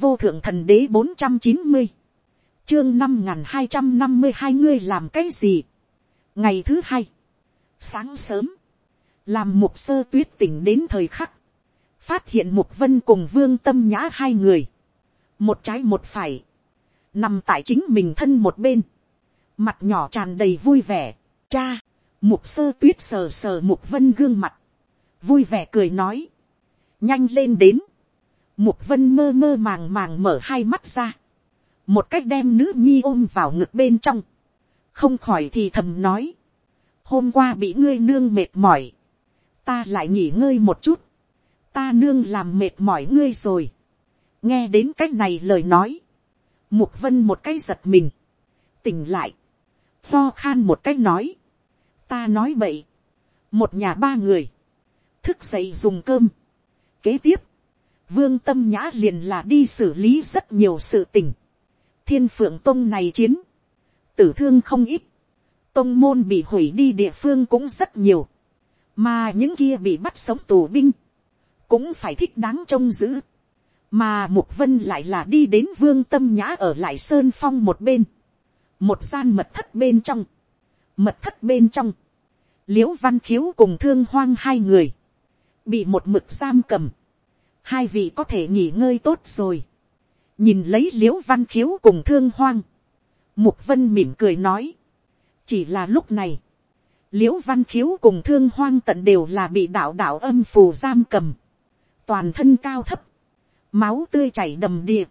vô thượng thần đế bốn trăm chín mươi, chương năm n hai trăm năm mươi hai ngươi làm cái gì. ngày thứ hai, sáng sớm, làm mục sơ tuyết tỉnh đến thời khắc, phát hiện mục vân cùng vương tâm nhã hai người, một trái một phải, nằm tại chính mình thân một bên, mặt nhỏ tràn đầy vui vẻ, cha, mục sơ tuyết sờ sờ mục vân gương mặt, vui vẻ cười nói, nhanh lên đến, mục vân mơ mơ màng màng mở hai mắt ra, một cách đem nữ nhi ôm vào ngực bên trong, không khỏi thì thầm nói, hôm qua bị ngươi nương mệt mỏi, ta lại nghỉ ngơi một chút, ta nương làm mệt mỏi ngươi rồi, nghe đến cách này lời nói, mục vân một cái giật mình, tỉnh lại, Tho khan một cách nói, ta nói vậy, một nhà ba người, thức dậy dùng cơm, kế tiếp, vương tâm nhã liền là đi xử lý rất nhiều sự tình, thiên phượng tông này chiến, tử thương không ít, tông môn bị hủy đi địa phương cũng rất nhiều, mà những kia bị bắt sống tù binh, cũng phải thích đáng trông giữ, mà mục vân lại là đi đến vương tâm nhã ở lại sơn phong một bên, một gian mật thất bên trong, mật thất bên trong, l i ễ u văn khiếu cùng thương hoang hai người, bị một mực giam cầm, hai vị có thể nghỉ ngơi tốt rồi, nhìn lấy l i ễ u văn khiếu cùng thương hoang, mục vân mỉm cười nói, chỉ là lúc này, l i ễ u văn khiếu cùng thương hoang tận đều là bị đạo đạo âm phù giam cầm, toàn thân cao thấp, máu tươi chảy đầm đìa,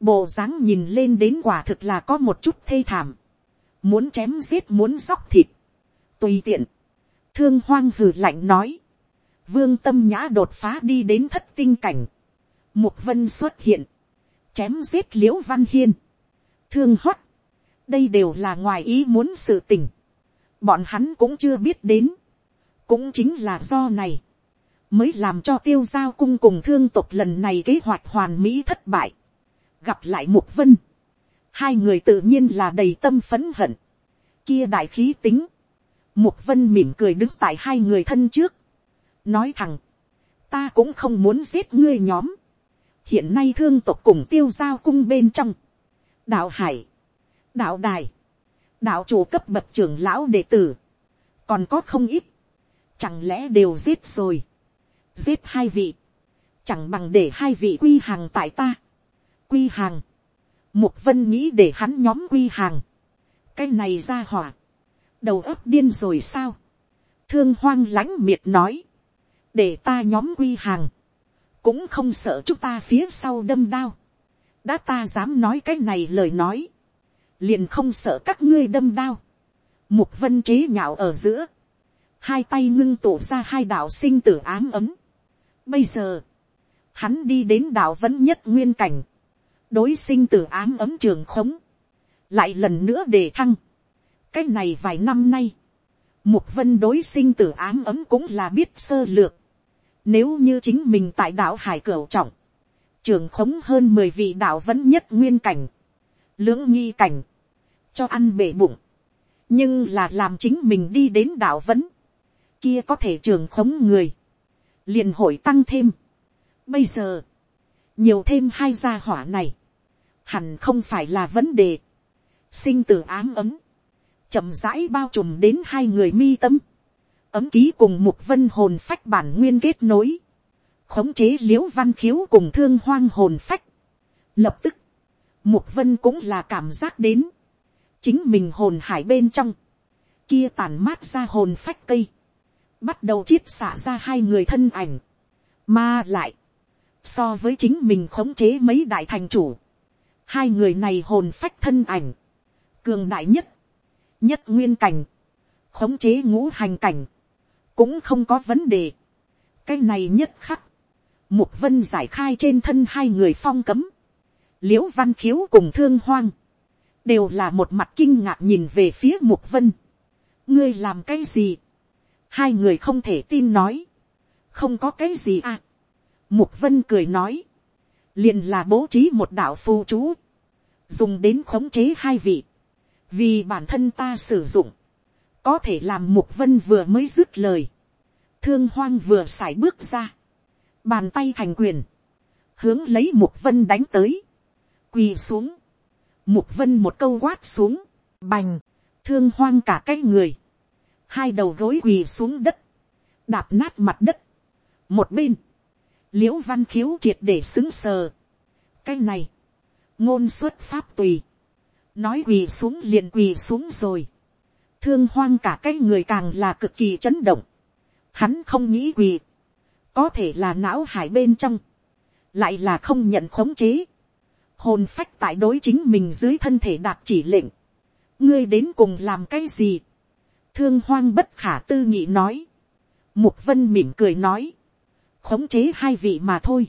bộ dáng nhìn lên đến quả thực là có một chút thê thảm, muốn chém giết muốn róc thịt, tùy tiện, thương hoang hừ lạnh nói, vương tâm nhã đột phá đi đến thất tinh cảnh, mục vân xuất hiện, chém giết l i ễ u văn hiên, thương hoắt. đây đều là ngoài ý muốn sự tình, bọn hắn cũng chưa biết đến, cũng chính là do này, mới làm cho tiêu giao cung cùng thương tục lần này kế hoạch hoàn mỹ thất bại. Gặp lại mục vân, hai người tự nhiên là đầy tâm phấn hận, kia đại khí tính, mục vân mỉm cười đứng tại hai người thân trước, nói thẳng, ta cũng không muốn giết ngươi nhóm, hiện nay thương tộc cùng tiêu giao cung bên trong, đạo hải, đạo đài, đạo chủ cấp bậc trưởng lão đệ tử, còn có không ít, chẳng lẽ đều giết rồi, giết hai vị, chẳng bằng để hai vị quy hàng tại ta, quy hàng. Mục vân nghĩ để hắn nhóm quy hàng. Cái này ra hỏa. Đầu óc điên rồi sao? Thương hoang lãnh miệt nói. Để ta nhóm quy hàng. Cũng không sợ chúng ta phía sau đâm đao. Đã ta dám nói cái này lời nói. Liền không sợ các ngươi đâm đao. Mục vân chế nhạo ở giữa. Hai tay ngưng tụ ra hai đạo sinh tử ám ấm. Bây giờ. Hắn đi đến đạo vẫn nhất nguyên cảnh đối sinh tử ám ấm trường khống, lại lần nữa đề thăng. cái này vài năm nay, mục vân đối sinh tử ám ấm cũng là biết sơ lược nếu như chính mình tại đảo hải cửu trọng, trường khống hơn mười vị đạo vẫn nhất nguyên cảnh, lưỡng nghi cảnh, cho ăn bể bụng, nhưng là làm chính mình đi đến đạo vẫn, kia có thể trường khống người, liền hội tăng thêm. Bây giờ, nhiều thêm hai gia hỏa này, hẳn không phải là vấn đề. sinh tử ám ấm, chậm rãi bao trùm đến hai người mi tâm, ấm ký cùng mục vân hồn phách bản nguyên kết nối, khống chế l i ễ u văn khiếu cùng thương hoang hồn phách. lập tức, mục vân cũng là cảm giác đến, chính mình hồn hải bên trong, kia tàn mát ra hồn phách cây, bắt đầu chiết xả ra hai người thân ảnh, mà lại, so với chính mình khống chế mấy đại thành chủ, hai người này hồn phách thân ảnh, cường đại nhất, nhất nguyên cảnh, khống chế ngũ hành cảnh, cũng không có vấn đề. cái này nhất khắc, mục vân giải khai trên thân hai người phong cấm, l i ễ u văn khiếu cùng thương hoang, đều là một mặt kinh ngạc nhìn về phía mục vân. ngươi làm cái gì, hai người không thể tin nói, không có cái gì à. mục vân cười nói, liền là bố trí một đạo phù chú, dùng đến khống chế hai vị, vì bản thân ta sử dụng, có thể làm mục vân vừa mới dứt lời, thương hoang vừa x bước ra, bàn tay thành quyền, hướng lấy mục vân đánh tới, quỳ xuống, mục vân một câu quát xuống, bành, thương hoang cả cái người, hai đầu gối quỳ xuống đất, đạp nát mặt đất, một bên, l i ễ u văn khiếu triệt để xứng sờ, cái này, ngôn xuất pháp tùy, nói quỳ xuống liền quỳ xuống rồi, thương hoang cả cái người càng là cực kỳ chấn động, hắn không nghĩ quỳ, có thể là não hải bên trong, lại là không nhận khống chế, hồn phách tại đối chính mình dưới thân thể đạt chỉ lệnh, ngươi đến cùng làm cái gì, thương hoang bất khả tư nghị nói. mục vân mỉm cười nói. khống chế hai vị mà thôi.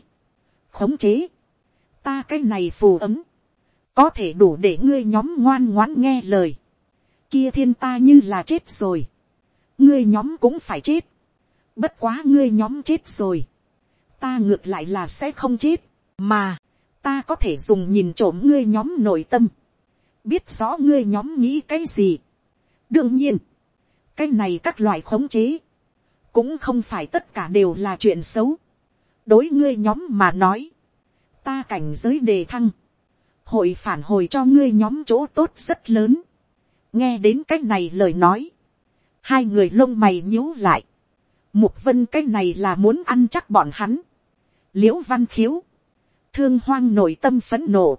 khống chế. ta cái này phù ấm. có thể đủ để ngươi nhóm ngoan ngoãn nghe lời kia thiên ta như là chết rồi. ngươi nhóm cũng phải chết. bất quá ngươi nhóm chết rồi. ta ngược lại là sẽ không chết. mà, ta có thể dùng nhìn trộm ngươi nhóm nội tâm. biết rõ ngươi nhóm nghĩ cái gì. đương nhiên, cái này các loại khống chế, cũng không phải tất cả đều là chuyện xấu. đối ngươi nhóm mà nói, ta cảnh giới đề thăng, hội phản hồi cho ngươi nhóm chỗ tốt rất lớn nghe đến cái này lời nói, hai người lông mày nhíu lại. mục vân cái này là muốn ăn chắc bọn hắn. l i ễ u văn khiếu, thương hoang nội tâm phấn nộ,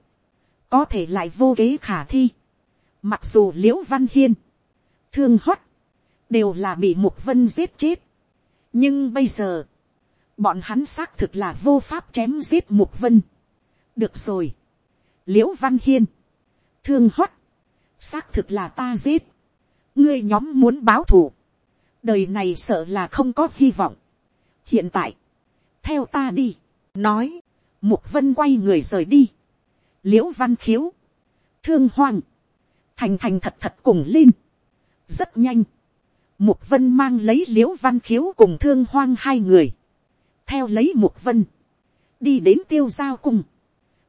có thể lại vô kế khả thi. mặc dù l i ễ u văn hiên, thương hót, đều là bị mục vân giết chết. nhưng bây giờ, bọn hắn xác thực là vô pháp chém giết mục vân. được rồi, l i ễ u văn hiên, thương hót, xác thực là ta giết. ngươi nhóm muốn báo thù, đời này sợ là không có hy vọng. hiện tại, theo ta đi, nói, mục vân quay người rời đi, l i ễ u văn khiếu, thương hoang, thành thành thật thật cùng lên, rất nhanh, Mục vân mang lấy liễu văn khiếu cùng thương hoang hai người. Theo lấy mục vân. Đi đến tiêu giao cung.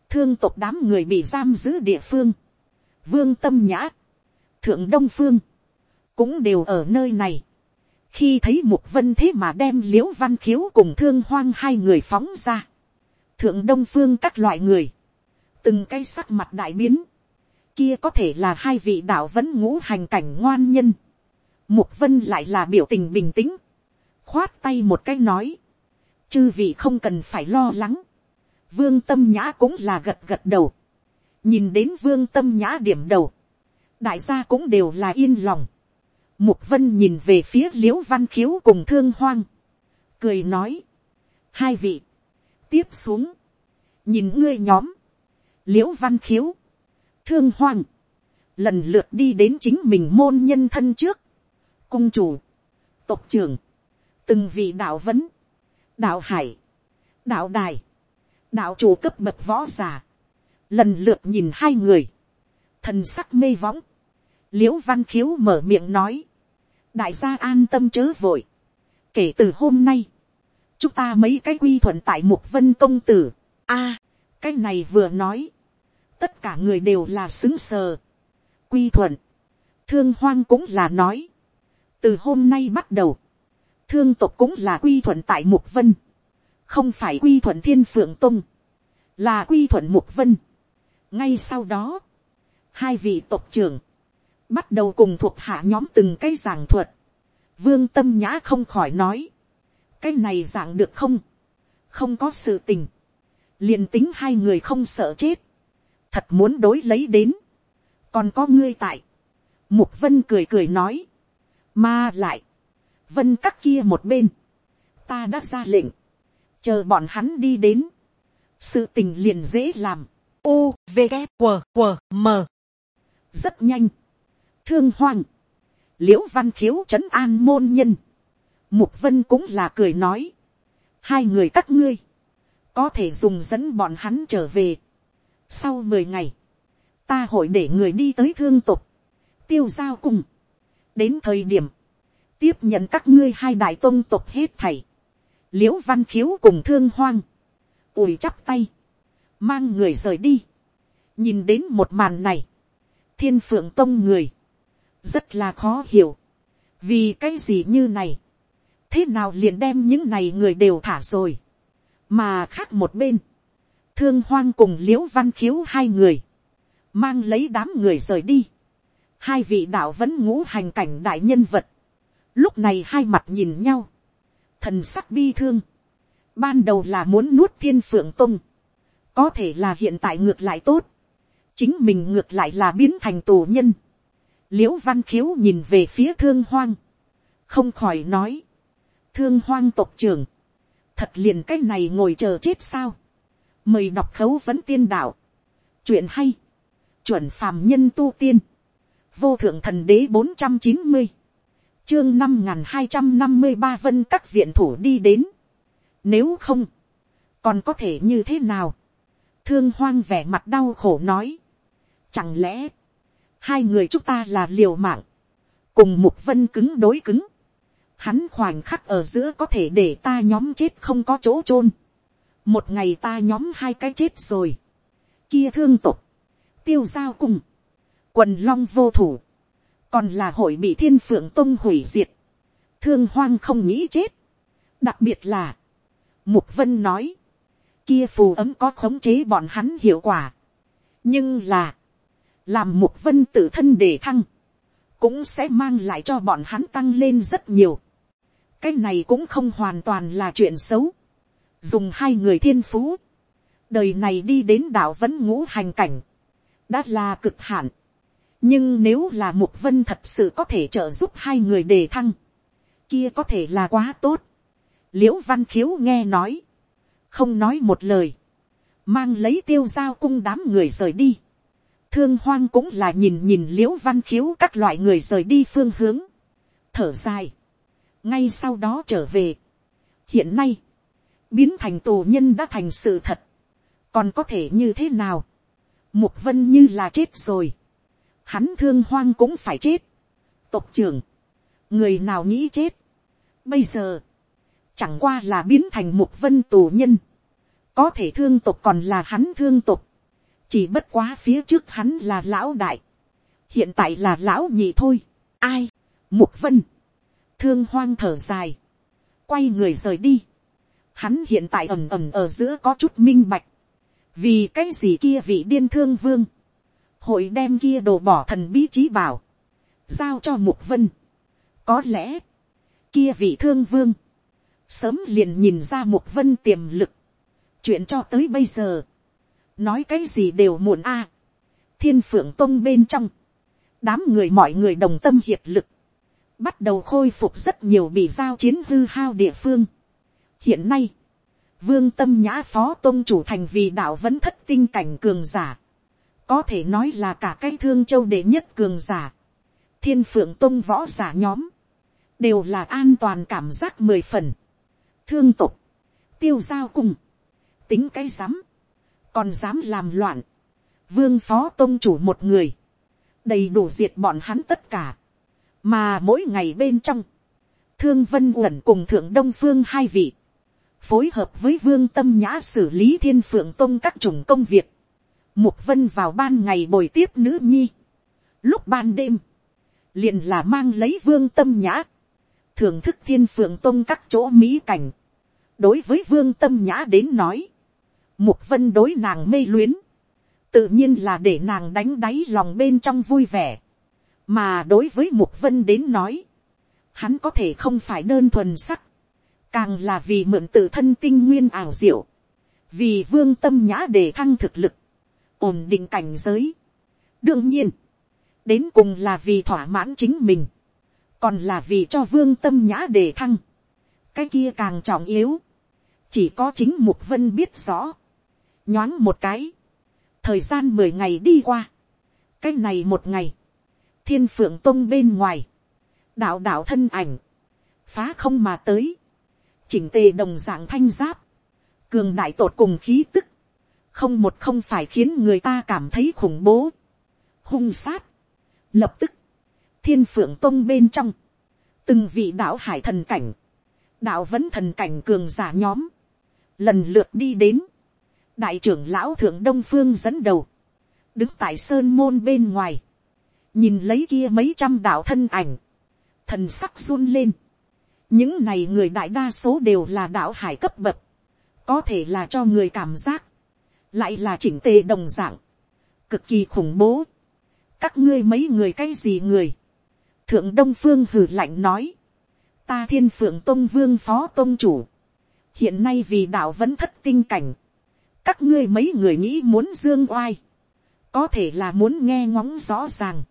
Thương tộc đám người bị giam giữ địa phương. Vương tâm nhã. Thượng đông phương. Cũng đều ở nơi này. Khi thấy mục vân thế mà đem liễu văn khiếu cùng thương hoang hai người phóng ra. Thượng đông phương các loại người. Từng cái sắc mặt đại biến. Kia có thể là hai vị đạo vẫn ngũ hành cảnh ngoan nhân Mục vân lại là biểu tình bình tĩnh. Khoát tay một cái nói. Chư vị không cần phải lo lắng. Vương tâm nhã cũng là gật gật đầu. Nhìn đến vương tâm nhã điểm đầu. Đại gia cũng đều là yên lòng. Mục vân nhìn về phía liễu văn khiếu cùng thương hoang. Cười nói. Hai vị. Tiếp xuống. Nhìn ngươi nhóm. Liễu văn khiếu. Thương hoang. Lần lượt đi đến chính mình môn nhân thân trước cung chủ, tộc trưởng, từng vị đạo vấn, đạo hải, đạo đài, đạo chủ cấp bậc võ g i ả lần lượt nhìn hai người, thần sắc mê võng, l i ễ u văn khiếu mở miệng nói, đại gia an tâm chớ vội, kể từ hôm nay, chúng ta mấy cái quy thuận tại mục vân công tử, a, cái này vừa nói, tất cả người đều là xứng sờ, quy thuận, thương hoang cũng là nói, từ hôm nay bắt đầu, thương tộc cũng là quy thuận tại mục vân, không phải quy thuận thiên phượng tung, là quy thuận mục vân ngay sau đó, hai vị tộc trưởng, bắt đầu cùng thuộc hạ nhóm từng cái giảng thuật, vương tâm nhã không khỏi nói, cái này giảng được không, không có sự tình, liền tính hai người không sợ chết, thật muốn đối lấy đến, còn có ngươi tại, mục vân cười cười nói, mà lại, vân các kia một bên, ta đã ra lệnh, chờ bọn hắn đi đến, sự tình liền dễ làm, u v g q q m. Rất nhanh, thương hoang, l i ễ u văn khiếu c h ấ n an môn nhân, mục vân cũng là cười nói, hai người các ngươi, có thể dùng dẫn bọn hắn trở về. sau mười ngày, ta hội để người đi tới thương tục, tiêu giao cùng, đến thời điểm, tiếp nhận các ngươi hai đại tôn tộc hết thảy, l i ễ u văn khiếu cùng thương hoang, ủi chắp tay, mang người rời đi, nhìn đến một màn này, thiên phượng tông người, rất là khó hiểu, vì cái gì như này, thế nào liền đem những này người đều thả rồi, mà khác một bên, thương hoang cùng l i ễ u văn khiếu hai người, mang lấy đám người rời đi, hai vị đạo vẫn ngũ hành cảnh đại nhân vật, lúc này hai mặt nhìn nhau, thần sắc bi thương, ban đầu là muốn nuốt thiên phượng tung, có thể là hiện tại ngược lại tốt, chính mình ngược lại là biến thành tù nhân, l i ễ u văn khiếu nhìn về phía thương hoang, không khỏi nói, thương hoang tộc trưởng, thật liền cái này ngồi chờ chết sao, mời đọc khấu vấn tiên đạo, chuyện hay, chuẩn phàm nhân tu tiên, vô thượng thần đế bốn trăm chín mươi, chương năm n g h n hai trăm năm mươi ba vân các viện thủ đi đến, nếu không, còn có thể như thế nào, thương hoang vẻ mặt đau khổ nói, chẳng lẽ, hai người chúng ta là liều mạng, cùng một vân cứng đối cứng, hắn khoảnh khắc ở giữa có thể để ta nhóm chết không có chỗ chôn, một ngày ta nhóm hai cái chết rồi, kia thương tục, tiêu giao cùng, quần long vô thủ, còn là hội bị thiên phượng tông hủy diệt, thương hoang không nghĩ chết, đặc biệt là, mục vân nói, kia phù ấm có khống chế bọn hắn hiệu quả, nhưng là, làm một vân tự thân để thăng, cũng sẽ mang lại cho bọn hắn tăng lên rất nhiều. cái này cũng không hoàn toàn là chuyện xấu dùng hai người thiên phú, đời này đi đến đảo vẫn ngũ hành cảnh, đã là cực hạn. nhưng nếu là một vân thật sự có thể trợ giúp hai người đề thăng, kia có thể là quá tốt. l i ễ u văn khiếu nghe nói, không nói một lời, mang lấy tiêu giao cung đám người rời đi. thương hoang cũng là nhìn nhìn l i ễ u văn khiếu các loại người rời đi phương hướng, thở dài, ngay sau đó trở về. hiện nay, biến thành tù nhân đã thành sự thật, còn có thể như thế nào, mục vân như là chết rồi, hắn thương hoang cũng phải chết, tộc trưởng, người nào nghĩ chết, bây giờ, chẳng qua là biến thành mục vân tù nhân, có thể thương tộc còn là hắn thương tộc, chỉ bất quá phía trước hắn là lão đại, hiện tại là lão nhị thôi, ai, mục vân, thương hoang thở dài, quay người rời đi, hắn hiện tại ầm ầm ở giữa có chút minh bạch, vì cái gì kia vị điên thương vương, hội đem kia đồ bỏ thần bí trí bảo, giao cho mục vân. có lẽ, kia vị thương vương, sớm liền nhìn ra một vân tiềm lực, chuyện cho tới bây giờ, nói cái gì đều muộn a, thiên phượng tông bên trong, đám người mọi người đồng tâm hiệp lực, bắt đầu khôi phục rất nhiều bị giao chiến hư hao địa phương, hiện nay, vương tâm nhã phó tôn chủ thành vì đạo vẫn thất tinh cảnh cường giả, có thể nói là cả cái thương châu đệ nhất cường giả, thiên phượng tôn võ giả nhóm, đều là an toàn cảm giác mười phần, thương tục, tiêu giao cùng, tính cái dám, còn dám làm loạn, vương phó tôn chủ một người, đầy đủ diệt bọn hắn tất cả, mà mỗi ngày bên trong, thương vân uẩn cùng thượng đông phương hai vị, phối hợp với vương tâm nhã xử lý thiên phượng tôn các chủng công việc, mục vân vào ban ngày bồi tiếp nữ nhi, lúc ban đêm, liền là mang lấy vương tâm nhã, thưởng thức thiên phượng tôn các chỗ mỹ cảnh, đối với vương tâm nhã đến nói, mục vân đối nàng mê luyến, tự nhiên là để nàng đánh đáy lòng bên trong vui vẻ, mà đối với mục vân đến nói, hắn có thể không phải đơn thuần sắc, càng là vì mượn tự thân tinh nguyên ảo diệu, vì vương tâm nhã để thăng thực lực, ổn định cảnh giới. đương nhiên, đến cùng là vì thỏa mãn chính mình, còn là vì cho vương tâm nhã đề thăng, cái kia càng trọng yếu, chỉ có chính mục vân biết rõ, nhoáng một cái, thời gian mười ngày đi qua, cái này một ngày, thiên phượng tông bên ngoài, đạo đạo thân ảnh, phá không mà tới, chỉnh tề đồng dạng thanh giáp, cường đại tột cùng khí tức, không một không phải khiến người ta cảm thấy khủng bố, hung sát, lập tức, thiên phượng tông bên trong, từng vị đạo hải thần cảnh, đạo vẫn thần cảnh cường giả nhóm, lần lượt đi đến, đại trưởng lão thượng đông phương dẫn đầu, đứng tại sơn môn bên ngoài, nhìn lấy kia mấy trăm đạo thân ảnh, thần sắc run lên, những này người đại đa số đều là đạo hải cấp bậc, có thể là cho người cảm giác, lại là chỉnh tề đồng dạng, cực kỳ khủng bố, các ngươi mấy người cái gì người, thượng đông phương hừ lạnh nói, ta thiên phượng tôn vương phó tôn chủ, hiện nay vì đạo vẫn thất tinh cảnh, các ngươi mấy người nghĩ muốn dương oai, có thể là muốn nghe ngóng rõ ràng,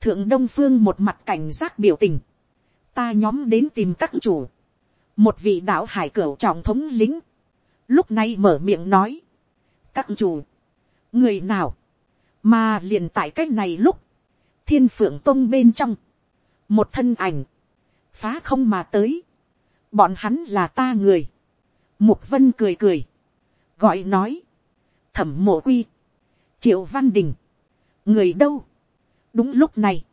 thượng đông phương một mặt cảnh giác biểu tình, ta nhóm đến tìm các chủ, một vị đạo hải cửu trọng thống lính, lúc này mở miệng nói, các chủ, người nào, mà liền tại c á c h này lúc, thiên phượng tông bên trong, một thân ảnh, phá không mà tới, bọn hắn là ta người, mục vân cười cười, gọi nói, thẩm mộ quy, triệu văn đình, người đâu, đúng lúc này,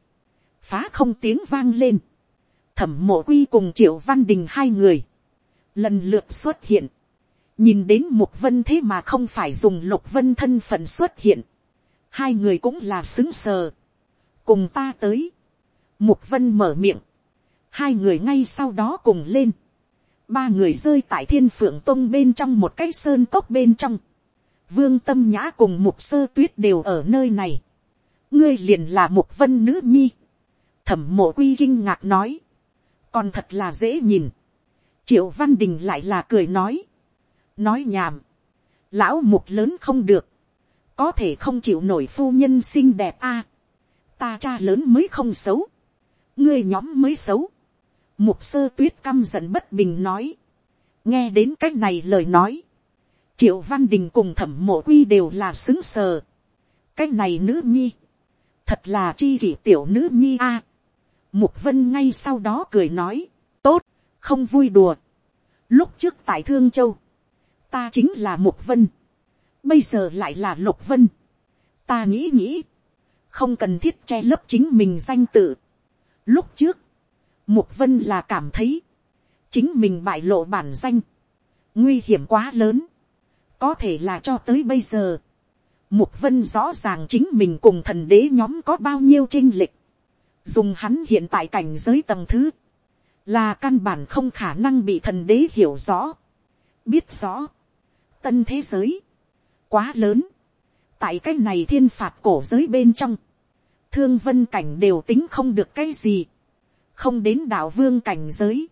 phá không tiếng vang lên, thẩm mộ quy cùng triệu văn đình hai người, lần lượt xuất hiện, nhìn đến mục vân thế mà không phải dùng lục vân thân phận xuất hiện, hai người cũng là xứng sờ, cùng ta tới, mục vân mở miệng, hai người ngay sau đó cùng lên, ba người rơi tại thiên phượng tông bên trong một cái sơn cốc bên trong, vương tâm nhã cùng mục sơ tuyết đều ở nơi này, ngươi liền là mục vân nữ nhi, thẩm mộ quy kinh ngạc nói, còn thật là dễ nhìn, triệu văn đình lại là cười nói, nói nhảm, lão mục lớn không được, có thể không chịu nổi phu nhân xinh đẹp a. ta cha lớn mới không xấu, ngươi nhóm mới xấu. mục sơ tuyết căm giận bất bình nói, nghe đến cách này lời nói, triệu văn đình cùng thẩm mộ quy đều là xứng sờ. cách này nữ nhi, thật là chi kỷ tiểu nữ nhi a. mục vân ngay sau đó cười nói, tốt, không vui đùa. lúc trước tại thương châu, ta chính là mục vân bây giờ lại là lục vân. ta nghĩ nghĩ, không cần thiết che lấp chính mình danh tự lúc trước, mục vân là cảm thấy, chính mình bại lộ bản danh, nguy hiểm quá lớn, có thể là cho tới bây giờ, mục vân rõ ràng chính mình cùng thần đế nhóm có bao nhiêu chinh lịch, dùng hắn hiện tại cảnh giới tầng thứ, là căn bản không khả năng bị thần đế hiểu rõ, biết rõ, tân thế giới, quá lớn. tại cách này thiên phạt cổ giới bên trong, thương vân cảnh đều tính không được cái gì, không đến đạo vương cảnh giới,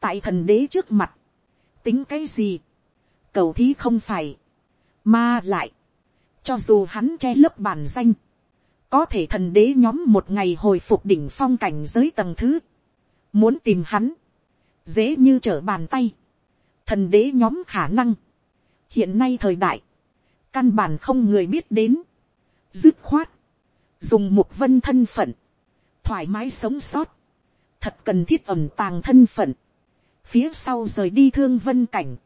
tại thần đế trước mặt, tính cái gì, cầu thí không phải, mà lại, cho dù hắn che lấp bản danh, có thể thần đế nhóm một ngày hồi phục đỉnh phong cảnh giới tầng thứ, muốn tìm hắn, dễ như trở bàn tay, thần đế nhóm khả năng, hiện nay thời đại, căn bản không người biết đến, dứt khoát, dùng một vân thân phận, thoải mái sống sót, thật cần thiết ẩm tàng thân phận, phía sau rời đi thương vân cảnh,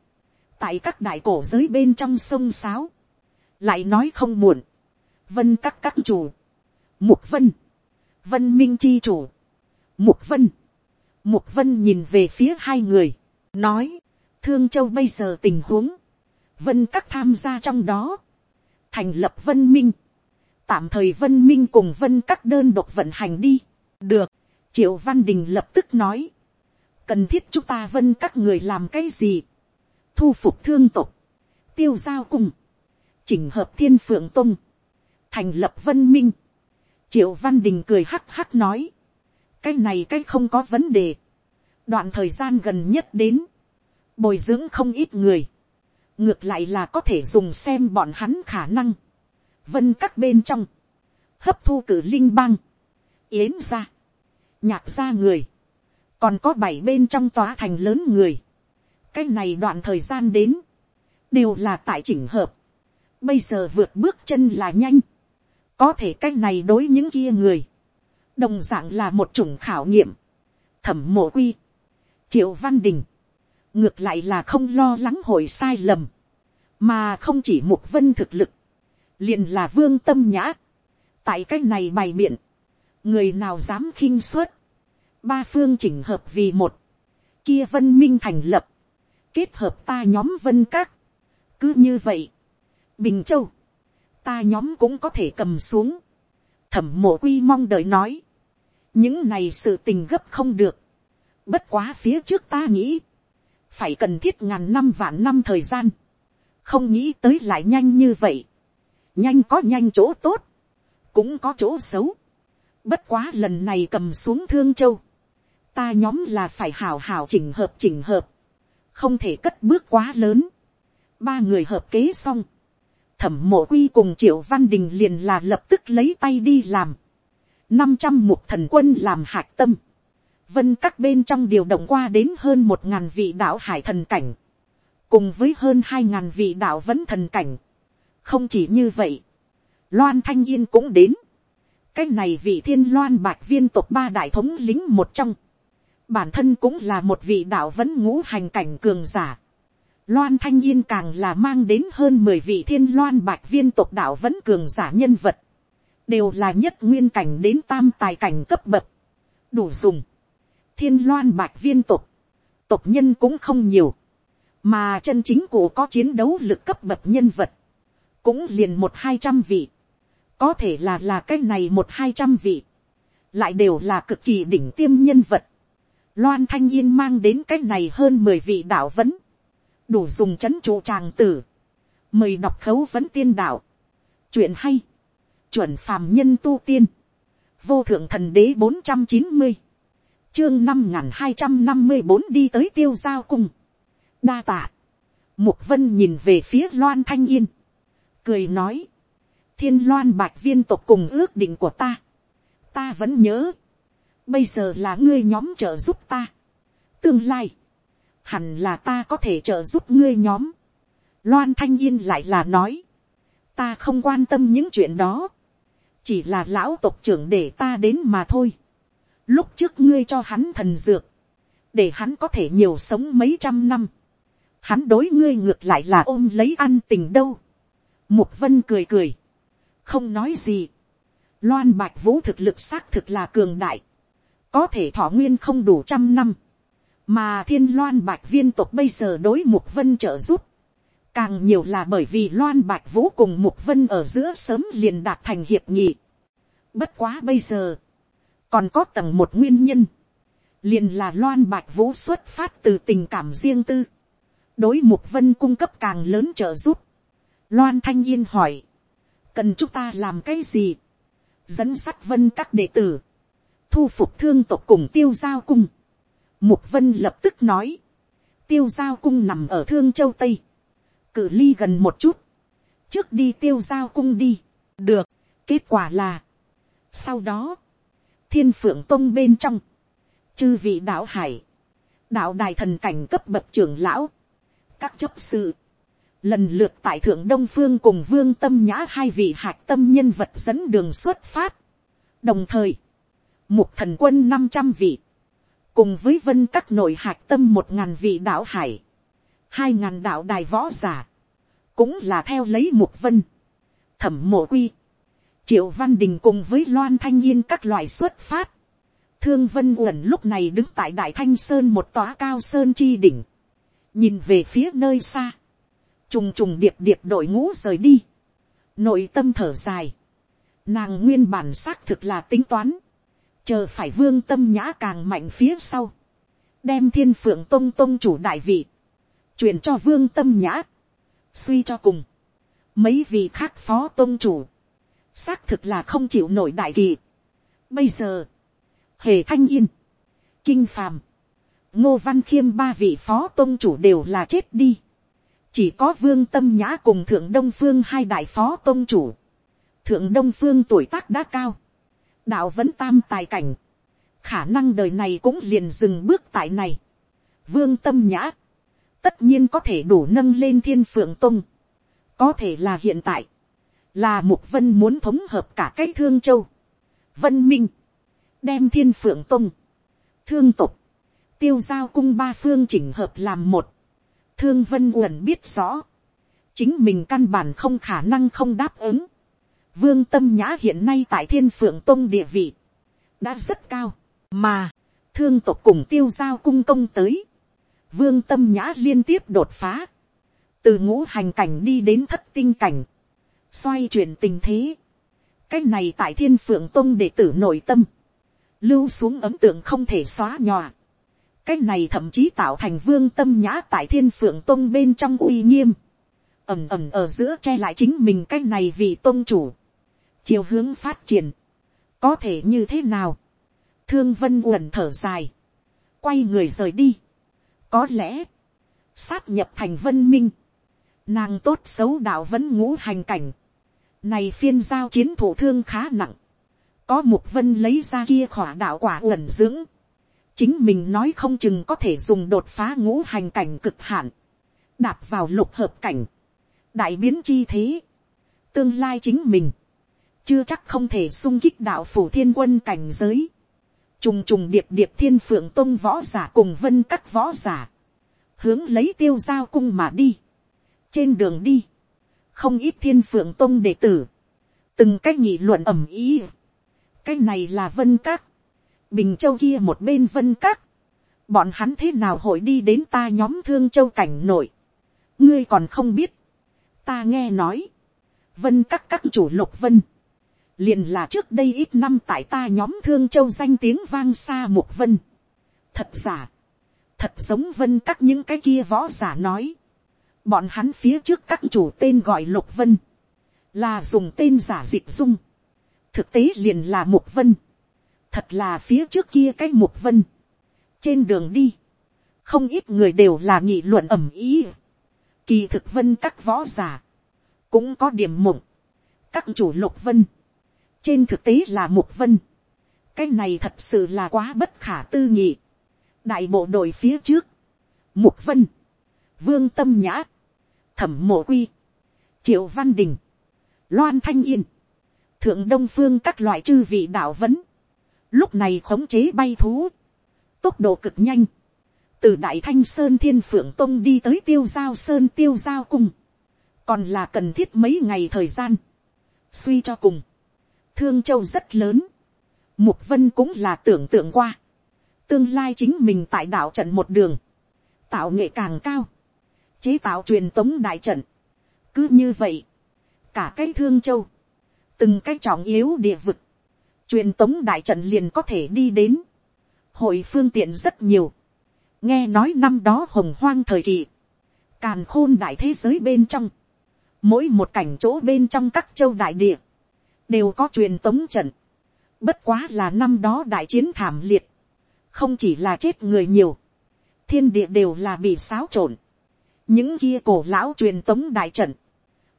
tại các đại cổ giới bên trong sông sáo, lại nói không muộn, vân các các chủ, mục vân, vân minh chi chủ, mục vân, mục vân nhìn về phía hai người, nói, thương châu bây giờ tình huống, vân các tham gia trong đó, thành lập vân minh, tạm thời vân minh cùng vân các đơn độc vận hành đi, được, triệu văn đình lập tức nói, cần thiết chúng ta vân các người làm cái gì, thu phục thương tục, tiêu giao cùng, chỉnh hợp thiên phượng tung, thành lập vân minh, triệu văn đình cười hắc hắc nói, cái này cái không có vấn đề, đoạn thời gian gần nhất đến, bồi dưỡng không ít người, ngược lại là có thể dùng xem bọn hắn khả năng, vân các bên trong, hấp thu cử linh bang, yến ra, nhạc ra người, còn có bảy bên trong tòa thành lớn người, cái này đoạn thời gian đến, đều là tại chỉnh hợp, bây giờ vượt bước chân là nhanh, có thể cái này đối những kia người, đồng d ạ n g là một chủng khảo nghiệm, thẩm mộ quy, triệu văn đình, ngược lại là không lo lắng hội sai lầm, mà không chỉ một vân thực lực, liền là vương tâm nhã, tại cái này bày biện, người nào dám khinh suất, ba phương chỉnh hợp vì một, kia vân minh thành lập, kết hợp ta nhóm vân các, cứ như vậy, bình châu, ta nhóm cũng có thể cầm xuống, thẩm mộ quy mong đợi nói, những này sự tình gấp không được, bất quá phía trước ta nghĩ, phải cần thiết ngàn năm vạn năm thời gian, không nghĩ tới lại nhanh như vậy, nhanh có nhanh chỗ tốt, cũng có chỗ xấu, bất quá lần này cầm xuống thương châu, ta nhóm là phải hào hào chỉnh hợp chỉnh hợp, không thể cất bước quá lớn, ba người hợp kế xong, thẩm mộ quy cùng triệu văn đình liền là lập tức lấy tay đi làm, năm trăm mục thần quân làm hạc tâm, vân các bên trong điều động qua đến hơn một ngàn vị đạo hải thần cảnh, cùng với hơn hai ngàn vị đạo vẫn thần cảnh không chỉ như vậy, loan thanh yên cũng đến, cái này vị thiên loan bạch viên tộc ba đại thống lính một trong, bản thân cũng là một vị đạo vẫn ngũ hành cảnh cường giả. Loan Thanh Yên càng là mang đến hơn mười vị thiên loan bạch viên tộc đạo vẫn cường giả nhân vật. Đều là nhất nguyên cảnh đến tam tài cảnh cấp bậc. Đủ dùng. Thiên loan bạch viên tộc, tộc nhân cũng không nhiều, mà chân chính của có chiến đấu lực cấp bậc nhân vật, cũng liền một hai trăm vị, có thể là là cái này một hai trăm vị, lại đều là cực kỳ đỉnh tiêm nhân vật. Loan thanh yên mang đến cái này hơn mười vị đạo vấn, đủ dùng c h ấ n trụ tràng tử, mời đọc khấu vấn tiên đạo, chuyện hay, chuẩn phàm nhân tu tiên, vô thượng thần đế bốn trăm chín mươi, chương năm n hai trăm năm mươi bốn đi tới tiêu giao cung. đa tạ. mục vân nhìn về phía loan thanh yên cười nói. thiên loan bạch viên tộc cùng ước định của ta. ta vẫn nhớ. bây giờ là ngươi nhóm trợ giúp ta. tương lai. hẳn là ta có thể trợ giúp ngươi nhóm. loan thanh yên lại là nói. ta không quan tâm những chuyện đó. chỉ là lão tộc trưởng để ta đến mà thôi lúc trước ngươi cho hắn thần dược, để hắn có thể nhiều sống mấy trăm năm, hắn đối ngươi ngược lại là ôm lấy ăn tình đâu. Mục vân cười cười, không nói gì. Loan bạch vũ thực lực xác thực là cường đại, có thể thọ nguyên không đủ trăm năm, mà thiên loan bạch viên tộc bây giờ đối mục vân trợ giúp, càng nhiều là bởi vì loan bạch vũ cùng mục vân ở giữa sớm liền đạt thành hiệp nghị. Bất quá bây giờ, còn có tầng một nguyên nhân, liền là loan bạch vũ xuất phát từ tình cảm riêng tư, đối mục vân cung cấp càng lớn trợ giúp. Loan thanh yên hỏi, cần chúng ta làm cái gì, dẫn sắt vân các đệ tử, thu phục thương tộc cùng tiêu giao cung. Mục vân lập tức nói, tiêu giao cung nằm ở thương châu tây, cử ly gần một chút, trước đi tiêu giao cung đi, được, kết quả là, sau đó, thiên phượng tông bên trong, chư vị đạo hải, đạo đài thần cảnh cấp bậc trưởng lão, các chấp sự, lần lượt tại thượng đông phương cùng vương tâm nhã hai vị hạc tâm nhân vật dẫn đường xuất phát, đồng thời, một thần quân năm trăm vị, cùng với vân các nội hạc tâm một ngàn vị đạo hải, hai ngàn đạo đài võ giả, cũng là theo lấy mục vân, thẩm mộ quy, triệu văn đình cùng với loan thanh yên các loại xuất phát. thương vân uẩn lúc này đứng tại đại thanh sơn một tòa cao sơn chi đỉnh. nhìn về phía nơi xa trùng trùng điệp điệp đội ngũ rời đi. nội tâm thở dài. nàng nguyên bản xác thực là tính toán. chờ phải vương tâm nhã càng mạnh phía sau. đem thiên phượng tông tông chủ đại vị. truyền cho vương tâm nhã. suy cho cùng. mấy vị khác phó tông chủ xác thực là không chịu nổi đại kỳ. Bây giờ, hề thanh yên, kinh phàm, ngô văn khiêm ba vị phó tôn chủ đều là chết đi chỉ có vương tâm nhã cùng thượng đông phương hai đại phó tôn chủ. thượng đông phương tuổi tác đã cao, đạo vẫn tam tài cảnh, khả năng đời này cũng liền dừng bước tại này. vương tâm nhã, tất nhiên có thể đủ nâng lên thiên phượng tôn, có thể là hiện tại, là mục vân muốn thống hợp cả cái thương châu, vân minh, đem thiên phượng tôn thương tục, tiêu giao cung ba phương chỉnh hợp làm một, thương vân uẩn biết rõ, chính mình căn bản không khả năng không đáp ứng, vương tâm nhã hiện nay tại thiên phượng tông địa vị, đã rất cao, mà, thương Tộc cùng tiêu giao cung công tới, vương tâm nhã liên tiếp đột phá, từ ngũ hành cảnh đi đến thất tinh cảnh, xoay chuyển tình thế, cái này tại thiên phượng tông đệ tử nội tâm, lưu xuống ấm tượng không thể xóa nhòa, cái này thậm chí tạo thành vương tâm nhã tại thiên phượng tông bên trong uy nghiêm, ẩm ẩm ở giữa che lại chính mình cái này vì tôn chủ, chiều hướng phát triển, có thể như thế nào, thương vân uẩn thở dài, quay người rời đi, có lẽ, sát nhập thành vân minh, nàng tốt xấu đạo vẫn ngũ hành cảnh, này phiên giao chiến thủ thương khá nặng, có mục vân lấy ra kia khỏa đạo quả uẩn dưỡng, chính mình nói không chừng có thể dùng đột phá ngũ hành cảnh cực hạn, đạp vào lục hợp cảnh, đại biến chi thế, tương lai chính mình, chưa chắc không thể sung kích đạo phủ thiên quân cảnh giới, trùng trùng điệp điệp thiên phượng tông võ giả cùng vân các võ giả, hướng lấy tiêu giao cung mà đi, trên đường đi, không ít thiên phượng tông đệ tử, từng cách nghị luận ẩm ý, cái này là vân các, bình châu kia một bên vân các, bọn hắn thế nào hội đi đến ta nhóm thương châu cảnh nội, ngươi còn không biết, ta nghe nói, vân các các chủ lục vân, liền là trước đây ít năm tại ta nhóm thương châu danh tiếng vang xa một vân. thật giả, thật giống vân các những cái kia võ giả nói, bọn hắn phía trước các chủ tên gọi lục vân, là dùng tên giả dịch dung, thực tế liền là mục vân, thật là phía trước kia cái mục vân, trên đường đi, không ít người đều là nghị luận ẩm ý, kỳ thực vân các võ giả, cũng có điểm mộng, các chủ lục vân, trên thực tế là mục vân, cái này thật sự là quá bất khả tư nghị, đại bộ đội phía trước, mục vân, vương tâm nhã, thẩm mộ quy, triệu văn đình, loan thanh yên, thượng đông phương các loại chư vị đạo vấn, lúc này khống chế bay thú, tốc độ cực nhanh, từ đại thanh sơn thiên phượng tông đi tới tiêu giao sơn tiêu giao cung, còn là cần thiết mấy ngày thời gian, suy cho cùng, thương châu rất lớn, mục vân cũng là tưởng tượng qua, tương lai chính mình tại đạo trận một đường, tạo nghệ càng cao, chế tạo truyền tống đại trận, cứ như vậy, cả cái thương châu, từng cái trọng yếu địa vực, truyền tống đại trận liền có thể đi đến, hội phương tiện rất nhiều, nghe nói năm đó hồng hoang thời kỳ, càn khôn đại thế giới bên trong, mỗi một cảnh chỗ bên trong các châu đại địa, đều có truyền tống trận, bất quá là năm đó đại chiến thảm liệt, không chỉ là chết người nhiều, thiên địa đều là bị xáo trộn, những kia cổ lão truyền tống đại trận,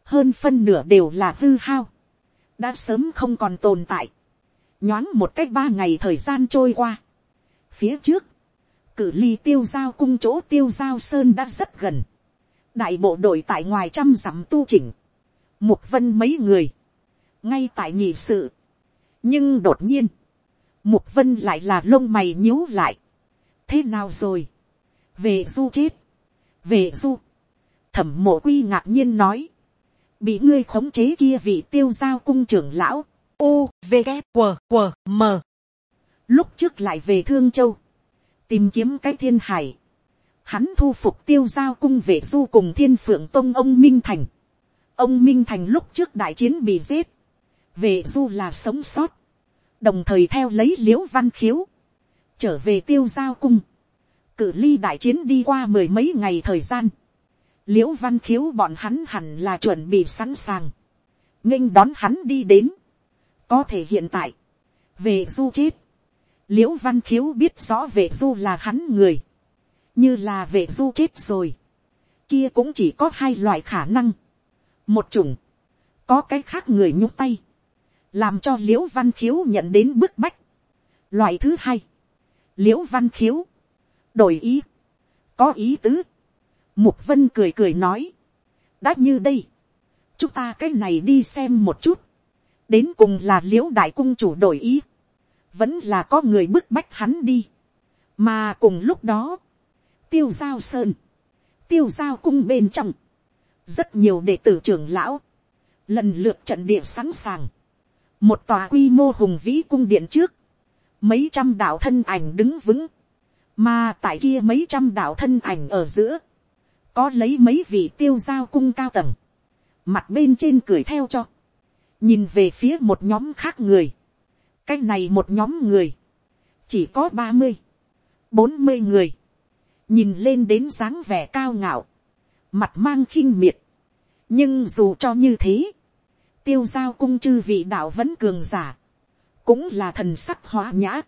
hơn phân nửa đều là hư hao, đã sớm không còn tồn tại, nhoáng một cách ba ngày thời gian trôi qua. phía trước, cử ly tiêu giao cung chỗ tiêu giao sơn đã rất gần, đại bộ đội tại ngoài trăm dặm tu chỉnh, mục vân mấy người, ngay tại nhị sự, nhưng đột nhiên, mục vân lại là lông mày nhíu lại, thế nào rồi, về du chết, về du, thẩm mộ quy ngạc nhiên nói, bị ngươi khống chế kia vị tiêu giao cung trưởng lão, u v g q q m. Lúc trước lại về thương châu, tìm kiếm cái thiên hải, hắn thu phục tiêu giao cung vệ du cùng thiên phượng tông ông minh thành, ông minh thành lúc trước đại chiến bị giết, vệ du là sống sót, đồng thời theo lấy l i ễ u văn khiếu, trở về tiêu giao cung, cử ly đại chiến đi qua mười mấy ngày thời gian, l i ễ u văn khiếu bọn hắn hẳn là chuẩn bị sẵn sàng, nghênh đón hắn đi đến, có thể hiện tại, về du chết, l i ễ u văn khiếu biết rõ về du là hắn người, như là về du chết rồi, kia cũng chỉ có hai loại khả năng, một chủng, có cái khác người nhúc tay, làm cho l i ễ u văn khiếu nhận đến bức bách. loại thứ hai, l i ễ u văn khiếu, đổi ý, có ý tứ, mục vân cười cười nói, đã như đây, chúng ta cái này đi xem một chút, đến cùng là l i ễ u đại cung chủ đổi ý, vẫn là có người bức bách hắn đi, mà cùng lúc đó, tiêu giao sơn, tiêu giao cung bên trong, rất nhiều đệ tử trưởng lão, lần lượt trận địa sẵn sàng, một tòa quy mô hùng vĩ cung điện trước, mấy trăm đạo thân ảnh đứng vững, mà tại kia mấy trăm đạo thân ảnh ở giữa, có lấy mấy vị tiêu giao cung cao tầng, mặt bên trên cười theo cho, nhìn về phía một nhóm khác người, cái này một nhóm người, chỉ có ba mươi, bốn mươi người, nhìn lên đến dáng vẻ cao ngạo, mặt mang khinh miệt, nhưng dù cho như thế, tiêu giao cung chư vị đạo vẫn cường giả, cũng là thần sắc hóa nhã,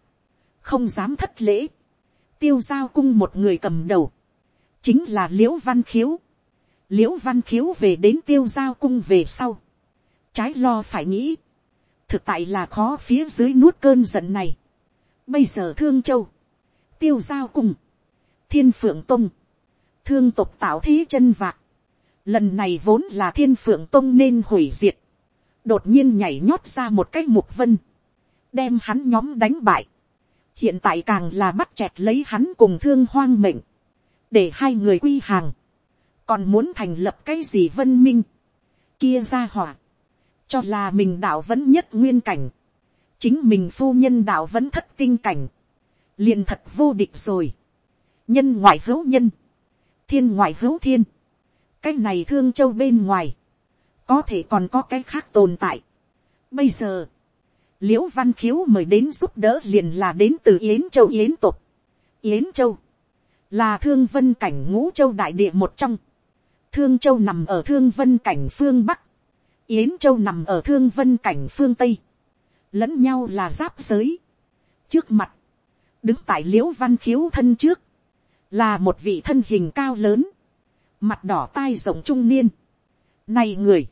không dám thất lễ, tiêu giao cung một người cầm đầu, chính là l i ễ u văn khiếu, l i ễ u văn khiếu về đến tiêu giao cung về sau, trái lo phải nghĩ, thực tại là khó phía dưới nuốt cơn giận này, bây giờ thương châu, tiêu giao cùng. Thiên phượng tông. Thương tộc tạo thế chân vạc, lần này vốn là thiên phượng tông nên hủy diệt, đột nhiên nhảy nhót ra một cái mục vân, đem hắn nhóm đánh bại, hiện tại càng là bắt chẹt lấy hắn cùng thương hoang mệnh, để hai người quy hàng, còn muốn thành lập cái gì vân minh, kia ra hỏa, cho là mình đạo vẫn nhất nguyên cảnh, chính mình phu nhân đạo vẫn thất tinh cảnh, liền thật vô địch rồi, nhân ngoại hữu nhân, thiên ngoại hữu thiên, cái này thương châu bên ngoài, có thể còn có cái khác tồn tại. Bây giờ, l i ễ u văn khiếu mời đến giúp đỡ liền là đến từ yến châu yến tục. yến châu, là thương vân cảnh ngũ châu đại địa một trong. thương châu nằm ở thương vân cảnh phương bắc yến châu nằm ở thương vân cảnh phương tây. lẫn nhau là giáp giới. trước mặt, đứng tại Liễu văn khiếu thân trước, là một vị thân hình cao lớn, mặt đỏ tai rộng trung niên. Này người,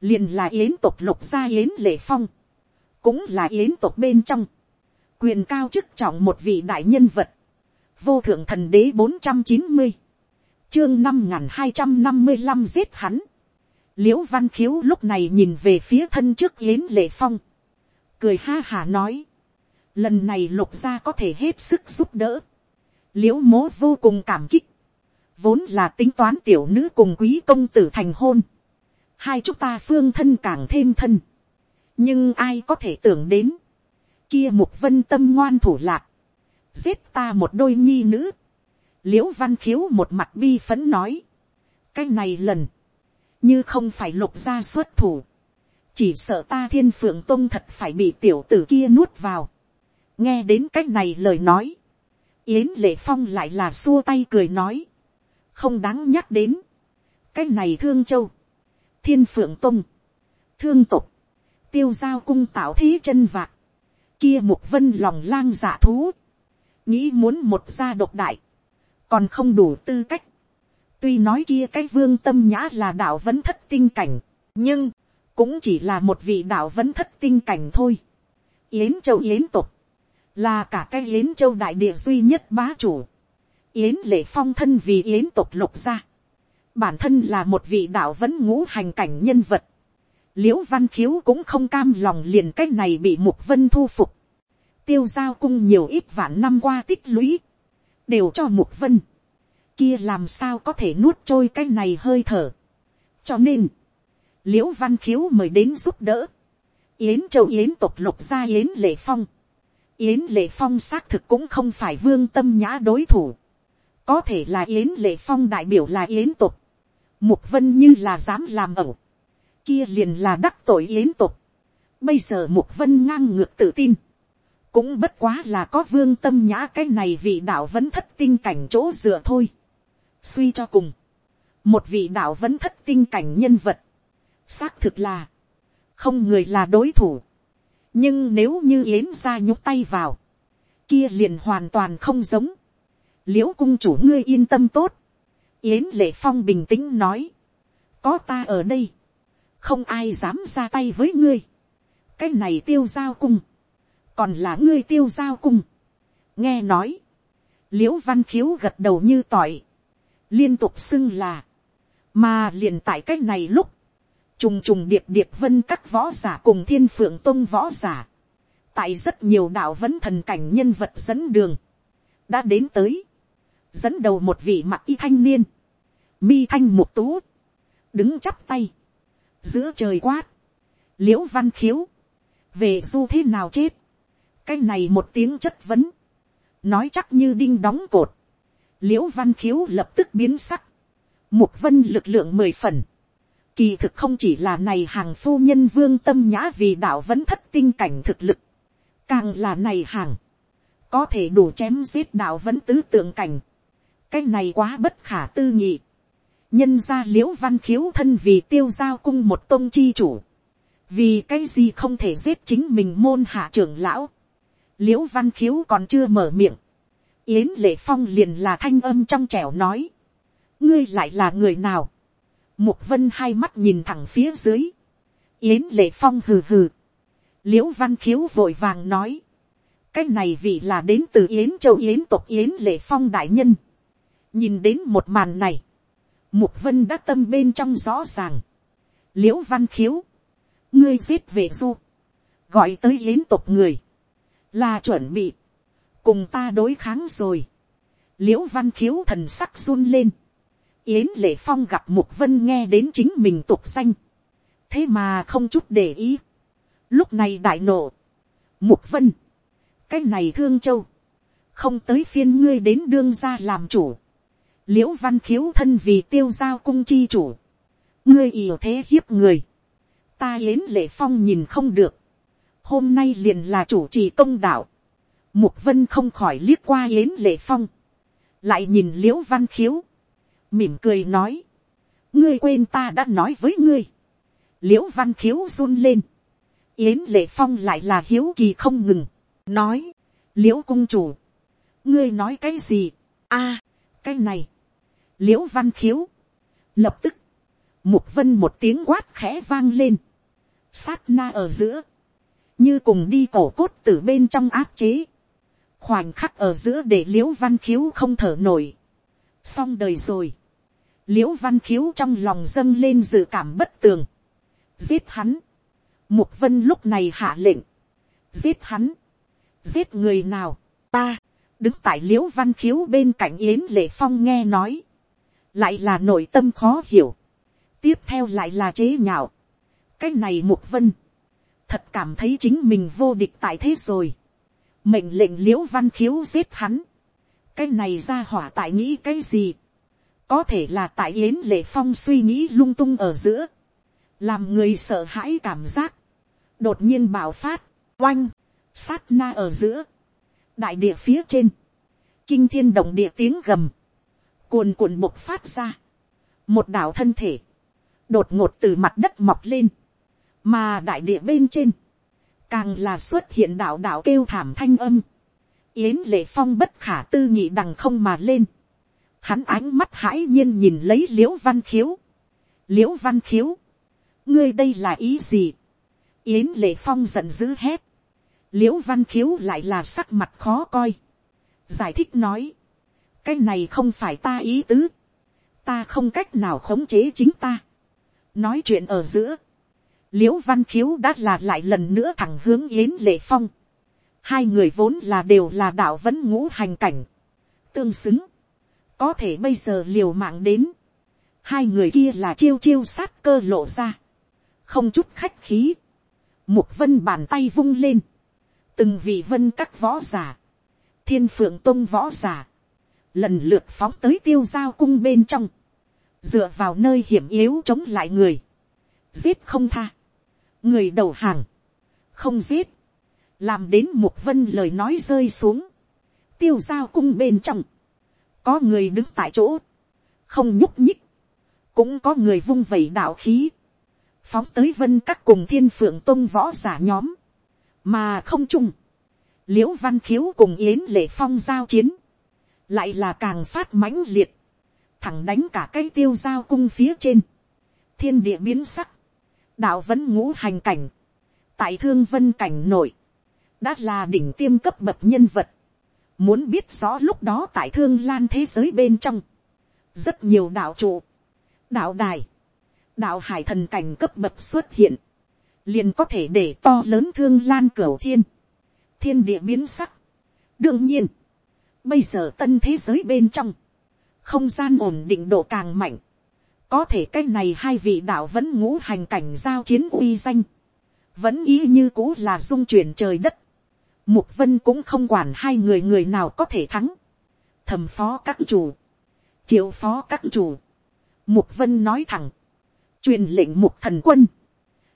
liền là yến Tộc lục gia yến lệ phong cũng là yến tộc bên trong, quyền cao chức trọng một vị đại nhân vật, vô thượng thần đế bốn trăm chín mươi, chương năm n g h n hai trăm năm mươi năm giết hắn, l i ễ u văn khiếu lúc này nhìn về phía thân trước yến lệ phong, cười ha hà nói, lần này lục gia có thể hết sức giúp đỡ, l i ễ u mố vô cùng cảm kích, vốn là tính toán tiểu nữ cùng quý công tử thành hôn, hai chúng ta phương thân càng thêm thân, nhưng ai có thể tưởng đến, kia mục vân tâm ngoan thủ lạc, giết ta một đôi nhi nữ, l i ễ u văn khiếu một mặt bi phấn nói, cái này lần, như không phải lục gia xuất thủ, chỉ sợ ta thiên phượng tông thật phải bị tiểu tử kia nuốt vào, nghe đến cái này lời nói, yến lệ phong lại là xua tay cười nói, không đáng nhắc đến, cái này thương châu, thiên phượng tông, thương tục, tiêu giao cung tạo thế chân vạc, kia mục vân lòng lang giả thú, nghĩ muốn một gia độc đại, còn không đủ tư cách, tuy nói kia cái vương tâm nhã là đạo vẫn thất tinh cảnh, nhưng cũng chỉ là một vị đạo vẫn thất tinh cảnh thôi. Yến châu yến tục, là cả cái yến châu đại địa duy nhất bá chủ. Yến lệ phong thân vì yến tục lục gia, bản thân là một vị đạo vẫn ngũ hành cảnh nhân vật, liễu văn khiếu cũng không cam lòng liền cái này bị mục vân thu phục. tiêu giao cung nhiều ít vạn năm qua tích lũy, đều cho mục vân kia làm sao có thể nuốt trôi cái này hơi thở. cho nên, l i ễ u văn khiếu mời đến giúp đỡ. yến châu yến tục lục gia yến lệ phong. yến lệ phong xác thực cũng không phải vương tâm nhã đối thủ. có thể là yến lệ phong đại biểu là yến tục. mục vân như là dám làm ẩu kia liền là đắc tội yến tục. Bây giờ mục vân ngang ngược tự tin. Cũng bất quá là có vương tâm nhã cái này vì đạo vẫn thất tinh cảnh chỗ dựa thôi. Suy cho cùng. Một vị đạo vẫn thất tinh cảnh nhân vật. Xác thực là. Không người là đối thủ. Nhưng nếu như yến ra nhúc tay vào. Kia liền hoàn toàn không giống. Liễu cung chủ ngươi yên tâm tốt. Yến lệ phong bình tĩnh nói. Có ta ở đây không ai dám ra tay với ngươi. cái này tiêu giao cung, còn là ngươi tiêu giao cung. nghe nói, l i ễ u văn khiếu gật đầu như tỏi, liên tục xưng là, mà liền tại cái này lúc, trùng trùng điệp điệp vân các võ giả cùng thiên phượng tôn võ giả, tại rất nhiều đạo vẫn thần cảnh nhân vật dẫn đường, đã đến tới, dẫn đầu một vị mặc y thanh niên, mi thanh mục tú, đứng chắp tay, giữa trời quát, l i ễ u văn khiếu, về du thế nào chết, cái này một tiếng chất vấn, nói chắc như đinh đóng cột, l i ễ u văn khiếu lập tức biến sắc, mục vân lực lượng mười phần, kỳ thực không chỉ là này hàng phu nhân vương tâm nhã vì đạo vẫn thất tinh cảnh thực lực, càng là này hàng, có thể đủ chém giết đạo vẫn tứ tượng cảnh, cái này quá bất khả tư nghị, nhân ra l i ễ u văn khiếu thân vì tiêu giao cung một tôn chi chủ, vì cái gì không thể giết chính mình môn hạ trưởng lão, l i ễ u văn khiếu còn chưa mở miệng, yến lệ phong liền là thanh âm trong trẻo nói, ngươi lại là người nào, mục vân hai mắt nhìn thẳng phía dưới, yến lệ phong hừ hừ, Liễu văn khiếu vội vàng nói, cái này vì là đến từ yến châu yến tộc yến lệ phong đại nhân, nhìn đến một màn này, mục vân đã tâm bên trong rõ ràng, Liễu văn khiếu, ngươi giết về du, gọi tới yến tộc người, là chuẩn bị, cùng ta đối kháng rồi, l i ễ u văn khiếu thần sắc run lên, yến lệ phong gặp mục vân nghe đến chính mình tục danh, thế mà không chút để ý, lúc này đại nộ, mục vân, cái này thương châu, không tới phiên ngươi đến đương ra làm chủ, l i ễ u văn khiếu thân vì tiêu giao cung chi chủ, ngươi ỉa thế hiếp người, ta yến lệ phong nhìn không được, hôm nay liền là chủ trì công đạo, mục vân không khỏi liếc qua yến lệ phong, lại nhìn Liễu văn khiếu, mỉm cười nói, ngươi quên ta đã nói với ngươi, Liễu văn khiếu run lên, yến lệ phong lại là hiếu kỳ không ngừng, nói, Liễu cung chủ, ngươi nói cái gì, a, cái này, Liễu văn khiếu, lập tức, mục vân một tiếng quát khẽ vang lên, sát na ở giữa, như cùng đi cổ cốt từ bên trong áp chế, khoảnh khắc ở giữa để l i ễ u văn khiếu không thở nổi, xong đời rồi, l i ễ u văn khiếu trong lòng dâng lên dự cảm bất tường, giết hắn, mục vân lúc này hạ lệnh, giết hắn, giết người nào, ta, đứng tại l i ễ u văn khiếu bên cạnh yến lệ phong nghe nói, lại là nội tâm khó hiểu, tiếp theo lại là chế nhạo, cái này mục vân, thật cảm thấy chính mình vô địch tại thế rồi, mệnh lệnh l i ễ u văn khiếu giết hắn, cái này ra hỏa tại nghĩ cái gì, có thể là tại yến lệ phong suy nghĩ lung tung ở giữa, làm người sợ hãi cảm giác, đột nhiên bạo phát, oanh, sát na ở giữa, đại địa phía trên, kinh thiên động địa tiếng gầm, cuồn cuộn bộc phát ra, một đảo thân thể, đột ngột từ mặt đất mọc lên, mà đại địa bên trên, càng là xuất hiện đạo đạo kêu thảm thanh âm, yến lệ phong bất khả tư nhị đằng không mà lên, hắn ánh mắt hãi nhiên nhìn lấy l i ễ u văn khiếu, l i ễ u văn khiếu, ngươi đây là ý gì, yến lệ phong giận dữ hét, l i ễ u văn khiếu lại là sắc mặt khó coi, giải thích nói, cái này không phải ta ý tứ, ta không cách nào khống chế chính ta. nói chuyện ở giữa, l i ễ u văn khiếu đã là lại lần nữa thẳng hướng yến lệ phong. hai người vốn là đều là đạo vẫn ngũ hành cảnh, tương xứng, có thể bây giờ liều mạng đến, hai người kia là chiêu chiêu sát cơ lộ ra, không chút khách khí, mục vân bàn tay vung lên, từng vị vân các võ giả, thiên phượng tôn võ giả, lần lượt phóng tới tiêu giao cung bên trong, dựa vào nơi hiểm yếu chống lại người, giết không tha, người đầu hàng, không giết, làm đến một vân lời nói rơi xuống, tiêu giao cung bên trong, có người đứng tại chỗ, không nhúc nhích, cũng có người vung vẩy đạo khí, phóng tới vân các cùng thiên phượng tôn võ giả nhóm, mà không chung, l i ễ u văn khiếu cùng yến lệ phong giao chiến, lại là càng phát mãnh liệt, thẳng đánh cả cái tiêu giao cung phía trên, thiên địa biến sắc, đạo vẫn ngũ hành cảnh, tại thương vân cảnh nội, đã là đỉnh tiêm cấp bậc nhân vật, muốn biết rõ lúc đó tại thương lan thế giới bên trong, rất nhiều đạo trụ, đạo đài, đạo hải thần cảnh cấp bậc xuất hiện, liền có thể để to lớn thương lan cửa thiên, thiên địa biến sắc. đương nhiên, Bây giờ tân thế giới bên trong, không gian ổn định độ càng mạnh. Có thể cái này hai vị đạo vẫn ngũ hành cảnh giao chiến uy danh. Vẫn ý như cũ là dung chuyển trời đất. Mục vân cũng không quản hai người người nào có thể thắng. Thầm phó các chủ. Triệu phó các chủ. Mục vân nói thẳng. Truyền lệnh mục thần quân.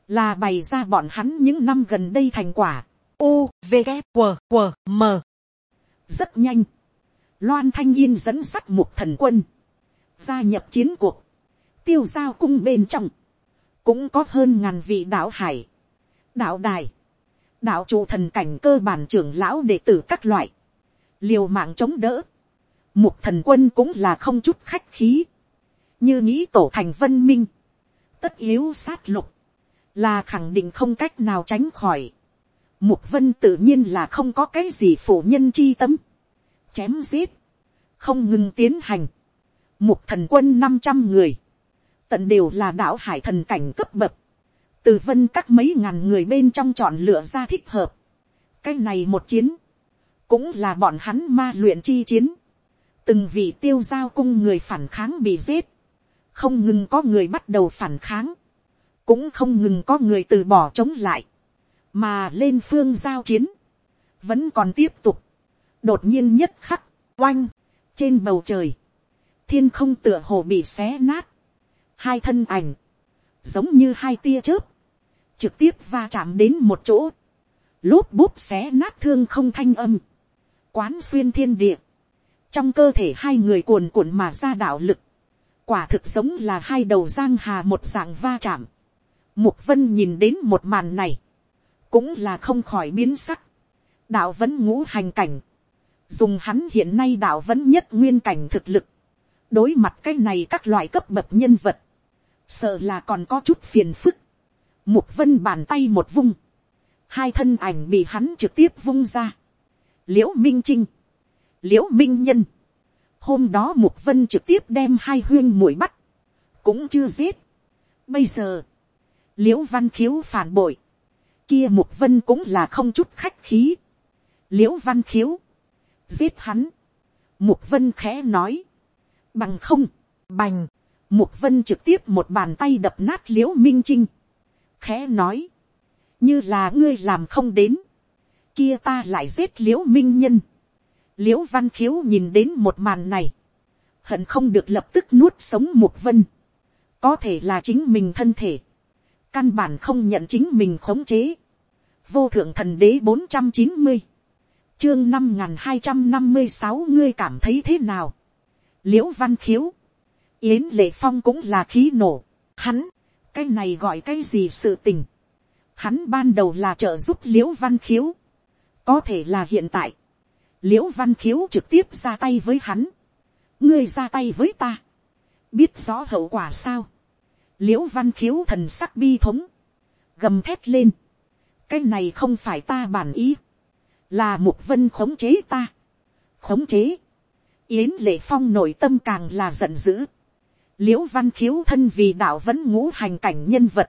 Là bày ra bọn hắn những năm gần đây thành quả. U, V, K, W, W, M. Rất nhanh Loan Thanh Yên dẫn sắt mục thần quân. Gia nhập chiến cuộc tiêu giao cung bên trong, cũng có hơn ngàn vị đạo hải, đạo đài, đạo trụ thần cảnh cơ bản trưởng lão đệ tử các loại, liều mạng chống đỡ, mục thần quân cũng là không chút khách khí, như nghĩ tổ thành vân minh, tất yếu sát lục, là khẳng định không cách nào tránh khỏi. Mục vân tự nhiên là không có cái gì phủ nhân chi tâm, chém giết, không ngừng tiến hành. Mục thần quân năm trăm người, tận đều là đạo hải thần cảnh cấp bậc, từ vân các mấy ngàn người bên trong chọn lựa ra thích hợp. cái này một chiến, cũng là bọn hắn ma luyện chi chiến. từng vị tiêu giao cung người phản kháng bị giết, không ngừng có người bắt đầu phản kháng, cũng không ngừng có người từ bỏ chống lại, mà lên phương giao chiến, vẫn còn tiếp tục, đột nhiên nhất khắc, oanh, trên bầu trời, thiên không tựa hồ bị xé nát, hai thân ảnh, giống như hai tia chớp, trực tiếp va chạm đến một chỗ, lốp búp xé nát thương không thanh âm, quán xuyên thiên địa, trong cơ thể hai người cuồn cuộn mà ra đạo lực, quả thực giống là hai đầu giang hà một dạng va chạm, mục vân nhìn đến một màn này, cũng là không khỏi biến sắc, đạo vẫn ngũ hành cảnh, dùng hắn hiện nay đạo vẫn nhất nguyên cảnh thực lực, đối mặt cái này các loại cấp bậc nhân vật, sợ là còn có chút phiền phức, Mục vân bàn tay một vung. Hai thân ảnh bị hắn trực tiếp vung ra. Liễu Minh Trinh. Liễu Minh Nhân. Hôm đó Mục vân trực tiếp đem hai huyên mũi bắt. Cũng chưa giết. Bây giờ. Liễu Văn Khiếu phản bội. Kia Mục vân cũng là không chút khách khí. Liễu Văn Khiếu. Giết hắn. Mục vân khẽ nói. Bằng không. Bành. Mục vân trực tiếp một bàn tay đập nát liễu minh trinh. Khẽ nói, như là ngươi làm không đến, kia ta lại giết liễu minh nhân. liễu văn khiếu nhìn đến một màn này, hận không được lập tức nuốt sống một vân, có thể là chính mình thân thể, căn bản không nhận chính mình khống chế, vô thượng thần đế bốn trăm chín mươi, chương năm n g h n hai trăm năm mươi sáu ngươi cảm thấy thế nào, liễu văn khiếu, yến lệ phong cũng là khí nổ, hắn, cái này gọi cái gì sự tình. Hắn ban đầu là trợ giúp l i ễ u văn khiếu. có thể là hiện tại. l i ễ u văn khiếu trực tiếp ra tay với hắn. ngươi ra tay với ta. biết rõ hậu quả sao. l i ễ u văn khiếu thần sắc bi thống. gầm thét lên. cái này không phải ta bản ý. là Mục vân khống chế ta. khống chế. yến lệ phong nội tâm càng là giận dữ l i ễ u văn khiếu thân vì đạo vẫn ngũ hành cảnh nhân vật,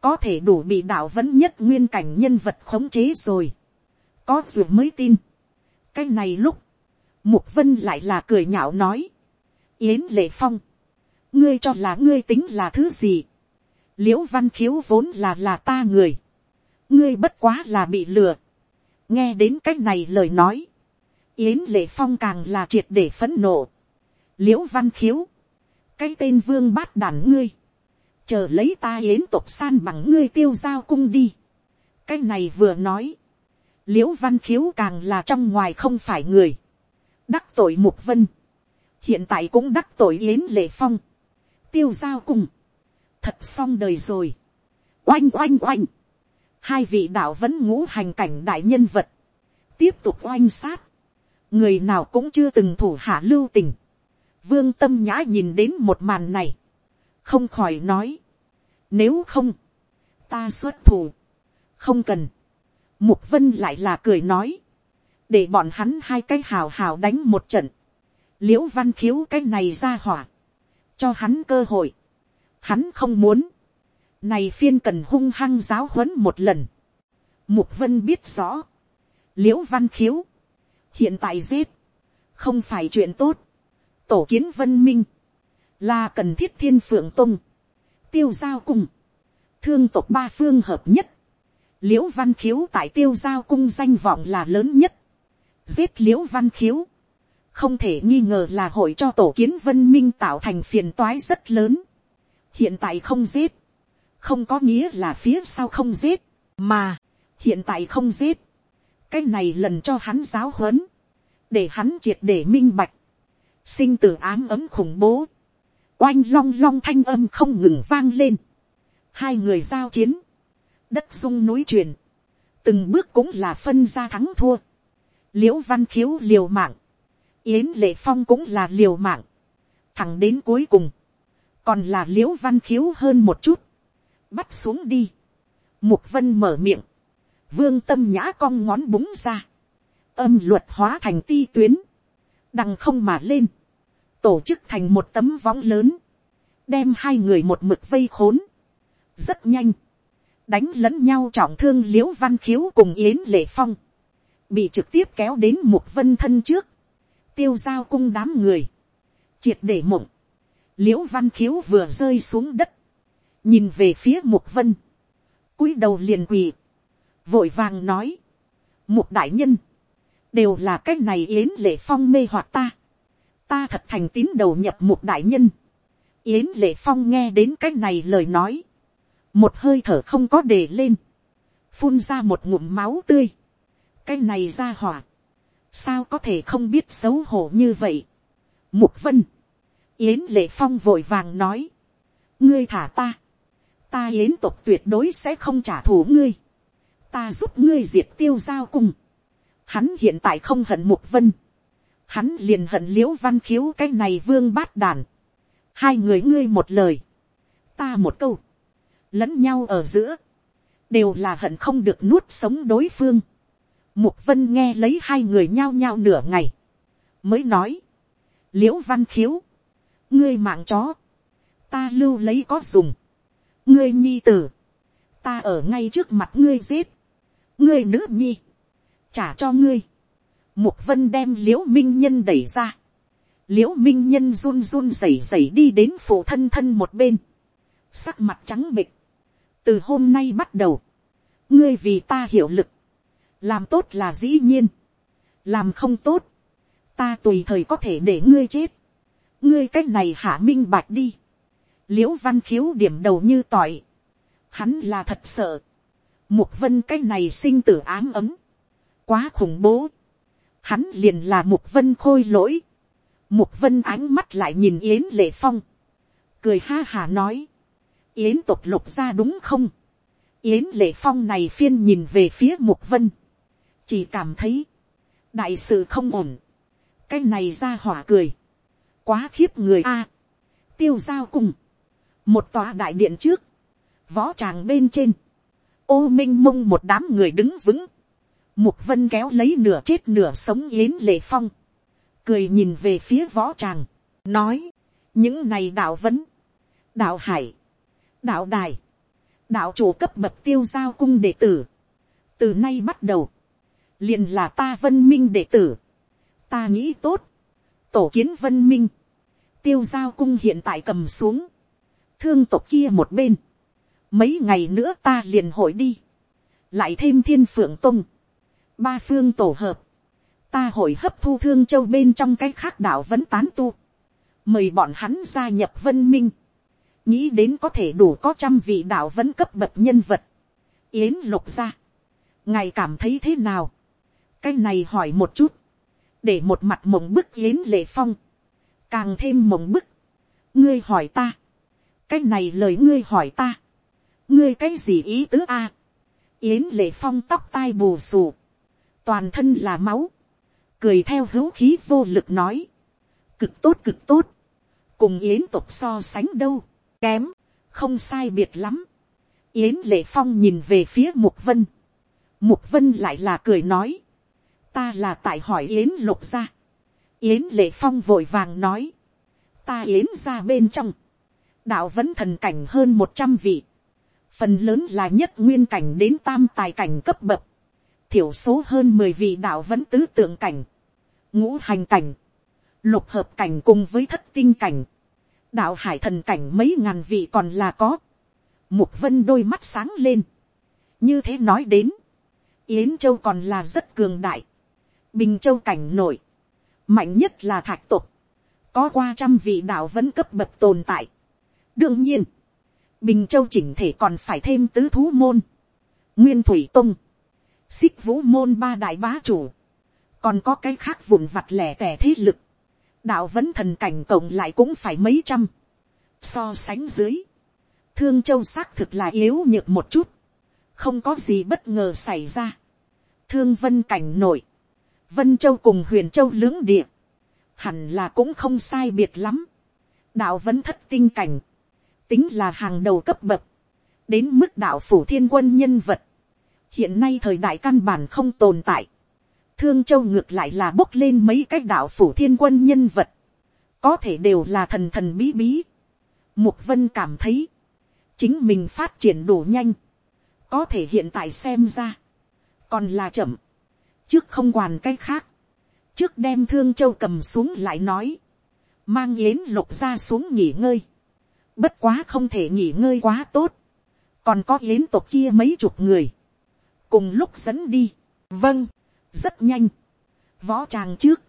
có thể đủ bị đạo vẫn nhất nguyên cảnh nhân vật khống chế rồi, có ruột mới tin. cái này lúc, mục vân lại là cười nhạo nói, yến lệ phong, ngươi cho là ngươi tính là thứ gì, l i ễ u văn khiếu vốn là là ta người, ngươi bất quá là bị lừa, nghe đến cái này lời nói, yến lệ phong càng là triệt để phấn nộ, l i ễ u văn khiếu, cái tên vương bát đàn ngươi, chờ lấy ta yến tục san bằng ngươi tiêu giao cung đi. cái này vừa nói, l i ễ u văn khiếu càng là trong ngoài không phải người, đắc tội mục vân, hiện tại cũng đắc tội yến lệ phong, tiêu giao cung, thật xong đời rồi, oanh oanh oanh, hai vị đạo vẫn ngũ hành cảnh đại nhân vật, tiếp tục oanh sát, người nào cũng chưa từng thủ hạ lưu tình, Vương tâm nhã nhìn đến một màn này. Không khỏi nói. Nếu không. Ta xuất thủ. Không cần. Mục vân lại là cười nói. Để bọn hắn hai cái hào hào đánh một trận. Liễu văn khiếu cái này ra hỏa. Cho hắn cơ hội. Hắn không muốn. Này phiên cần hung hăng giáo huấn một lần. Mục vân biết rõ. Liễu văn khiếu. Hiện tại giết. Không phải chuyện tốt tổ kiến vân minh, là cần thiết thiên phượng tung, tiêu giao cung, thương tộc ba phương hợp nhất, l i ễ u văn khiếu tại tiêu giao cung danh vọng là lớn nhất, giết l i ễ u văn khiếu, không thể nghi ngờ là hội cho tổ kiến vân minh tạo thành phiền toái rất lớn, hiện tại không giết, không có nghĩa là phía sau không giết, mà hiện tại không giết, cái này lần cho hắn giáo huấn, để hắn triệt để minh bạch, sinh tử ám ấm khủng bố, oanh long long thanh âm không ngừng vang lên, hai người giao chiến, đất sung núi truyền, từng bước cũng là phân ra thắng thua, l i ễ u văn khiếu liều mạng, yến lệ phong cũng là liều mạng, thẳng đến cuối cùng, còn là l i ễ u văn khiếu hơn một chút, bắt xuống đi, mục vân mở miệng, vương tâm nhã cong ngón búng ra, âm luật hóa thành ti tuyến, đằng không mà lên, tổ chức thành một tấm võng lớn, đem hai người một mực vây khốn, rất nhanh, đánh lẫn nhau trọng thương l i ễ u văn khiếu cùng yến lệ phong, bị trực tiếp kéo đến một vân thân trước, tiêu giao cung đám người, triệt để mộng, l i ễ u văn khiếu vừa rơi xuống đất, nhìn về phía mục vân, cúi đầu liền quỳ, vội vàng nói, mục đại nhân, đều là cái này yến lệ phong mê hoặc ta, ta thật thành tín đầu nhập một đại nhân, yến lệ phong nghe đến cái này lời nói, một hơi thở không có để lên, phun ra một ngụm máu tươi, cái này ra hỏa, sao có thể không biết xấu hổ như vậy. Mục vân, yến lệ phong vội vàng nói, ngươi thả ta, ta yến tục tuyệt đối sẽ không trả thù ngươi, ta giúp ngươi diệt tiêu giao cùng. Hắn hiện tại không hận mục vân, hắn liền hận l i ễ u văn khiếu cái này vương bát đàn, hai người ngươi một lời, ta một câu, lẫn nhau ở giữa, đều là hận không được nuốt sống đối phương. Mục vân nghe lấy hai người nhao nhao nửa ngày, mới nói, l i ễ u văn khiếu, ngươi mạng chó, ta lưu lấy có dùng, ngươi nhi tử, ta ở ngay trước mặt ngươi giết, ngươi nữ nhi, trả cho ngươi, mục vân đem l i ễ u minh nhân đẩy ra, l i ễ u minh nhân run run rẩy rẩy đi đến phụ thân thân một bên, sắc mặt trắng bệch. từ hôm nay bắt đầu, ngươi vì ta hiệu lực, làm tốt là dĩ nhiên, làm không tốt, ta tùy thời có thể để ngươi chết, ngươi cách này hạ minh bạch đi, l i ễ u văn khiếu điểm đầu như tỏi, hắn là thật sợ, mục vân cách này sinh tử ám ấm, quá khủng bố, hắn liền là mục vân khôi lỗi, mục vân ánh mắt lại nhìn yến lệ phong, cười ha hà nói, yến tộc lục ra đúng không. yến lệ phong này phiên nhìn về phía mục vân. chỉ cảm thấy, đại sự không ổn. cái này ra hỏa cười. quá khiếp người a. tiêu giao cùng. một tòa đại điện trước. võ tràng bên trên. ô minh mông một đám người đứng vững mục vân kéo lấy nửa chết nửa sống yến lệ phong. cười nhìn về phía võ tràng. nói, những này đạo vấn. đạo hải đạo đài, đạo chủ cấp bậc tiêu giao cung đệ tử, từ nay bắt đầu, liền là ta vân minh đệ tử, ta nghĩ tốt, tổ kiến vân minh, tiêu giao cung hiện tại cầm xuống, thương tộc kia một bên, mấy ngày nữa ta liền hội đi, lại thêm thiên phượng tung, ba phương tổ hợp, ta hội hấp thu thương châu bên trong cái khác đạo vẫn tán tu, mời bọn hắn gia nhập vân minh, nghĩ đến có thể đủ có trăm vị đạo vẫn cấp bậc nhân vật. yến lục ra, ngài cảm thấy thế nào, cái này hỏi một chút, để một mặt mộng bức yến lệ phong, càng thêm mộng bức, ngươi hỏi ta, cái này lời ngươi hỏi ta, ngươi cái gì ý tứ a, yến lệ phong tóc tai bù xù, toàn thân là máu, cười theo hữu khí vô lực nói, cực tốt cực tốt, cùng yến tục so sánh đâu, kém, không sai biệt lắm. Yến lệ phong nhìn về phía mục vân. Mục vân lại là cười nói. Ta là tại hỏi Yến lục ra. Yến lệ phong vội vàng nói. Ta Yến ra bên trong. Đạo vẫn thần cảnh hơn một trăm vị. Phần lớn là nhất nguyên cảnh đến tam tài cảnh cấp bậc. Thiểu số hơn mười vị đạo vẫn tứ tượng cảnh. Ngũ hành cảnh. Lục hợp cảnh cùng với thất tinh cảnh đạo hải thần cảnh mấy ngàn vị còn là có. Mục vân đôi mắt sáng lên. Như thế nói đến. Yến Châu còn là rất cường đại. Bình Châu cảnh nổi. Mạnh nhất là thạch tục. Có qua trăm vị đạo vẫn cấp bậc tồn tại. Đương nhiên. Bình Châu chỉnh thể còn phải thêm tứ thú môn. Nguyên Thủy Tông. Xích vũ môn ba đại bá chủ. Còn có cái khác vụn vặt lẻ tẻ thế lực đạo vẫn thần cảnh cộng lại cũng phải mấy trăm. So sánh dưới. Thương châu xác thực là yếu nhược một chút. Không có gì bất ngờ xảy ra. Thương vân cảnh nổi. Vân châu cùng huyền châu lưỡng địa. Hẳn là cũng không sai biệt lắm. Đạo vẫn thất tinh cảnh. Tính là hàng đầu cấp bậc. Đến mức đạo phủ thiên quân nhân vật. Hiện nay thời đại căn bản không tồn tại. Thương châu ngược lại là bốc lên mấy cái đạo phủ thiên quân nhân vật. Có thể đều là thần thần bí bí. Mục vân cảm thấy. Chính mình phát triển đủ nhanh. Có thể hiện tại xem ra. Còn là chậm. Trước không quản cái khác. Trước đem thương châu cầm xuống lại nói. Mang yến lục ra xuống nghỉ ngơi. Bất quá không thể nghỉ ngơi quá tốt. Còn có yến tộc kia mấy chục người. Cùng lúc dẫn đi. Vâng rất nhanh, võ tràng trước,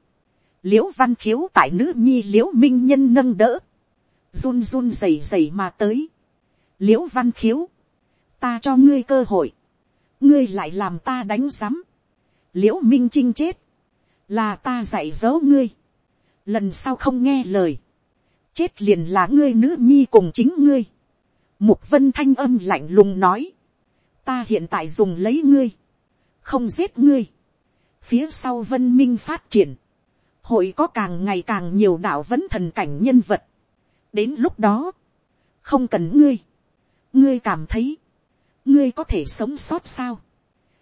l i ễ u văn khiếu tại nữ nhi l i ễ u minh nhân nâng đỡ, run run rẩy rẩy mà tới, l i ễ u văn khiếu, ta cho ngươi cơ hội, ngươi lại làm ta đánh rắm, l i ễ u minh chinh chết, là ta dạy dỗ ngươi, lần sau không nghe lời, chết liền là ngươi nữ nhi cùng chính ngươi, mục vân thanh âm lạnh lùng nói, ta hiện tại dùng lấy ngươi, không giết ngươi, phía sau vân minh phát triển, hội có càng ngày càng nhiều đạo vấn thần cảnh nhân vật. đến lúc đó, không cần ngươi, ngươi cảm thấy, ngươi có thể sống sót sao.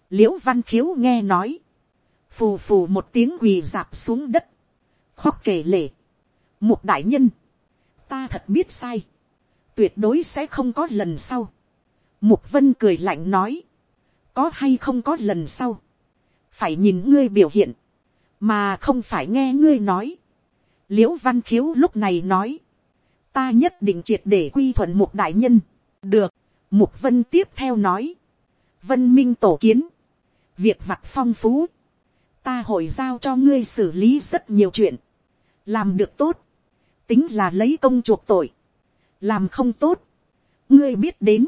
l i ễ u văn khiếu nghe nói, phù phù một tiếng quỳ dạp xuống đất, khóc kể lể, một đại nhân, ta thật biết sai, tuyệt đối sẽ không có lần sau. Mục vân cười lạnh nói, có hay không có lần sau, phải nhìn ngươi biểu hiện, mà không phải nghe ngươi nói. liễu văn khiếu lúc này nói, ta nhất định triệt để quy thuận một đại nhân, được, mục vân tiếp theo nói, vân minh tổ kiến, việc vặt phong phú, ta hội giao cho ngươi xử lý rất nhiều chuyện, làm được tốt, tính là lấy công chuộc tội, làm không tốt, ngươi biết đến,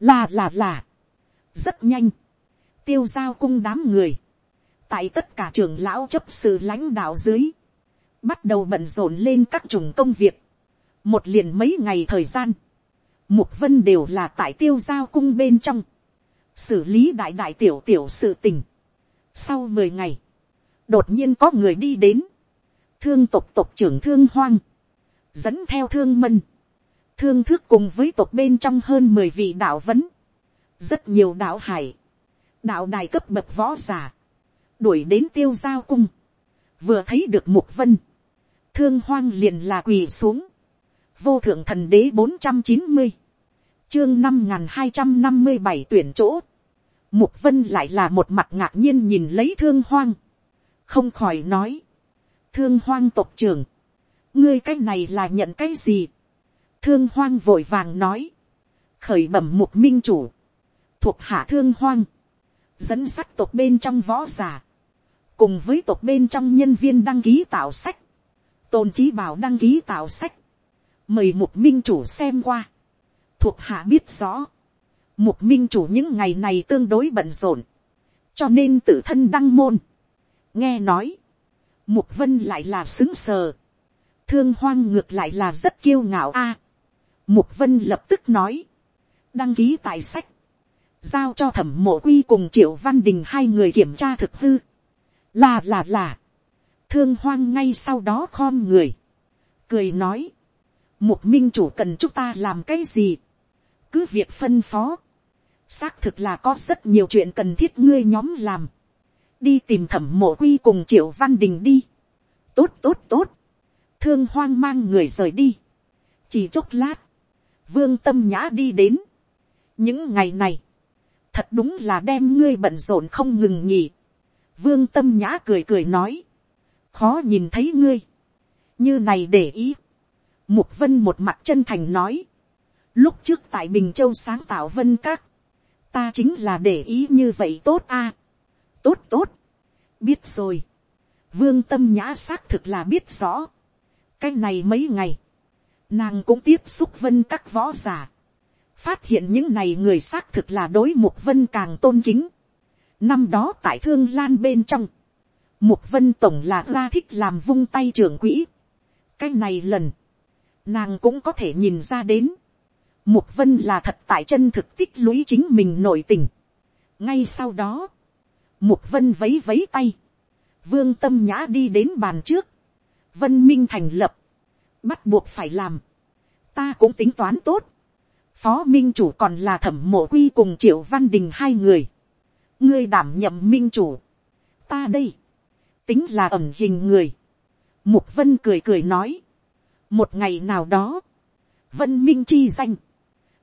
là là là, rất nhanh, tiêu giao cung đám người, tại tất cả trưởng lão chấp sự lãnh đạo dưới, bắt đầu bận rộn lên các chủng công việc, một liền mấy ngày thời gian, mục vân đều là tại tiêu giao cung bên trong, xử lý đại đại tiểu tiểu sự tình. Sau mười ngày, đột nhiên có người đi đến, thương tộc tộc trưởng thương hoang, dẫn theo thương mân, thương thước cùng với tộc bên trong hơn mười vị đạo vấn, rất nhiều đạo hải, đạo đài cấp bậc võ giả, đuổi đến tiêu giao cung, vừa thấy được mục vân, thương hoang liền là quỳ xuống, vô thượng thần đế bốn trăm chín mươi, chương năm n g h n hai trăm năm mươi bảy tuyển chỗ, mục vân lại là một mặt ngạc nhiên nhìn lấy thương hoang, không khỏi nói, thương hoang tộc trưởng, ngươi cái này là nhận cái gì, thương hoang vội vàng nói, khởi bẩm mục minh chủ, thuộc hạ thương hoang, dẫn sắt tộc bên trong võ g i ả cùng với tộc bên trong nhân viên đăng ký tạo sách, tôn trí bảo đăng ký tạo sách, mời mục minh chủ xem qua, thuộc hạ biết rõ, mục minh chủ những ngày này tương đối bận rộn, cho nên tự thân đăng môn. nghe nói, mục vân lại là xứng sờ, thương hoang ngược lại là rất kiêu ngạo a mục vân lập tức nói, đăng ký tài sách, giao cho thẩm mộ quy cùng triệu văn đình hai người kiểm tra thực hư. Là là là, thương hoang ngay sau đó khom người, cười nói, mục minh chủ cần chúng ta làm cái gì, cứ việc phân phó, xác thực là có rất nhiều chuyện cần thiết ngươi nhóm làm, đi tìm thẩm mộ quy cùng triệu văn đình đi, tốt tốt tốt, thương hoang mang người rời đi, chỉ chốc lát, vương tâm nhã đi đến, những ngày này, thật đúng là đem ngươi bận rộn không ngừng nghỉ, Vương tâm nhã cười cười nói. Khó nhìn thấy ngươi. Như này để ý. Mục vân một mặt chân thành nói. Lúc trước tại Bình Châu sáng tạo vân các. Ta chính là để ý như vậy tốt a Tốt tốt. Biết rồi. Vương tâm nhã xác thực là biết rõ. Cái này mấy ngày. Nàng cũng tiếp xúc vân các võ giả. Phát hiện những này người xác thực là đối mục vân càng tôn kính Năm đó tại Thương Lan bên trong, Mục Vân Tổng là ra thích làm vung tay trưởng quỹ. Cái này lần, nàng cũng có thể nhìn ra đến, mục vân là thật tại chân thực tích lũy chính mình nội tình. ngay sau đó, mục vân vấy vấy tay, vương tâm nhã đi đến bàn trước, vân minh thành lập, bắt buộc phải làm, ta cũng tính toán tốt, phó minh chủ còn là thẩm mộ quy cùng triệu văn đình hai người, ngươi đảm nhậm minh chủ, ta đây, tính là ẩm hình người, mục vân cười cười nói, một ngày nào đó, vân minh chi danh,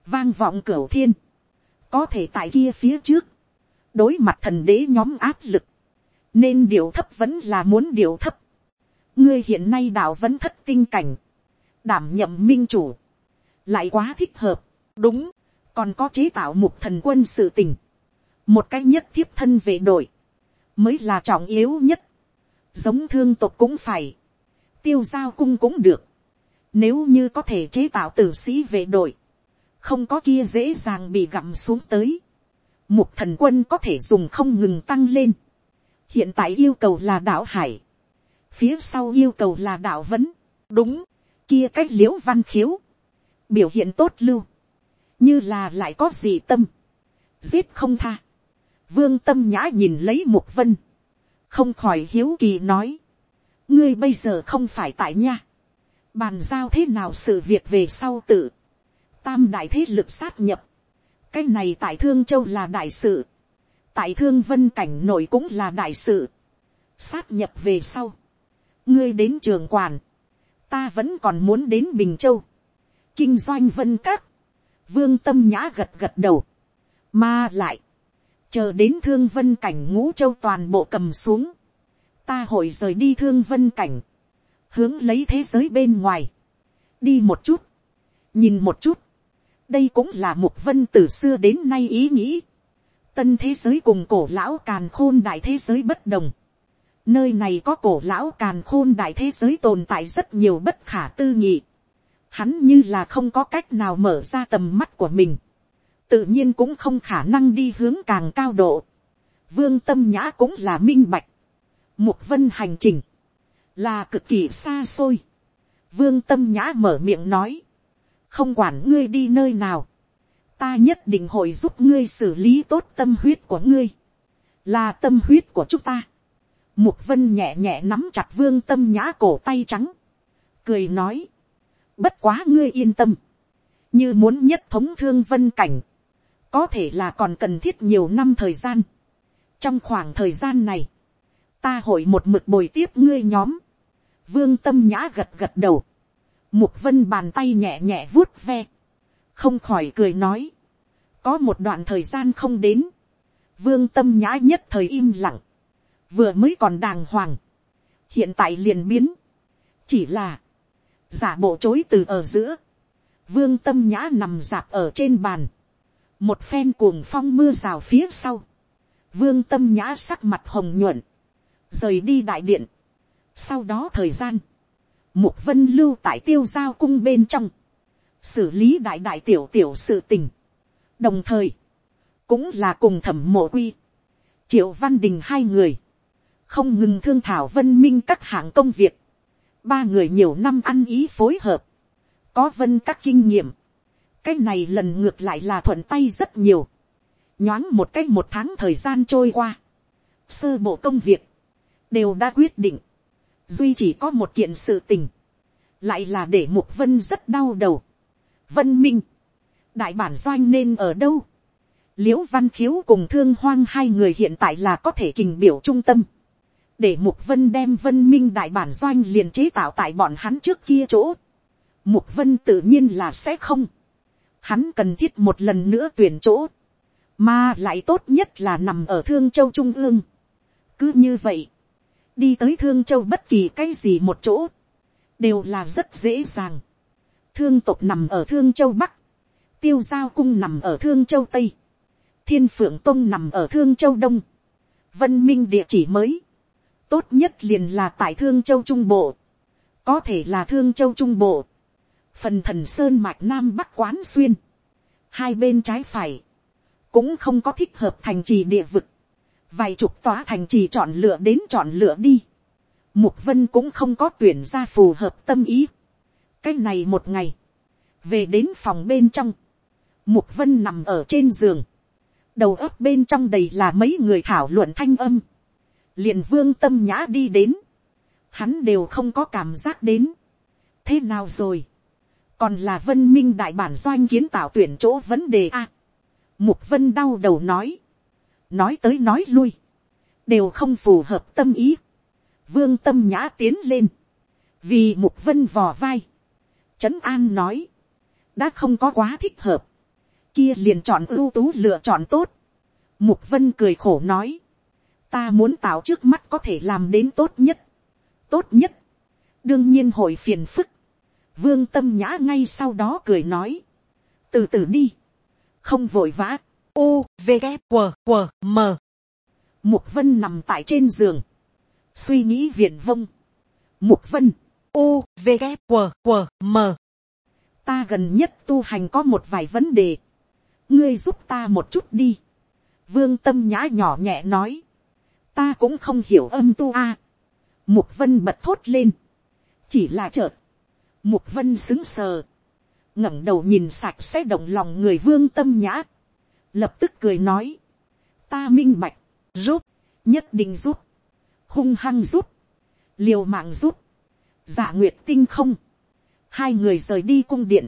vang vọng cửa thiên, có thể tại kia phía trước, đối mặt thần đế nhóm áp lực, nên điều thấp vẫn là muốn điều thấp. ngươi hiện nay đạo vẫn thất tinh cảnh, đảm nhậm minh chủ, lại quá thích hợp, đúng, còn có chế tạo mục thần quân sự tình, một cách nhất thiếp thân về đội, mới là trọng yếu nhất, giống thương tộc cũng phải, tiêu giao cung cũng được, nếu như có thể chế tạo tử sĩ về đội, không có kia dễ dàng bị gặm xuống tới, mục thần quân có thể dùng không ngừng tăng lên, hiện tại yêu cầu là đạo hải, phía sau yêu cầu là đạo vấn, đúng, kia cách l i ễ u văn khiếu, biểu hiện tốt lưu, như là lại có gì tâm, giết không tha, vương tâm nhã nhìn lấy mục vân, không khỏi hiếu kỳ nói, ngươi bây giờ không phải tại nha, bàn giao thế nào sự việc về sau tự, tam đại thế lực sát nhập, cái này tại thương châu là đại sự, tại thương vân cảnh nội cũng là đại sự. sát nhập về sau. ngươi đến trường quản ta vẫn còn muốn đến bình châu. kinh doanh vân các. vương tâm nhã gật gật đầu. mà lại. chờ đến thương vân cảnh ngũ châu toàn bộ cầm xuống. ta hội rời đi thương vân cảnh. hướng lấy thế giới bên ngoài. đi một chút. nhìn một chút. đây cũng là một vân từ xưa đến nay ý nghĩ tân thế giới cùng cổ lão càn khôn đại thế giới bất đồng. Nơi này có cổ lão càn khôn đại thế giới tồn tại rất nhiều bất khả tư nghị. Hắn như là không có cách nào mở ra tầm mắt của mình. Tự nhiên cũng không khả năng đi hướng càng cao độ. Vương tâm nhã cũng là minh bạch. Mục vân hành trình. Là cực kỳ xa xôi. Vương tâm nhã mở miệng nói. Không quản ngươi đi nơi nào ta nhất định hội giúp ngươi xử lý tốt tâm huyết của ngươi, là tâm huyết của chúng ta. Mục vân nhẹ nhẹ nắm chặt vương tâm nhã cổ tay trắng, cười nói, bất quá ngươi yên tâm, như muốn nhất thống thương vân cảnh, có thể là còn cần thiết nhiều năm thời gian. trong khoảng thời gian này, ta hội một mực bồi tiếp ngươi nhóm, vương tâm nhã gật gật đầu, mục vân bàn tay nhẹ nhẹ vuốt ve, không khỏi cười nói, có một đoạn thời gian không đến, vương tâm nhã nhất thời im lặng, vừa mới còn đàng hoàng, hiện tại liền biến, chỉ là, giả bộ chối từ ở giữa, vương tâm nhã nằm dạp ở trên bàn, một phen cuồng phong mưa rào phía sau, vương tâm nhã sắc mặt hồng nhuận, rời đi đại điện. sau đó thời gian, mục vân lưu tại tiêu giao cung bên trong, xử lý đại đại tiểu tiểu sự tình, đồng thời, cũng là cùng thẩm mộ quy, triệu văn đình hai người, không ngừng thương thảo vân minh các hạng công việc, ba người nhiều năm ăn ý phối hợp, có vân các kinh nghiệm, cái này lần ngược lại là thuận tay rất nhiều, nhoáng một cách một tháng thời gian trôi qua, sơ bộ công việc, đều đã quyết định, duy chỉ có một kiện sự tình, lại là để mục vân rất đau đầu. Vân minh, đại bản doanh nên ở đâu. l i ễ u văn khiếu cùng thương hoang hai người hiện tại là có thể kình biểu trung tâm để mục vân đem vân minh đại bản doanh liền chế tạo tại bọn hắn trước kia chỗ. mục vân tự nhiên là sẽ không. hắn cần thiết một lần nữa tuyển chỗ. mà lại tốt nhất là nằm ở thương châu trung ương. cứ như vậy, đi tới thương châu bất kỳ cái gì một chỗ, đều là rất dễ dàng. thương Tộc nằm ở thương châu bắc, tiêu giao cung nằm ở thương châu tây, thiên phượng tông nằm ở thương châu đông, vân minh địa chỉ mới, tốt nhất liền là tại thương châu trung bộ, có thể là thương châu trung bộ, phần thần sơn mạch nam bắc quán xuyên, hai bên trái phải, cũng không có thích hợp thành trì địa vực, vài chục tòa thành trì chọn lựa đến chọn lựa đi, mục vân cũng không có tuyển ra phù hợp tâm ý, cái này một ngày, về đến phòng bên trong, mục vân nằm ở trên giường, đầu óc bên trong đầy là mấy người thảo luận thanh âm, liền vương tâm nhã đi đến, hắn đều không có cảm giác đến, thế nào rồi, còn là vân minh đại bản doanh kiến tạo tuyển chỗ vấn đề a, mục vân đau đầu nói, nói tới nói lui, đều không phù hợp tâm ý, vương tâm nhã tiến lên, vì mục vân vò vai, trấn an nói, đã không có quá thích hợp, kia liền chọn ưu tú lựa chọn tốt, mục vân cười khổ nói, ta muốn tạo trước mắt có thể làm đến tốt nhất, tốt nhất, đương nhiên hội phiền phức, vương tâm nhã ngay sau đó cười nói, từ từ đi, không vội vã, u v g q q m. Mục vân nằm tại trên giường, suy nghĩ viền vông, mục vân, u v g q q m. Ta gần nhất tu hành có một vài vấn đề, ngươi giúp ta một chút đi, vương tâm nhã nhỏ nhẹ nói, ta cũng không hiểu âm tu a, mục vân bật thốt lên, chỉ là chợt, mục vân xứng sờ, ngẩng đầu nhìn sạch sẽ động lòng người vương tâm nhã, lập tức cười nói, ta minh bạch, rút, nhất định rút, hung hăng rút, liều mạng rút, giả nguyệt tinh không, hai người rời đi cung điện,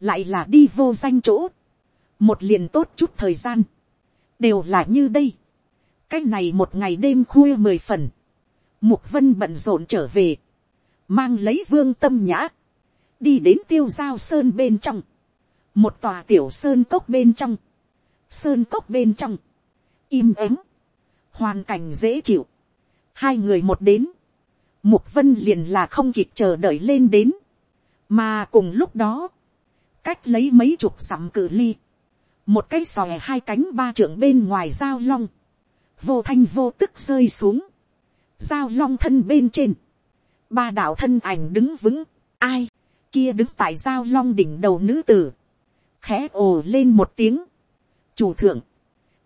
lại là đi vô danh chỗ, một liền tốt chút thời gian, đều là như đây, cái này một ngày đêm khuya mười phần, mục vân bận rộn trở về, mang lấy vương tâm nhã, đi đến tiêu giao sơn bên trong, một tòa tiểu sơn cốc bên trong, sơn cốc bên trong, im ắng, hoàn cảnh dễ chịu, hai người một đến, mục vân liền là không kịp chờ đợi lên đến, mà cùng lúc đó, cách lấy mấy chục sẵm cự ly, một cái sòe hai cánh ba trưởng bên ngoài giao long, vô thanh vô tức rơi xuống, giao long thân bên trên, ba đạo thân ảnh đứng vững, ai, kia đứng tại giao long đỉnh đầu nữ tử, khẽ ồ lên một tiếng, chủ thượng,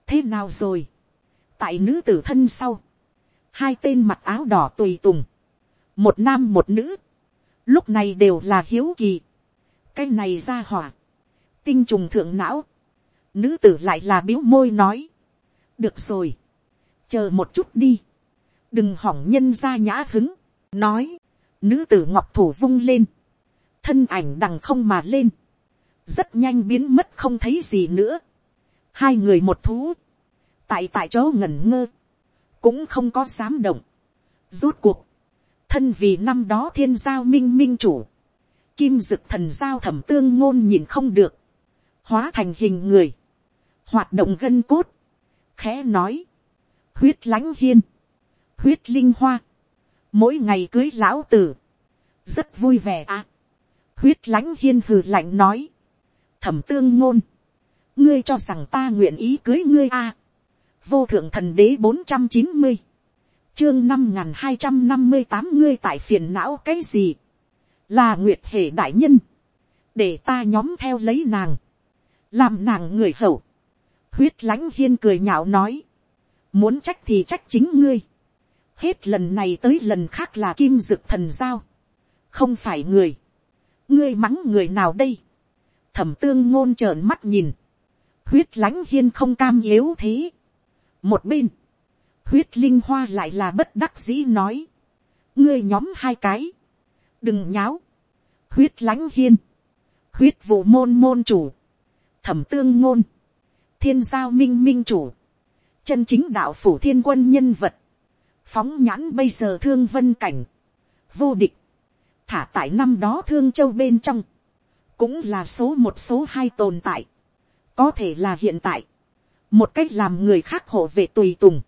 thế nào rồi, tại nữ tử thân sau, hai tên mặc áo đỏ tùy tùng, một nam một nữ, lúc này đều là hiếu kỳ, cái này ra hỏa, tinh trùng thượng não, nữ tử lại là biếu môi nói, được rồi, chờ một chút đi, đừng hỏng nhân ra nhã hứng, nói, nữ tử ngọc thủ vung lên, thân ảnh đằng không mà lên, rất nhanh biến mất không thấy gì nữa, hai người một thú, tại tại chỗ ngẩn ngơ, cũng không có dám động, rút cuộc, thân vì năm đó thiên giao minh minh chủ, kim dực thần giao thẩm tương ngôn nhìn không được, hóa thành hình người, hoạt động gân cốt, khẽ nói, huyết lãnh hiên, huyết linh hoa, mỗi ngày cưới lão tử, rất vui vẻ à. huyết lãnh hiên hừ lạnh nói, thẩm tương ngôn, ngươi cho rằng ta nguyện ý cưới ngươi à. vô thượng thần đế bốn trăm chín mươi, chương năm n g h n hai trăm năm mươi tám ngươi tại phiền não cái gì, là nguyệt hệ đại nhân, để ta nhóm theo lấy nàng, làm nàng người hậu, huyết lãnh hiên cười nhạo nói, muốn trách thì trách chính ngươi, hết lần này tới lần khác là kim dực thần giao, không phải người, ngươi mắng người nào đây, thẩm tương ngôn trợn mắt nhìn, huyết lãnh hiên không cam yếu thế, một bên, huyết linh hoa lại là bất đắc dĩ nói, ngươi nhóm hai cái, đừng nháo, huyết lãnh hiên, huyết vụ môn môn chủ, thẩm tương ngôn, thiên giao minh minh chủ, chân chính đạo phủ thiên quân nhân vật, phóng nhãn bây giờ thương vân cảnh, vô địch, thả tại năm đó thương châu bên trong, cũng là số một số hai tồn tại, có thể là hiện tại, một cách làm người khác hộ về tùy tùng,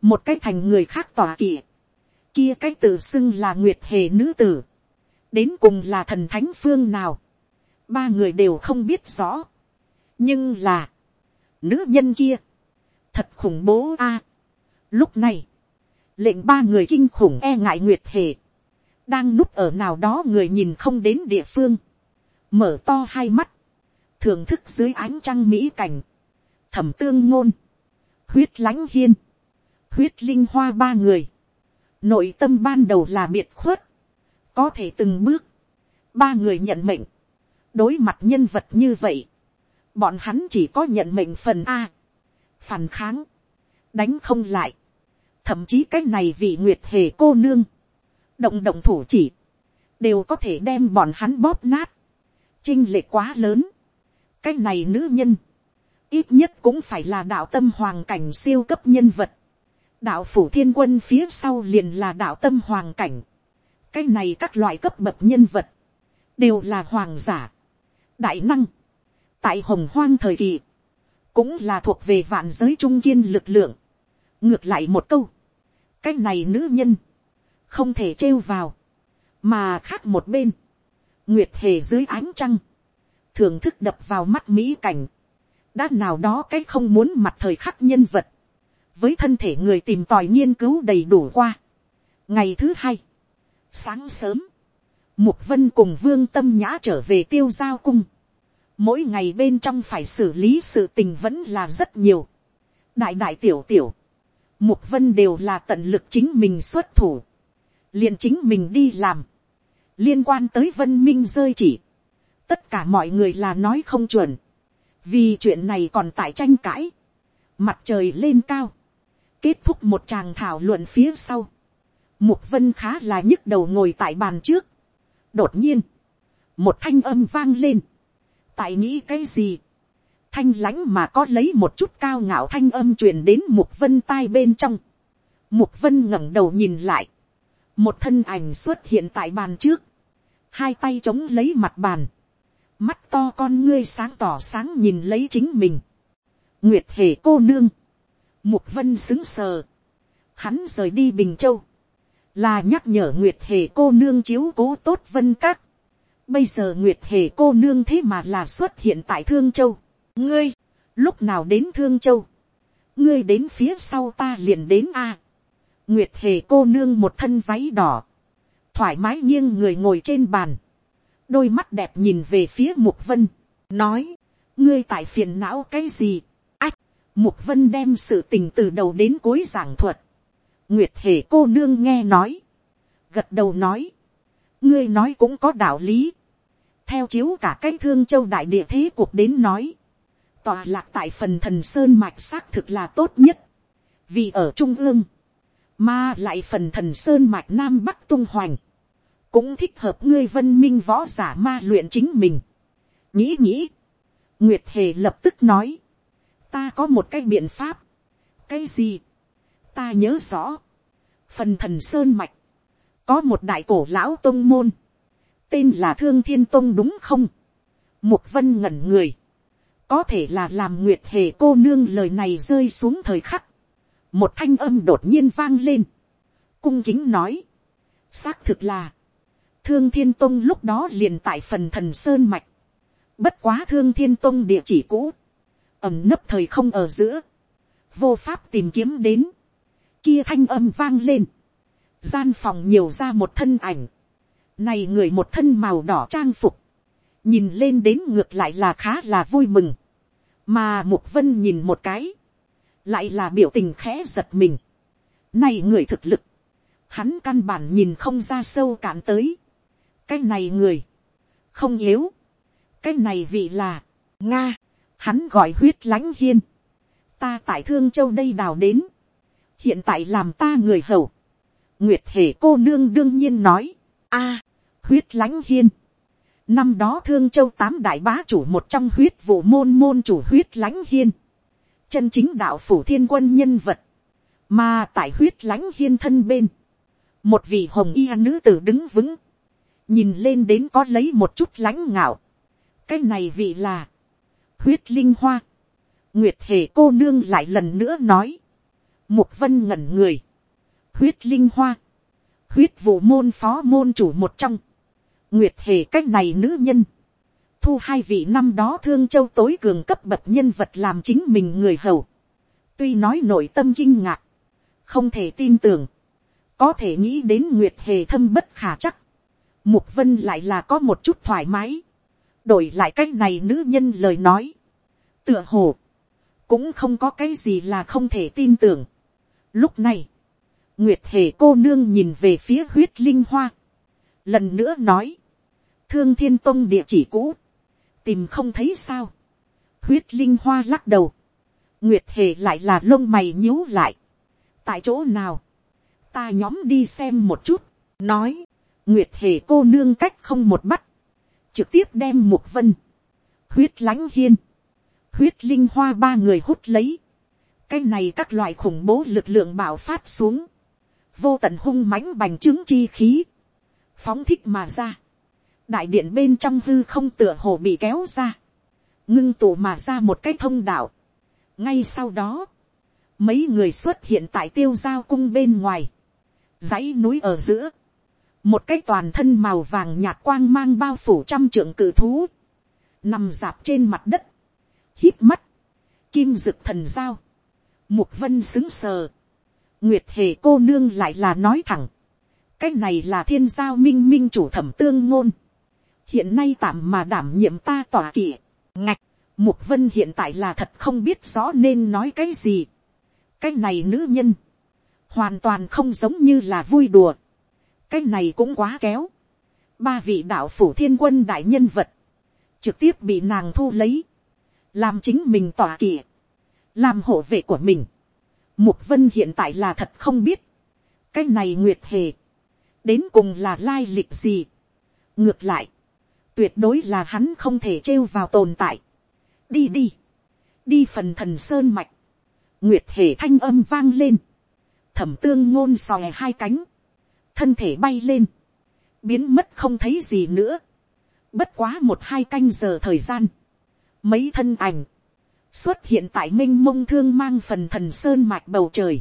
một cách thành người khác tòa kỵ, kia cách tự xưng là nguyệt hề nữ tử, đến cùng là thần thánh phương nào, ba người đều không biết rõ, nhưng là, nữ nhân kia, thật khủng bố a. lúc này, lệnh ba người kinh khủng e ngại nguyệt hề, đang núp ở nào đó người nhìn không đến địa phương, mở to hai mắt, thưởng thức dưới ánh trăng mỹ cảnh, thẩm tương ngôn, huyết lãnh hiên, huyết linh hoa ba người, nội tâm ban đầu là biệt khuất, có thể từng bước, ba người nhận mệnh, đối mặt nhân vật như vậy, bọn hắn chỉ có nhận mệnh phần a, phản kháng, đánh không lại, thậm chí cái này vị nguyệt hề cô nương, động động thủ chỉ, đều có thể đem bọn hắn bóp nát, chinh lệ quá lớn, cái này nữ nhân, ít nhất cũng phải là đạo tâm hoàng cảnh siêu cấp nhân vật, đạo phủ thiên quân phía sau liền là đạo tâm hoàng cảnh, cái này các loại cấp bậc nhân vật, đều là hoàng giả, đại năng, tại hồng hoang thời kỳ, cũng là thuộc về vạn giới trung kiên lực lượng. ngược lại một câu, cái này nữ nhân, không thể trêu vào, mà khác một bên, nguyệt hề dưới ánh trăng, thưởng thức đập vào mắt mỹ cảnh, đã nào đó cái không muốn mặt thời khắc nhân vật, với thân thể người tìm tòi nghiên cứu đầy đủ qua. ngày thứ hai, sáng sớm, mục vân cùng vương tâm nhã trở về tiêu giao cung, mỗi ngày bên trong phải xử lý sự tình vẫn là rất nhiều. đại đại tiểu tiểu, mục vân đều là tận lực chính mình xuất thủ, liền chính mình đi làm, liên quan tới vân minh rơi chỉ, tất cả mọi người là nói không chuẩn, vì chuyện này còn tại tranh cãi, mặt trời lên cao, kết thúc một tràng thảo luận phía sau, mục vân khá là nhức đầu ngồi tại bàn trước, đột nhiên, một thanh âm vang lên, tại nghĩ cái gì, thanh lãnh mà có lấy một chút cao ngạo thanh âm truyền đến mục vân tai bên trong, mục vân ngẩng đầu nhìn lại, một thân ảnh xuất hiện tại bàn trước, hai tay chống lấy mặt bàn, mắt to con ngươi sáng tỏ sáng nhìn lấy chính mình, nguyệt hề cô nương, mục vân xứng sờ, hắn rời đi bình châu, là nhắc nhở nguyệt hề cô nương chiếu cố tốt vân các, bây giờ nguyệt hề cô nương thế mà là xuất hiện tại thương châu, ngươi, lúc nào đến thương châu, ngươi đến phía sau ta liền đến a, nguyệt hề cô nương một thân váy đỏ, thoải mái nghiêng người ngồi trên bàn, đôi mắt đẹp nhìn về phía mục vân, nói, ngươi tại phiền não cái gì, ách, mục vân đem sự tình từ đầu đến cuối giảng thuật, nguyệt hề cô nương nghe nói, gật đầu nói, ngươi nói cũng có đạo lý, theo chiếu cả cái thương châu đại địa thế cuộc đến nói, tòa lạc tại phần thần sơn mạch xác thực là tốt nhất, vì ở trung ương, mà lại phần thần sơn mạch nam bắc tung hoành, cũng thích hợp ngươi vân minh võ giả ma luyện chính mình. nghĩ nghĩ, nguyệt hề lập tức nói, ta có một cái biện pháp, cái gì, ta nhớ rõ, phần thần sơn mạch, có một đại cổ lão tôn môn, tên là thương thiên tông đúng không, mục vân ngẩn người, có thể là làm nguyệt hề cô nương lời này rơi xuống thời khắc, một thanh âm đột nhiên vang lên, cung kính nói, xác thực là, thương thiên tông lúc đó liền tại phần thần sơn mạch, bất quá thương thiên tông địa chỉ cũ, ẩm nấp thời không ở giữa, vô pháp tìm kiếm đến, kia thanh âm vang lên, gian phòng nhiều ra một thân ảnh, này người một thân màu đỏ trang phục, nhìn lên đến ngược lại là khá là vui mừng, mà mục vân nhìn một cái, lại là biểu tình khẽ giật mình. Này người thực lực, hắn căn bản nhìn không ra sâu cạn tới. Cái này người, không yếu. Cái này vị là, Nga, hắn gọi huyết lãnh hiên. Ta tại Thương Châu đây đào đến. Hiện tại làm ta người hầu. Nguyệt hề cô nương đương nhiên nói, a huyết lãnh hiên. Năm đó Thương Châu tám đại bá chủ một trong huyết vụ môn môn chủ huyết lãnh hiên. Chân chính đạo phủ thiên quân nhân vật, mà tại huyết lãnh hiên thân bên, một vị hồng y nữ tử đứng vững, nhìn lên đến có lấy một chút lãnh ngạo, cái này vị là, huyết linh hoa, nguyệt hề cô nương lại lần nữa nói, mục vân ngẩn người, huyết linh hoa, huyết vụ môn phó môn chủ một trong, nguyệt hề cách này nữ nhân, thu hai vị năm đó thương châu tối cường cấp bậc nhân vật làm chính mình người hầu. tuy nói nội tâm kinh ngạc, không thể tin tưởng, có thể nghĩ đến nguyệt hề thâm bất khả chắc. mục vân lại là có một chút thoải mái, đổi lại cái này nữ nhân lời nói. tựa hồ, cũng không có cái gì là không thể tin tưởng. lúc này, nguyệt hề cô nương nhìn về phía huyết linh hoa, lần nữa nói, thương thiên tông địa chỉ cũ, tìm không thấy sao, huyết linh hoa lắc đầu, nguyệt hề lại là lông mày nhíu lại, tại chỗ nào, ta nhóm đi xem một chút, nói, nguyệt hề cô nương cách không một bắt, trực tiếp đem mục vân, huyết lãnh hiên, huyết linh hoa ba người hút lấy, cái này các loại khủng bố lực lượng bạo phát xuống, vô tận hung mãnh bành trướng chi khí, phóng thích mà ra, đại điện bên trong hư không tựa hồ bị kéo ra, ngưng tụ mà ra một cái thông đạo. ngay sau đó, mấy người xuất hiện tại tiêu giao cung bên ngoài, dãy núi ở giữa, một cái toàn thân màu vàng nhạt quang mang bao phủ trăm trượng cự thú, nằm dạp trên mặt đất, hít mắt, kim dực thần giao, mục vân xứng sờ, nguyệt hề cô nương lại là nói thẳng, cái này là thiên giao minh minh chủ thẩm tương ngôn, hiện nay tạm mà đảm nhiệm ta tỏa kỵ, ngạch, mục vân hiện tại là thật không biết rõ nên nói cái gì, cái này nữ nhân, hoàn toàn không giống như là vui đùa, cái này cũng quá kéo, ba vị đạo phủ thiên quân đại nhân vật, trực tiếp bị nàng thu lấy, làm chính mình tỏa kỵ, làm hộ vệ của mình. Mục vân hiện tại là thật không biết, cái này nguyệt hề, đến cùng là lai lịch gì. ngược lại, tuyệt đối là hắn không thể trêu vào tồn tại. đi đi, đi phần thần sơn mạch, nguyệt hề thanh âm vang lên, thẩm tương ngôn xòe hai cánh, thân thể bay lên, biến mất không thấy gì nữa, bất quá một hai canh giờ thời gian, mấy thân ảnh, xuất hiện tại m i n h mông thương mang phần thần sơn mạch bầu trời,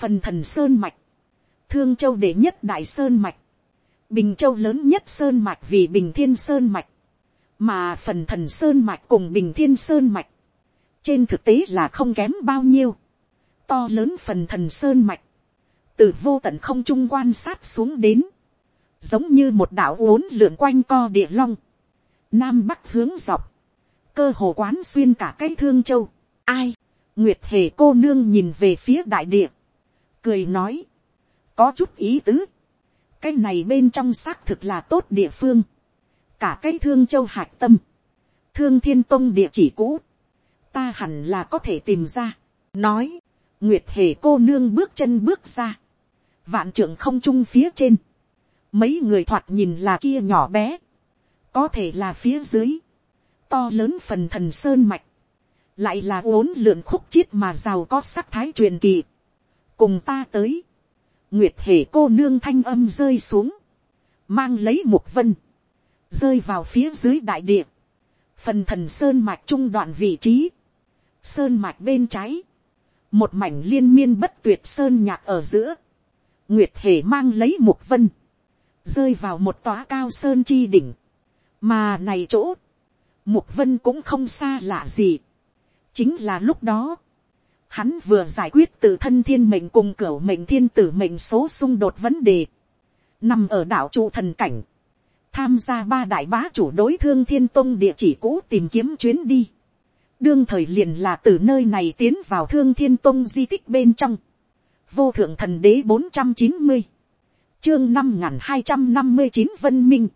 phần thần sơn mạch, thương châu đệ nhất đại sơn mạch, bình châu lớn nhất sơn mạch vì bình thiên sơn mạch, mà phần thần sơn mạch cùng bình thiên sơn mạch, trên thực tế là không kém bao nhiêu, to lớn phần thần sơn mạch, từ vô tận không trung quan sát xuống đến, giống như một đảo uốn lượn quanh co địa long, nam bắc hướng dọc, cơ hồ quán xuyên cả cái thương châu. ai, nguyệt hề cô nương nhìn về phía đại địa, cười nói, có chút ý tứ, cái này bên trong xác thực là tốt địa phương, cả cái thương châu hạc tâm, thương thiên tông địa chỉ cũ, ta hẳn là có thể tìm ra, nói, nguyệt hề cô nương bước chân bước ra, vạn trưởng không trung phía trên, mấy người thoạt nhìn là kia nhỏ bé, có thể là phía dưới, to lớn phần thần sơn mạch, lại là uốn lượn khúc chiết mà giàu có sắc thái truyền kỳ. cùng ta tới, nguyệt hề cô nương thanh âm rơi xuống, mang lấy một vân, rơi vào phía dưới đại địa, phần thần sơn mạch trung đoạn vị trí, sơn mạch bên trái, một mảnh liên miên bất tuyệt sơn nhạc ở giữa, nguyệt hề mang lấy một vân, rơi vào một tóa cao sơn chi đỉnh, mà này chỗ, Mục vân cũng không xa lạ gì. Chính là lúc đó. Hắn vừa giải quyết tự thân thiên mệnh cùng cửu mệnh thiên tử mệnh số xung đột vấn đề. Nằm ở đảo trụ thần cảnh. Tham gia ba đại bá chủ đối thương thiên tông địa chỉ cũ tìm kiếm chuyến đi. Đương thời liền là từ nơi này tiến vào thương thiên tông di tích bên trong. Vô thượng thần đế bốn trăm chín mươi Chương năm hai trăm năm mươi chín Vân Minh.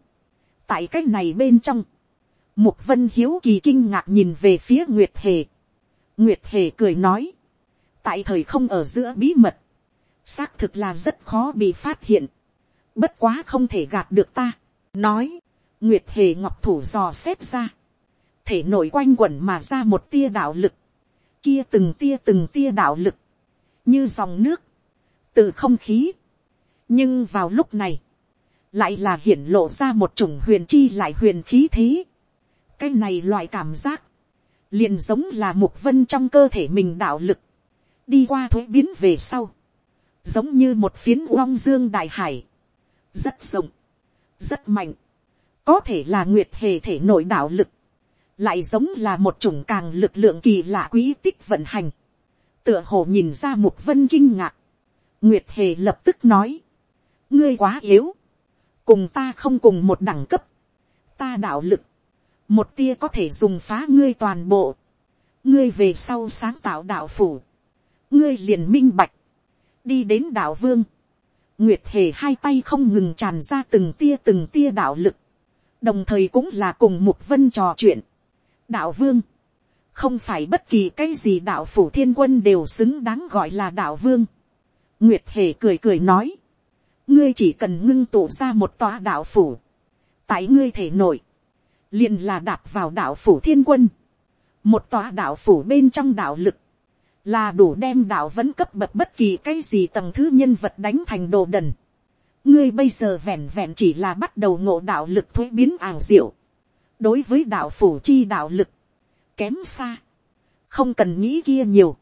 Tại cách này bên trong, Mục vân hiếu kỳ kinh ngạc nhìn về phía Nguyệt Hề. Nguyệt Hề cười nói. Tại thời không ở giữa bí mật. Xác thực là rất khó bị phát hiện. Bất quá không thể gạt được ta. Nói. Nguyệt Hề ngọc thủ dò xét ra. Thể nổi quanh quẩn mà ra một tia đạo lực. Kia từng tia từng tia đạo lực. Như dòng nước. Từ không khí. Nhưng vào lúc này. Lại là hiển lộ ra một chủng huyền chi lại huyền khí thế cái này loại cảm giác, liền giống là mục vân trong cơ thể mình đạo lực, đi qua thuế biến về sau, giống như một phiến uong dương đại hải, rất rộng, rất mạnh, có thể là nguyệt hề thể nội đạo lực, lại giống là một chủng càng lực lượng kỳ lạ quý tích vận hành, tựa hồ nhìn ra mục vân kinh ngạc, nguyệt hề lập tức nói, ngươi quá yếu, cùng ta không cùng một đẳng cấp, ta đạo lực, một tia có thể dùng phá ngươi toàn bộ, ngươi về sau sáng tạo đạo phủ, ngươi liền minh bạch, đi đến đạo vương, nguyệt hề hai tay không ngừng tràn ra từng tia từng tia đạo lực, đồng thời cũng là cùng mục vân trò chuyện. đạo vương, không phải bất kỳ cái gì đạo phủ thiên quân đều xứng đáng gọi là đạo vương. nguyệt hề cười cười nói, ngươi chỉ cần ngưng tụ ra một tòa đạo phủ, tại ngươi thể nội, liền là đạp vào đạo phủ thiên quân, một tòa đạo phủ bên trong đạo lực, là đủ đem đạo vẫn cấp bậc bất kỳ cái gì tầng thứ nhân vật đánh thành đồ đần. ngươi bây giờ vẹn vẹn chỉ là bắt đầu ngộ đạo lực thuế biến ảo diệu. đối với đạo phủ chi đạo lực, kém xa, không cần nghĩ kia nhiều,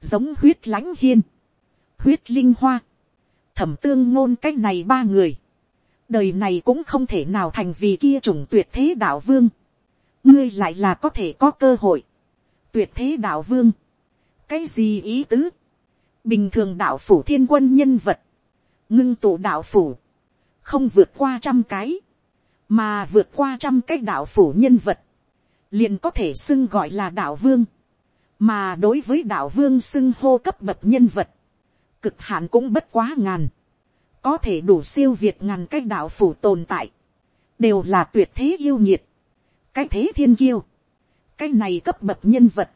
giống huyết lãnh hiên, huyết linh hoa, thẩm tương ngôn cái này ba người, đời này cũng không thể nào thành vì kia chủng tuyệt thế đạo vương, ngươi lại là có thể có cơ hội, tuyệt thế đạo vương, cái gì ý tứ, bình thường đạo phủ thiên quân nhân vật, ngưng tụ đạo phủ, không vượt qua trăm cái, mà vượt qua trăm cái đạo phủ nhân vật, liền có thể xưng gọi là đạo vương, mà đối với đạo vương xưng hô cấp bậc nhân vật, cực hạn cũng bất quá ngàn, có thể đủ siêu việt ngàn cái đạo phủ tồn tại, đều là tuyệt thế yêu nhiệt, cái thế thiên kiêu, cái này cấp bậc nhân vật,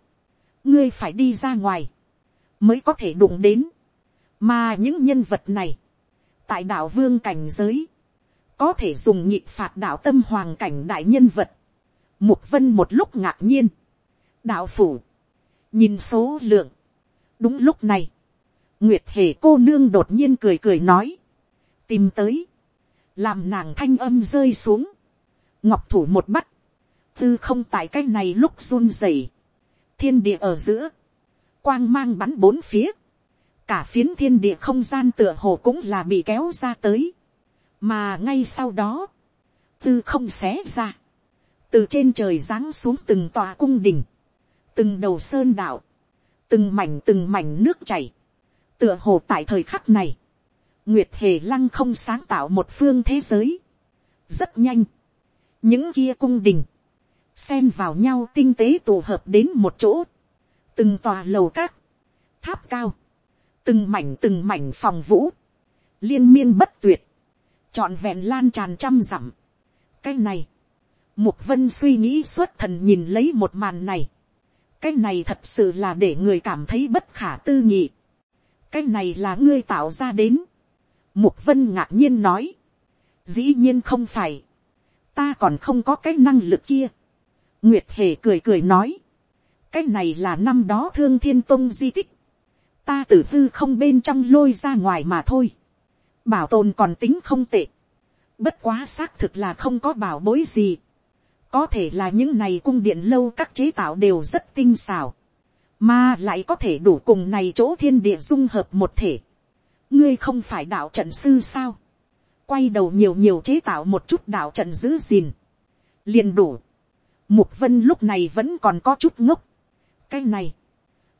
ngươi phải đi ra ngoài, mới có thể đụng đến, mà những nhân vật này, tại đạo vương cảnh giới, có thể dùng nhị phạt đạo tâm hoàng cảnh đại nhân vật, mục vân một lúc ngạc nhiên, đạo phủ, nhìn số lượng, đúng lúc này, nguyệt hề cô nương đột nhiên cười cười nói, tìm tới, làm nàng thanh âm rơi xuống, ngọc thủ một bắt, tư không tại cái này lúc run rẩy, thiên địa ở giữa, quang mang bắn bốn phía, cả phiến thiên địa không gian tựa hồ cũng là bị kéo ra tới, mà ngay sau đó, tư không xé ra, từ trên trời giáng xuống từng tòa cung đình, từng đầu sơn đạo, từng mảnh từng mảnh nước chảy, tựa hồ tại thời khắc này, nguyệt hề lăng không sáng tạo một phương thế giới, rất nhanh, những kia cung đình, xen vào nhau tinh tế tụ hợp đến một chỗ, từng tòa lầu các, tháp cao, từng mảnh từng mảnh phòng vũ, liên miên bất tuyệt, trọn vẹn lan tràn trăm dặm. cái này, mục vân suy nghĩ suốt thần nhìn lấy một màn này, cái này thật sự là để người cảm thấy bất khả tư nghị, cái này là ngươi tạo ra đến, mục vân ngạc nhiên nói, dĩ nhiên không phải, ta còn không có cái năng lực kia, Nguyệt hề cười cười nói. Cái này là năm đó thương thiên tông di tích. Ta tử tư không bên trong lôi ra ngoài mà thôi. Bảo tồn còn tính không tệ. Bất quá xác thực là không có bảo bối gì. Có thể là những này cung điện lâu các chế tạo đều rất tinh xảo. Mà lại có thể đủ cùng này chỗ thiên địa dung hợp một thể. Ngươi không phải đạo trận sư sao? Quay đầu nhiều nhiều chế tạo một chút đạo trận giữ gìn. liền đủ Mục vân lúc này vẫn còn có chút ngốc. Cái này,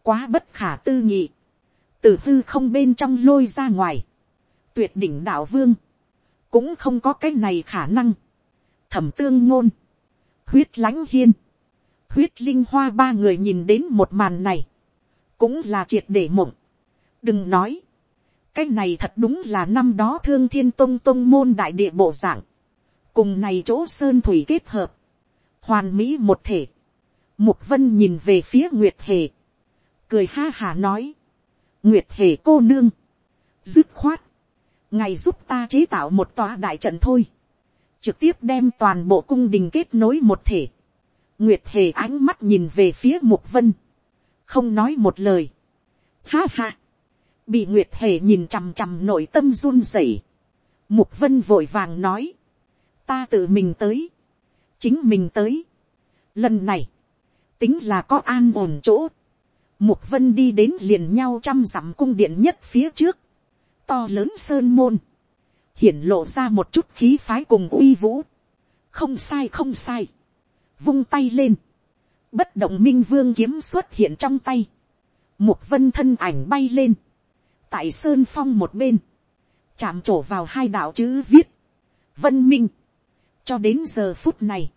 quá bất khả tư nghị. Từ tư không bên trong lôi ra ngoài. Tuyệt đỉnh đạo vương. Cũng không có cái này khả năng. Thẩm tương ngôn. Huyết lãnh hiên. Huyết linh hoa ba người nhìn đến một màn này. Cũng là triệt để mộng. Đừng nói. Cái này thật đúng là năm đó thương thiên tông tông môn đại địa bộ dạng. Cùng này chỗ sơn thủy kết hợp hoàn mỹ một thể. Mục vân nhìn về phía nguyệt hề, cười ha hà nói, nguyệt hề cô nương, dứt khoát, ngày giúp ta chế tạo một tòa đại trận thôi, trực tiếp đem toàn bộ cung đình kết nối một thể. Nguyệt hề ánh mắt nhìn về phía mục vân, không nói một lời. Ha ha, bị nguyệt hề nhìn chằm chằm nội tâm run rẩy. Mục vân vội vàng nói, ta tự mình tới, chính mình tới. Lần này, tính là có an ổn chỗ. Mục vân đi đến liền nhau trăm dặm cung điện nhất phía trước. To lớn sơn môn. Hiển lộ ra một chút khí phái cùng uy vũ. Không sai không sai. Vung tay lên. Bất động minh vương kiếm xuất hiện trong tay. Mục vân thân ảnh bay lên. Tại sơn phong một bên. Chạm trổ vào hai đạo chữ viết. Vân minh cho đến giờ phút này,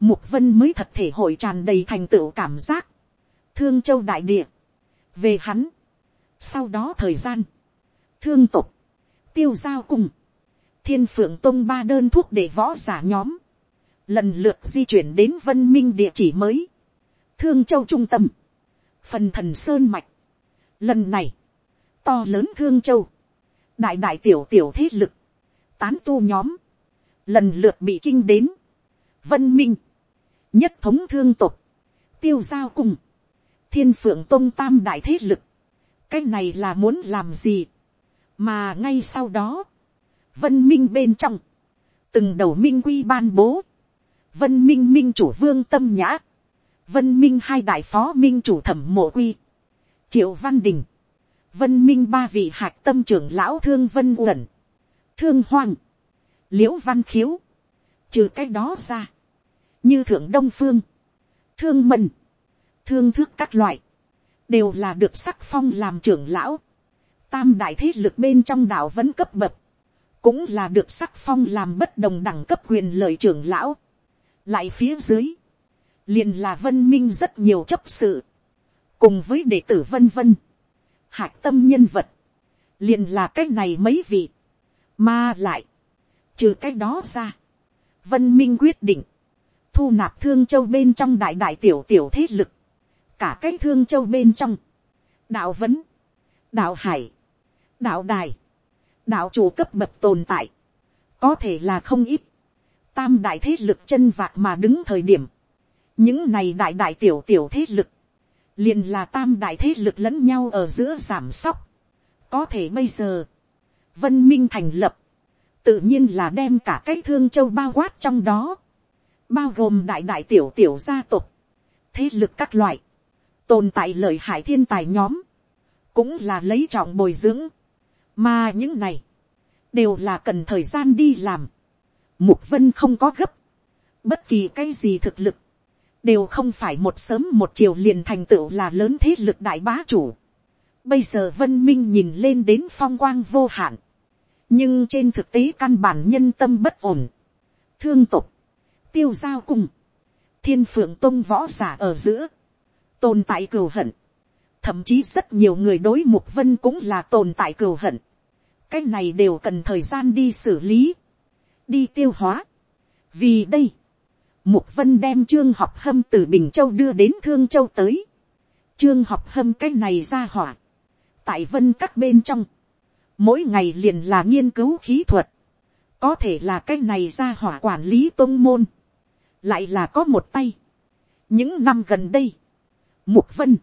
Mục Vân mới thật thể hội tràn đầy thành tựu cảm giác. Thương châu đại địa. Về hắn. Sau đó thời gian. Thương tục. Tiêu giao cùng. Thiên phượng tông ba đơn thuốc để võ giả nhóm. lần lượt di chuyển đến vân minh địa chỉ mới, thương châu trung tâm, phần thần sơn mạch, lần này, to lớn thương châu, đại đại tiểu tiểu thế lực, tán tu nhóm, lần lượt bị kinh đến, vân minh, nhất thống thương tục, tiêu giao cùng, thiên phượng tôn tam đại thế lực, cái này là muốn làm gì, mà ngay sau đó, vân minh bên trong, từng đầu minh quy ban bố, vân minh minh chủ vương tâm nhã, vân minh hai đại phó minh chủ thẩm mộ quy, triệu văn đình, vân minh ba vị hạc tâm trưởng lão thương vân uẩn, thương hoang, l i ễ u văn khiếu, trừ cái đó ra, như thượng đông phương, thương mần, thương thước các loại, đều là được sắc phong làm trưởng lão, tam đại thế lực bên trong đạo vẫn cấp bậc, cũng là được sắc phong làm bất đồng đẳng cấp quyền lợi trưởng lão, lại phía dưới, liền là vân minh rất nhiều chấp sự, cùng với đệ tử vân vân, hạc tâm nhân vật, liền là cái này mấy vị, mà lại, trừ cái đó ra, vân minh quyết định, thu nạp thương châu bên trong đại đại tiểu tiểu thế lực, cả cái thương châu bên trong, đạo vấn, đạo hải, đạo đài, đạo chủ cấp bậc tồn tại, có thể là không ít, tam đại thế lực chân vạc mà đứng thời điểm, những này đại đại tiểu tiểu thế lực, liền là tam đại thế lực lẫn nhau ở giữa giảm sóc. có thể bây giờ, vân minh thành lập, tự nhiên là đem cả cái thương châu bao quát trong đó, bao gồm đại đại tiểu tiểu gia tộc, thế lực các loại, tồn tại lợi hại thiên tài nhóm, cũng là lấy trọng bồi dưỡng, mà những này, đều là cần thời gian đi làm, mục vân không có gấp, bất kỳ cái gì thực lực, đều không phải một sớm một chiều liền thành tựu là lớn thế lực đại bá chủ. Bây giờ vân minh nhìn lên đến phong quang vô hạn, nhưng trên thực tế căn bản nhân tâm bất ổn, thương tục, tiêu giao cùng, thiên phượng tôn võ giả ở giữa, tồn tại cừu hận, thậm chí rất nhiều người đối mục vân cũng là tồn tại cừu hận, cái này đều cần thời gian đi xử lý, đi tiêu hóa, vì đây, Mục Vân đem Trương Học Hâm từ Bình Châu đưa đến Thương Châu tới. Trương Học Hâm cái này ra hỏa. Tại Vân các bên trong. Mỗi ngày liền là nghiên cứu khí thuật. Có thể là cái này ra hỏa quản lý tôn môn. Lại là có một tay. Những năm gần đây. Mục Vân.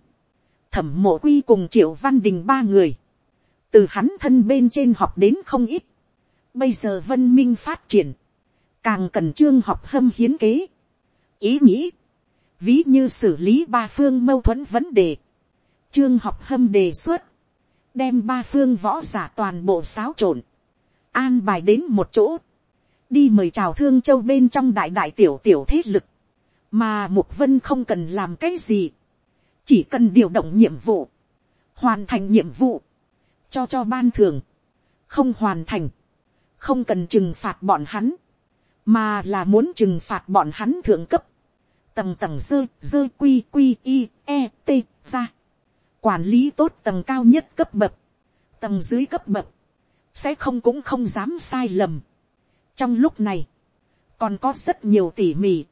Thẩm mộ quy cùng Triệu Văn Đình ba người. Từ hắn thân bên trên học đến không ít. Bây giờ Vân Minh phát triển càng cần trương học hâm hiến kế, ý nghĩ, ví như xử lý ba phương mâu thuẫn vấn đề, trương học hâm đề xuất, đem ba phương võ giả toàn bộ xáo trộn, an bài đến một chỗ, đi mời chào thương châu bên trong đại đại tiểu tiểu thế lực, mà mục vân không cần làm cái gì, chỉ cần điều động nhiệm vụ, hoàn thành nhiệm vụ, cho cho ban thường, không hoàn thành, không cần trừng phạt bọn hắn, mà là muốn trừng phạt bọn hắn thượng cấp, tầng tầng dơ dơ quy quy i e t ra, quản lý tốt tầng cao nhất cấp bậc, tầng dưới cấp bậc, sẽ không cũng không dám sai lầm. trong lúc này, còn có rất nhiều tỉ mỉ,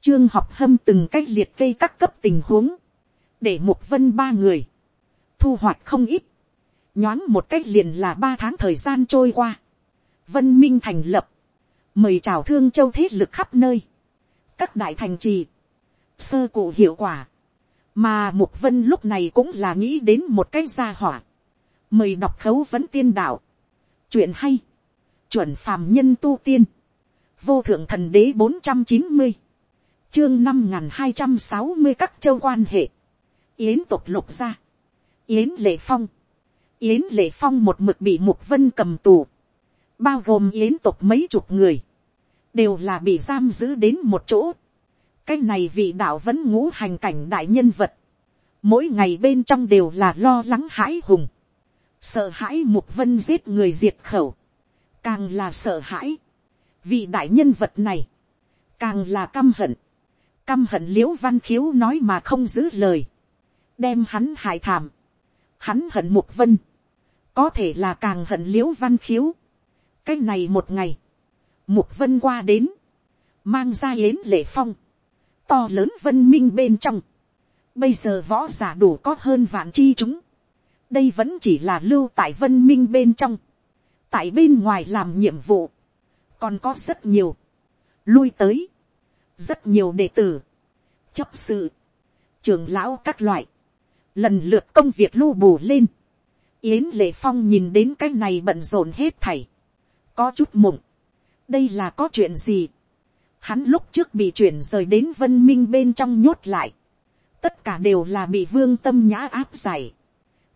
trương học hâm từng cách liệt kê các cấp tình huống, để một vân ba người, thu hoạch không ít, nhoáng một cách liền là ba tháng thời gian trôi qua, vân minh thành lập, mời chào thương châu thế lực khắp nơi, các đại thành trì, sơ cụ hiệu quả, mà mục vân lúc này cũng là nghĩ đến một cái gia hỏa, mời đọc khấu vấn tiên đạo, chuyện hay, chuẩn phàm nhân tu tiên, vô thượng thần đế bốn trăm chín mươi, chương năm n hai trăm sáu mươi các châu quan hệ, yến tục lục gia, yến lệ phong, yến lệ phong một mực bị mục vân cầm tù, bao gồm yến tục mấy chục người, đều là bị giam giữ đến một chỗ cái này vị đạo vẫn ngũ hành cảnh đại nhân vật, mỗi ngày bên trong đều là lo lắng hãi hùng, sợ hãi mục vân giết người diệt khẩu, càng là sợ hãi, vị đại nhân vật này, càng là căm hận, căm hận l i ễ u văn khiếu nói mà không giữ lời, đem hắn hại thảm, hắn hận mục vân, có thể là càng hận l i ễ u văn khiếu, cái này một ngày, mục vân qua đến, mang ra yến lệ phong, to lớn vân minh bên trong, bây giờ võ giả đủ có hơn vạn chi chúng, đây vẫn chỉ là lưu tại vân minh bên trong, tại bên ngoài làm nhiệm vụ, còn có rất nhiều, lui tới, rất nhiều đệ tử, chấp sự, trường lão các loại, lần lượt công việc lưu bù lên, yến lệ phong nhìn đến cái này bận rộn hết thảy, có chút mộng, đây là có chuyện gì, hắn lúc trước bị chuyển rời đến vân minh bên trong nhốt lại, tất cả đều là bị vương tâm nhã áp giải,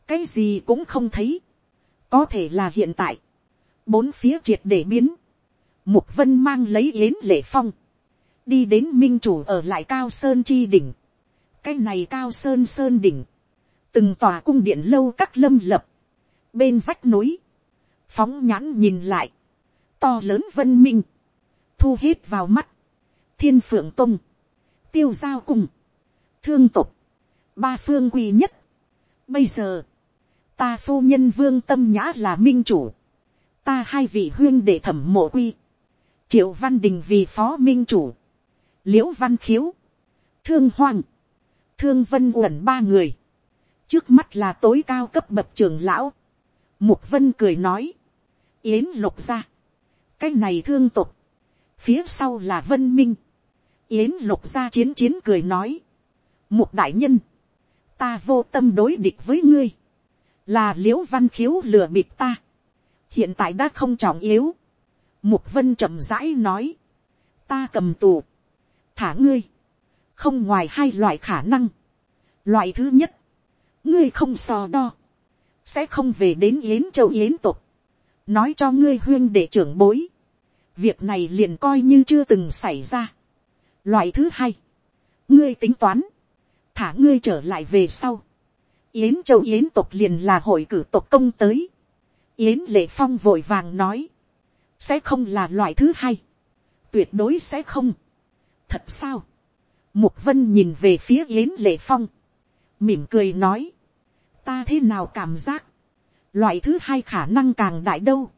cái gì cũng không thấy, có thể là hiện tại, bốn phía triệt để biến, mục vân mang lấy yến lệ phong, đi đến minh chủ ở lại cao sơn chi đỉnh, cái này cao sơn sơn đỉnh, từng tòa cung điện lâu các lâm lập, bên vách núi, phóng nhãn nhìn lại, to lớn vân minh, thu hết vào mắt, thiên phượng tông tiêu giao cùng thương tục, ba phương quy nhất. Bây giờ, ta phu nhân vương tâm nhã là minh chủ, ta hai vị huyên để thẩm mộ quy, triệu văn đình vì phó minh chủ, liễu văn khiếu, thương hoang, thương vân uẩn ba người, trước mắt là tối cao cấp bậc trường lão, mục vân cười nói, yến lục ra, cái này thương tục, phía sau là vân minh, yến lục ra chiến chiến cười nói, mục đại nhân, ta vô tâm đối địch với ngươi, là l i ễ u văn khiếu lừa bịp ta, hiện tại đã không trọng yếu, mục vân chậm rãi nói, ta cầm tù, thả ngươi, không ngoài hai loại khả năng, loại thứ nhất, ngươi không so đo, sẽ không về đến yến châu yến tục, nói cho ngươi huyên để trưởng bối, việc này liền coi như chưa từng xảy ra. Loại thứ hai, ngươi tính toán, thả ngươi trở lại về sau. Yến châu yến tộc liền là hội cử tộc công tới. Yến lệ phong vội vàng nói, sẽ không là loại thứ hai, tuyệt đối sẽ không. thật sao, mục vân nhìn về phía yến lệ phong, mỉm cười nói, ta thế nào cảm giác, loại thứ hai khả năng càng đại đâu.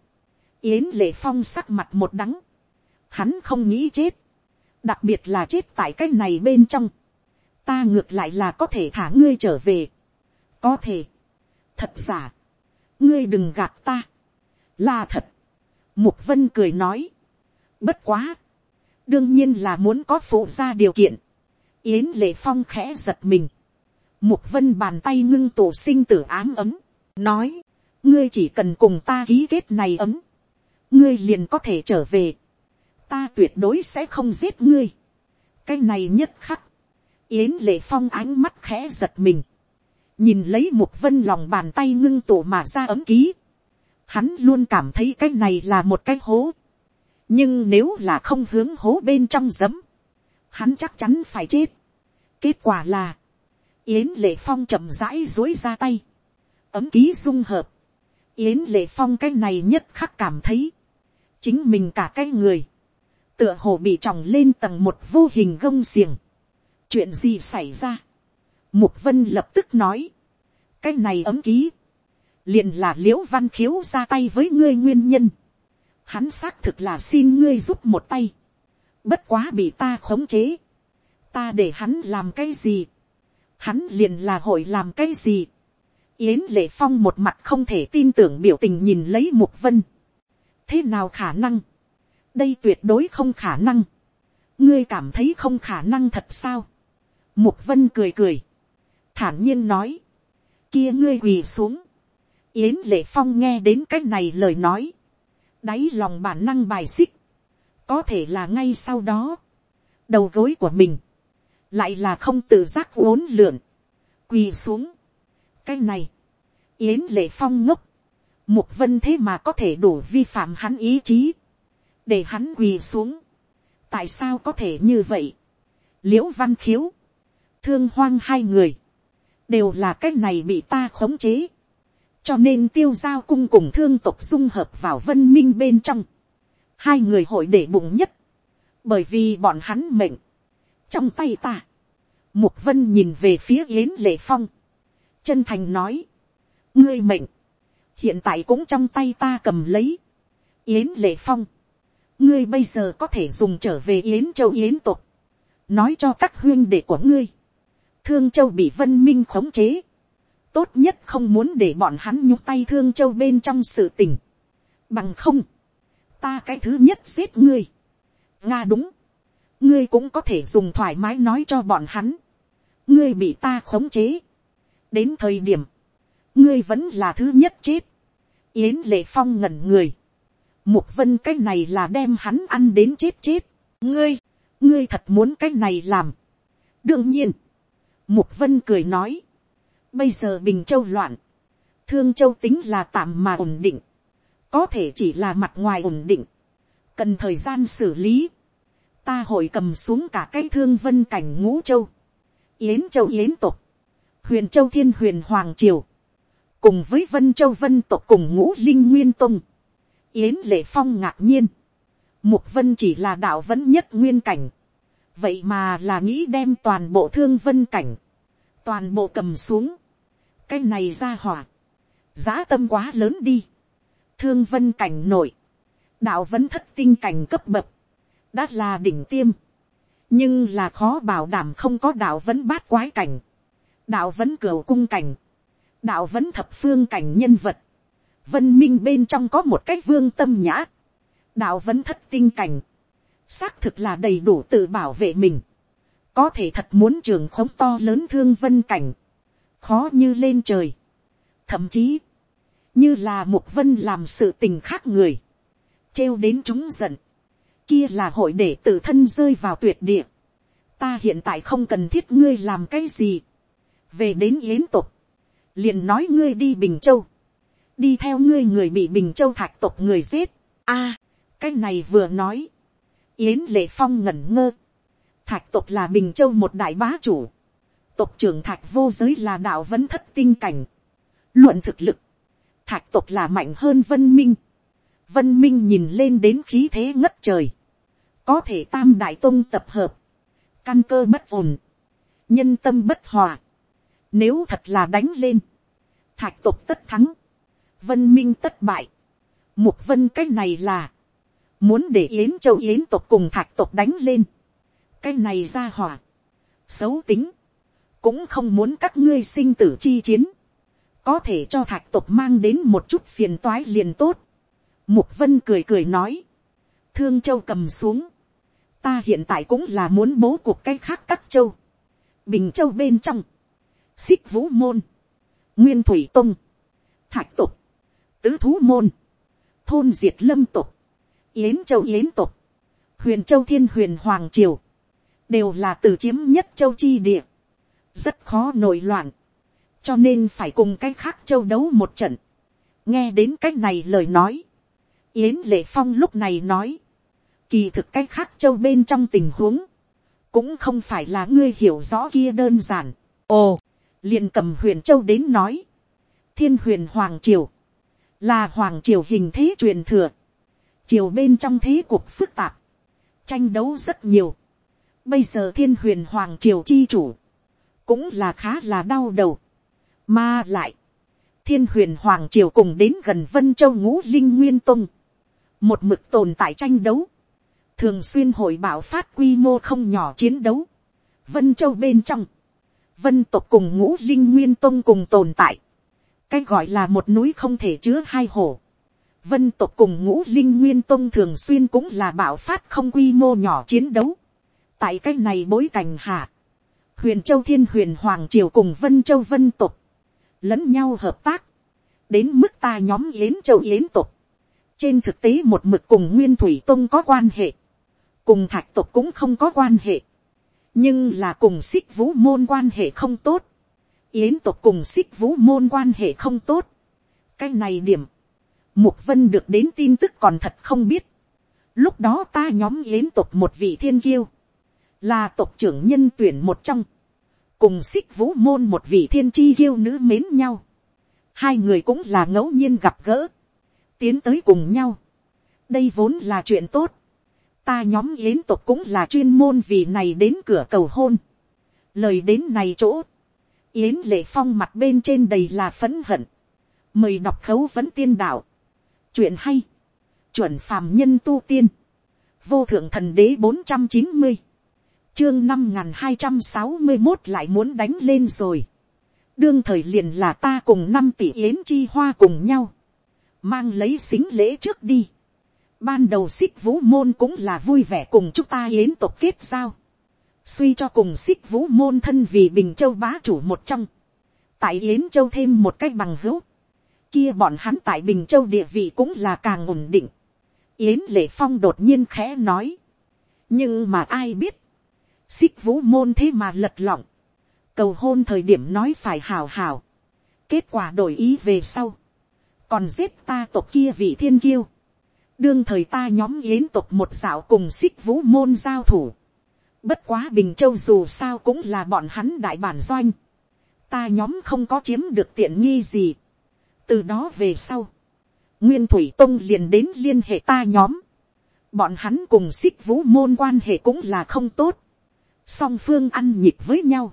Yến lệ phong sắc mặt một đắng, hắn không nghĩ chết, đặc biệt là chết tại cái này bên trong. Ta ngược lại là có thể thả ngươi trở về. có thể, thật giả, ngươi đừng gạt ta, là thật. mục vân cười nói, bất quá, đương nhiên là muốn có phụ ra điều kiện. yến lệ phong khẽ giật mình, mục vân bàn tay ngưng tổ sinh tử ám ấm, nói, ngươi chỉ cần cùng ta ký kết này ấm, ngươi liền có thể trở về, ta tuyệt đối sẽ không giết ngươi. cái này nhất khắc, Yến lệ phong ánh mắt khẽ giật mình. Nhìn lấy một vân lòng bàn tay ngưng tụ mà ra ấm ký. Hắn luôn cảm thấy cái này là một cái hố. Nhưng nếu là không hướng hố bên trong giấm. Hắn chắc chắn phải chết. Kết quả là. Yến lệ phong chậm rãi dối ra tay. Ấm ký dung hợp. Yến lệ phong cái này nhất khắc cảm thấy. Chính mình cả cái người. Tựa hồ bị tròng lên tầng một vô hình gông xiềng chuyện gì xảy ra. mục vân lập tức nói, cái này ấm ký, liền là l i ễ u văn khiếu ra tay với ngươi nguyên nhân. hắn xác thực là xin ngươi giúp một tay, bất quá bị ta khống chế, ta để hắn làm cái gì, hắn liền là hội làm cái gì. yến lệ phong một mặt không thể tin tưởng biểu tình nhìn lấy mục vân. thế nào khả năng, đây tuyệt đối không khả năng, ngươi cảm thấy không khả năng thật sao, Mục vân cười cười. Thản nhiên nói. Kia ngươi quỳ xuống. Yến lệ phong nghe đến cái này lời nói. Đáy lòng bản năng bài xích. Có thể là ngay sau đó. Đầu gối của mình. Lại là không tự giác uốn lượn. Quỳ xuống. Cái này. Yến lệ phong ngốc. Mục vân thế mà có thể đủ vi phạm hắn ý chí. Để hắn quỳ xuống. Tại sao có thể như vậy? Liễu văn khiếu. Thương hoang hai người, đều là cái này bị ta khống chế, cho nên tiêu giao cung cùng thương tộc dung hợp vào vân minh bên trong, hai người hội để bụng nhất, bởi vì bọn hắn mệnh, trong tay ta, mục vân nhìn về phía yến lệ phong, chân thành nói, ngươi mệnh, hiện tại cũng trong tay ta cầm lấy, yến lệ phong, ngươi bây giờ có thể dùng trở về yến châu yến tục, nói cho các huyên đệ của ngươi, thương châu bị vân minh khống chế, tốt nhất không muốn để bọn hắn nhúc tay thương châu bên trong sự tình, bằng không, ta cái thứ nhất giết ngươi, nga đúng, ngươi cũng có thể dùng thoải mái nói cho bọn hắn, ngươi bị ta khống chế, đến thời điểm, ngươi vẫn là thứ nhất chết, yến lệ phong ngẩn người, mục vân cái này là đem hắn ăn đến chết chết, ngươi, ngươi thật muốn cái này làm. đương nhiên, mục vân cười nói, bây giờ bình châu loạn, thương châu tính là tạm mà ổn định, có thể chỉ là mặt ngoài ổn định, cần thời gian xử lý, ta hội cầm xuống cả cái thương vân cảnh ngũ châu, yến châu yến tục, huyền châu thiên huyền hoàng triều, cùng với vân châu vân tộc cùng ngũ linh nguyên tông, yến lệ phong ngạc nhiên, mục vân chỉ là đạo vẫn nhất nguyên cảnh, vậy mà là nghĩ đem toàn bộ thương vân cảnh, toàn bộ cầm xuống, cái này ra hỏa, giá tâm quá lớn đi, thương vân cảnh nổi, đạo vẫn thất tinh cảnh cấp bậc, đã là đỉnh tiêm, nhưng là khó bảo đảm không có đạo vẫn bát quái cảnh, đạo vẫn cửu cung cảnh, đạo vẫn thập phương cảnh nhân vật, vân minh bên trong có một cái vương tâm nhã, đạo vẫn thất tinh cảnh, xác thực là đầy đủ tự bảo vệ mình, có thể thật muốn trường khống to lớn thương vân cảnh, khó như lên trời, thậm chí, như là một vân làm sự tình khác người, trêu đến chúng giận, kia là hội để tự thân rơi vào tuyệt địa, ta hiện tại không cần thiết ngươi làm cái gì, về đến yến tục, liền nói ngươi đi bình châu, đi theo ngươi người bị bình châu thạch tộc người giết, a, cái này vừa nói, yến lệ phong ngẩn ngơ, thạch tộc là bình châu một đại bá chủ, tộc trưởng thạch vô giới là đạo vẫn thất tinh cảnh, luận thực lực, thạch tộc là mạnh hơn vân minh, vân minh nhìn lên đến khí thế ngất trời, có thể tam đại tôn tập hợp, căn cơ bất ổn, nhân tâm bất hòa, nếu thật là đánh lên, thạch tộc tất thắng, vân minh tất bại, mục vân cái này là, muốn để yến châu yến tộc cùng thạch tộc đánh lên, cái này ra hỏa, xấu tính, cũng không muốn các ngươi sinh tử chi chiến, có thể cho thạch tộc mang đến một chút phiền toái liền tốt. Mục vân cười cười nói, thương châu cầm xuống, ta hiện tại cũng là muốn bố cuộc cái khác các châu, bình châu bên trong, xích vũ môn, nguyên thủy tông, thạch tộc, tứ thú môn, thôn diệt lâm tộc, yến châu yến tộc, huyền châu thiên huyền hoàng triều, đều là từ chiếm nhất châu chi địa, rất khó nổi loạn, cho nên phải cùng cái khác châu đấu một trận. nghe đến cái này lời nói, yến lệ phong lúc này nói, kỳ thực cái khác châu bên trong tình huống, cũng không phải là ngươi hiểu rõ kia đơn giản. ồ, liền cầm huyền châu đến nói, thiên huyền hoàng triều, là hoàng triều hình thế truyền thừa, triều bên trong thế cuộc phức tạp, tranh đấu rất nhiều. Bây giờ thiên huyền hoàng triều chi chủ, cũng là khá là đau đầu. Mà lại, thiên huyền hoàng triều cùng đến gần vân châu ngũ linh nguyên tung, một mực tồn tại tranh đấu, thường xuyên hội bảo phát quy mô không nhỏ chiến đấu. Vân châu bên trong, vân tộc cùng ngũ linh nguyên tôn cùng tồn tại, cái gọi là một núi không thể chứa hai hổ. Vân tộc cùng ngũ linh nguyên tông thường xuyên cũng là bạo phát không quy mô nhỏ chiến đấu. Tại cái này bối cảnh hạ, huyền châu thiên huyền hoàng triều cùng vân châu vân tộc, lẫn nhau hợp tác, đến mức ta nhóm yến châu yến tộc. Trên thực tế một mực cùng nguyên thủy tông có quan hệ, cùng thạch tộc cũng không có quan hệ, nhưng là cùng xích vũ môn quan hệ không tốt yến tộc cùng xích vũ môn quan hệ không tốt. cái này điểm, mục vân được đến tin tức còn thật không biết. lúc đó ta nhóm yến tộc một vị thiên kiêu, là tộc trưởng nhân tuyển một trong, cùng xích vũ môn một vị thiên chi kiêu nữ mến nhau. hai người cũng là ngẫu nhiên gặp gỡ, tiến tới cùng nhau. đây vốn là chuyện tốt. ta nhóm yến tộc cũng là chuyên môn vì này đến cửa cầu hôn. lời đến này chỗ, Yến lệ phong mặt bên trên đầy là phấn hận. Mời đọc khấu vấn tiên đạo. Chuyện hay. Chuẩn phàm nhân tu tiên. vô thượng thần đế bốn trăm chín mươi, chương năm n g h n hai trăm sáu mươi một lại muốn đánh lên rồi. đương thời liền là ta cùng năm tỷ yến chi hoa cùng nhau, mang lấy xính lễ trước đi. ban đầu xích vũ môn cũng là vui vẻ cùng chúng ta yến tộc kết giao suy cho cùng xích vũ môn thân vì bình châu bá chủ một trong. tại yến châu thêm một cách bằng hữu. kia bọn hắn tại bình châu địa vị cũng là càng ổn định. Yến lệ phong đột nhiên khẽ nói. nhưng mà ai biết, xích vũ môn thế mà lật lọng, cầu hôn thời điểm nói phải hào hào, kết quả đổi ý về sau, còn giết ta tộc kia vị thiên kiêu, đương thời ta nhóm yến tộc một dạo cùng xích vũ môn giao thủ, bất quá bình châu dù sao cũng là bọn hắn đại bản doanh, ta nhóm không có chiếm được tiện nghi gì, từ đó về sau, nguyên thủy tông liền đến liên hệ ta nhóm, bọn hắn cùng xích vũ môn quan hệ cũng là không tốt, song phương ăn nhịp với nhau,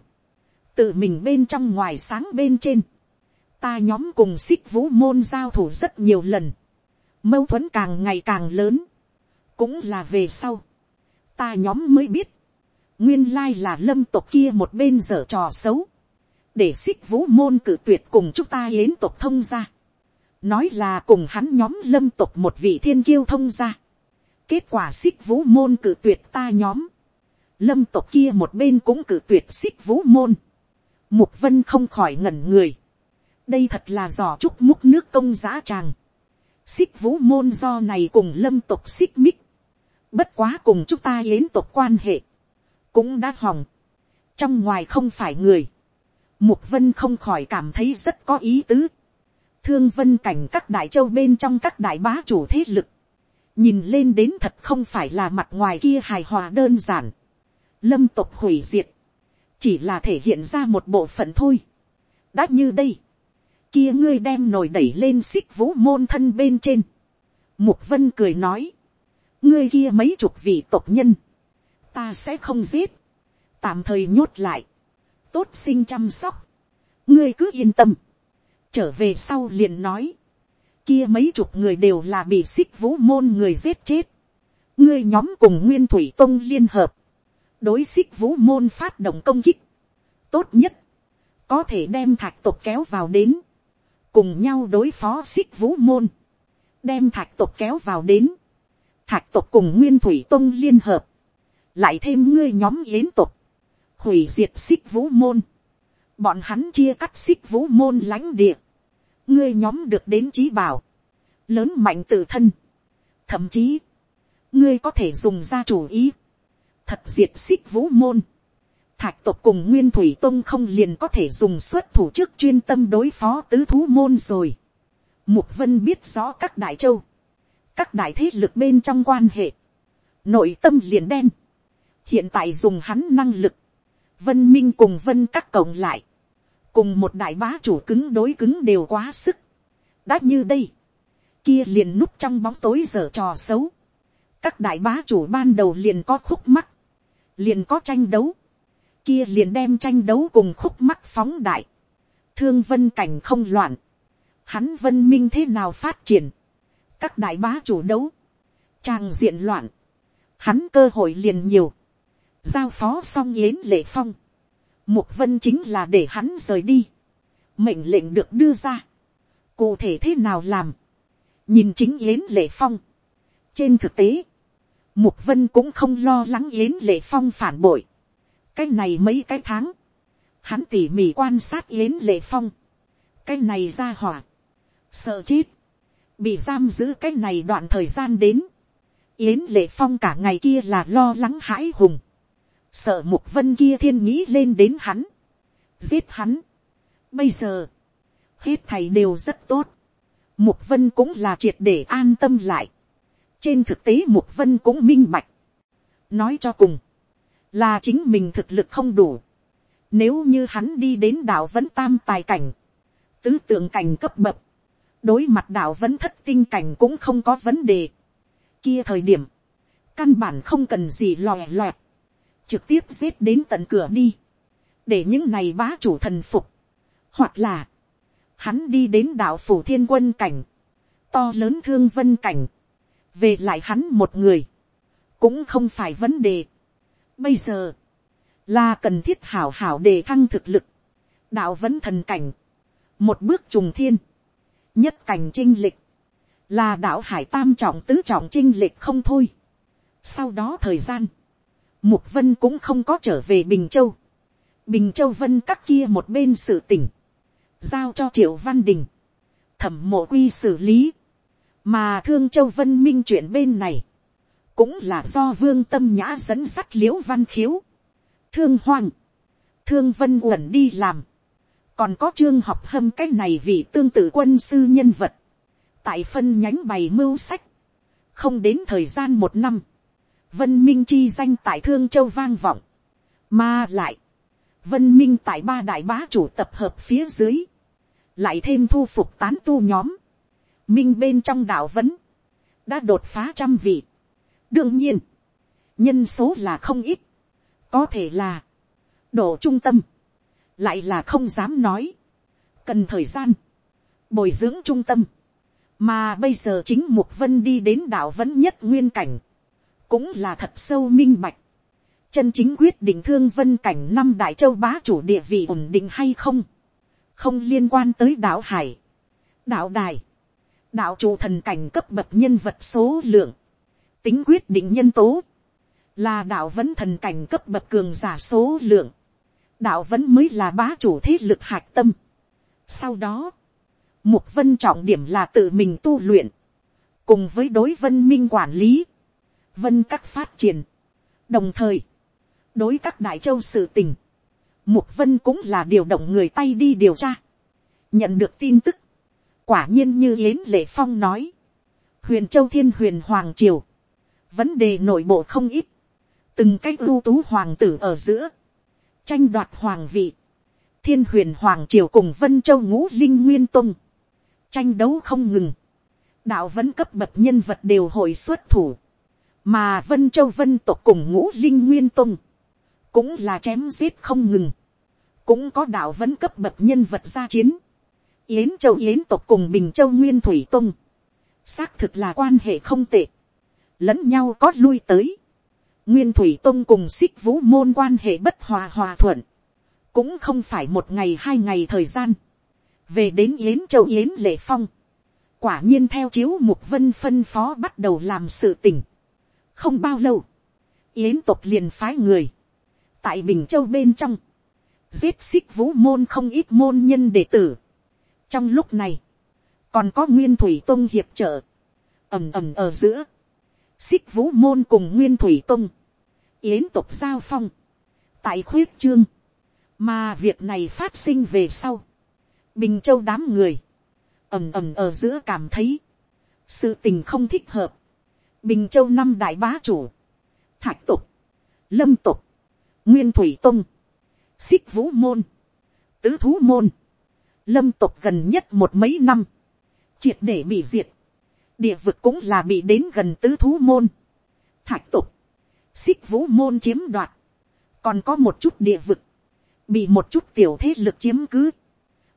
tự mình bên trong ngoài sáng bên trên, ta nhóm cùng xích vũ môn giao thủ rất nhiều lần, mâu thuẫn càng ngày càng lớn, cũng là về sau, ta nhóm mới biết, nguyên lai là lâm tộc kia một bên dở trò xấu, để xích vũ môn cử tuyệt cùng chúng ta yến tộc thông ra, nói là cùng hắn nhóm lâm tộc một vị thiên kiêu thông ra. kết quả xích vũ môn cử tuyệt ta nhóm. lâm tộc kia một bên cũng cử tuyệt xích vũ môn. mục vân không khỏi ngẩn người. đây thật là giò chúc múc nước công giã tràng. xích vũ môn do này cùng lâm tộc xích mích. bất quá cùng chúng ta yến tộc quan hệ cũng đã hỏng. trong ngoài không phải người. mục vân không khỏi cảm thấy rất có ý tứ thương vân cảnh các đại châu bên trong các đại bá chủ thế lực, nhìn lên đến thật không phải là mặt ngoài kia hài hòa đơn giản, lâm tục hủy diệt, chỉ là thể hiện ra một bộ phận thôi. đã như đây, kia ngươi đem nồi đẩy lên xích vũ môn thân bên trên. mục vân cười nói, ngươi kia mấy chục vị tộc nhân, ta sẽ không giết, tạm thời nhốt lại, tốt sinh chăm sóc, ngươi cứ yên tâm, trở về sau liền nói, kia mấy chục người đều là bị xích vũ môn người giết chết, ngươi nhóm cùng nguyên thủy tông liên hợp, đối xích vũ môn phát động công kích, tốt nhất, có thể đem thạch tộc kéo vào đến, cùng nhau đối phó xích vũ môn, đem thạch tộc kéo vào đến, thạch tộc cùng nguyên thủy tông liên hợp, lại thêm ngươi nhóm yến tộc, hủy diệt xích vũ môn, bọn hắn chia cắt xích vũ môn lãnh địa, ngươi nhóm được đến trí bảo, lớn mạnh tự thân, thậm chí, ngươi có thể dùng ra chủ ý, thật diệt xích vũ môn, thạch tộc cùng nguyên thủy tông không liền có thể dùng xuất thủ chức chuyên tâm đối phó tứ thú môn rồi. Mục vân biết rõ các đại châu, các đại thế lực bên trong quan hệ, nội tâm liền đen, hiện tại dùng hắn năng lực, vân minh cùng vân các cộng lại, cùng một đại bá chủ cứng đối cứng đều quá sức. đã như đây, kia liền núp trong bóng tối dở trò xấu. các đại bá chủ ban đầu liền có khúc mắt, liền có tranh đấu, kia liền đem tranh đấu cùng khúc mắt phóng đại, thương vân cảnh không loạn, hắn vân minh thế nào phát triển, các đại bá chủ đấu, trang diện loạn, hắn cơ hội liền nhiều, giao phó xong yến lệ phong, Mục vân chính là để hắn rời đi. Mệnh lệnh được đưa ra. Cụ thể thế nào làm? Nhìn chính Yến Lệ Phong. Trên thực tế, Mục vân cũng không lo lắng Yến Lệ Phong phản bội. Cái này mấy cái tháng. Hắn tỉ mỉ quan sát Yến Lệ Phong. Cái này ra hỏa. Sợ chết. Bị giam giữ cái này đoạn thời gian đến. Yến Lệ Phong cả ngày kia là lo lắng hãi hùng sợ mục vân kia thiên nghĩ lên đến hắn, giết hắn. Bây giờ, hết thầy đều rất tốt, mục vân cũng là triệt để an tâm lại. trên thực tế mục vân cũng minh bạch, nói cho cùng, là chính mình thực lực không đủ. Nếu như hắn đi đến đảo vẫn tam tài cảnh, tứ tượng cảnh cấp bậc, đối mặt đảo vẫn thất tinh cảnh cũng không có vấn đề. Kia thời điểm, căn bản không cần gì lòe loẹt trực tiếp giết đến tận cửa đi, để những này bá chủ thần phục, hoặc là, hắn đi đến đạo phủ thiên quân cảnh, to lớn thương vân cảnh, về lại hắn một người, cũng không phải vấn đề. Bây giờ, là cần thiết hảo hảo để thăng thực lực, đạo vẫn thần cảnh, một bước trùng thiên, nhất cảnh trinh lịch, là đạo hải tam trọng tứ trọng trinh lịch không thôi. Sau đó thời gian, Mục Vân cũng không có trở về Bình Châu. Bình Châu Vân các kia một bên sự tỉnh. Giao cho Triệu Văn Đình. Thẩm mộ quy xử lý. Mà Thương Châu Vân Minh chuyện bên này. Cũng là do Vương Tâm Nhã dẫn sắt liễu văn khiếu. Thương Hoàng. Thương Vân Uẩn đi làm. Còn có trương học hâm cái này vì tương tự quân sư nhân vật. Tại phân nhánh bày mưu sách. Không đến thời gian một năm vân minh chi danh tại thương châu vang vọng, mà lại, vân minh tại ba đại bá chủ tập hợp phía dưới, lại thêm thu phục tán tu nhóm, minh bên trong đạo vấn, đã đột phá trăm vị. đương nhiên, nhân số là không ít, có thể là, độ trung tâm, lại là không dám nói, cần thời gian, bồi dưỡng trung tâm, mà bây giờ chính mục vân đi đến đạo vẫn nhất nguyên cảnh, cũng là thật sâu minh bạch. Chân chính quyết định thương vân cảnh năm đại châu bá chủ địa vị ổn định hay không. Không liên quan tới đạo hải, đạo đài, đạo chủ thần cảnh cấp bậc nhân vật số lượng. Tính quyết định nhân tố là đạo vẫn thần cảnh cấp bậc cường giả số lượng. Đạo vẫn mới là bá chủ thế lực hạch tâm. Sau đó, mục vân trọng điểm là tự mình tu luyện, cùng với đối vân minh quản lý vân các phát triển. đồng thời, đối các đại châu sự tình, mục vân cũng là điều động người tay đi điều tra. nhận được tin tức, quả nhiên như yến lệ phong nói, huyền châu thiên huyền hoàng triều, vấn đề nội bộ không ít, từng cái ưu tú hoàng tử ở giữa, tranh đoạt hoàng vị, thiên huyền hoàng triều cùng vân châu ngũ linh nguyên tung, tranh đấu không ngừng, đạo vẫn cấp bậc nhân vật đều hội xuất thủ, mà vân châu vân tộc cùng ngũ linh nguyên tông, cũng là chém giết không ngừng, cũng có đạo vẫn cấp bậc nhân vật ra chiến, yến châu yến tộc cùng bình châu nguyên thủy tông, xác thực là quan hệ không tệ, lẫn nhau có lui tới, nguyên thủy tông cùng xích vũ môn quan hệ bất hòa hòa thuận, cũng không phải một ngày hai ngày thời gian, về đến yến châu yến lệ phong, quả nhiên theo chiếu mục vân phân phó bắt đầu làm sự tình, không bao lâu, yến tộc liền phái người, tại bình châu bên trong, giết xích vũ môn không ít môn nhân đệ tử. trong lúc này, còn có nguyên thủy tông hiệp trợ, ầm ầm ở giữa, xích vũ môn cùng nguyên thủy tông, yến tộc giao phong, tại khuyết trương, mà việc này phát sinh về sau, bình châu đám người, ầm ầm ở giữa cảm thấy, sự tình không thích hợp, bình châu năm đại bá chủ, thạch tục, lâm tục, nguyên thủy tông, xích vũ môn, tứ thú môn, lâm tục gần nhất một mấy năm, triệt để bị diệt, địa vực cũng là bị đến gần tứ thú môn, thạch tục, xích vũ môn chiếm đoạt, còn có một chút địa vực, bị một chút tiểu thế lực chiếm cứ,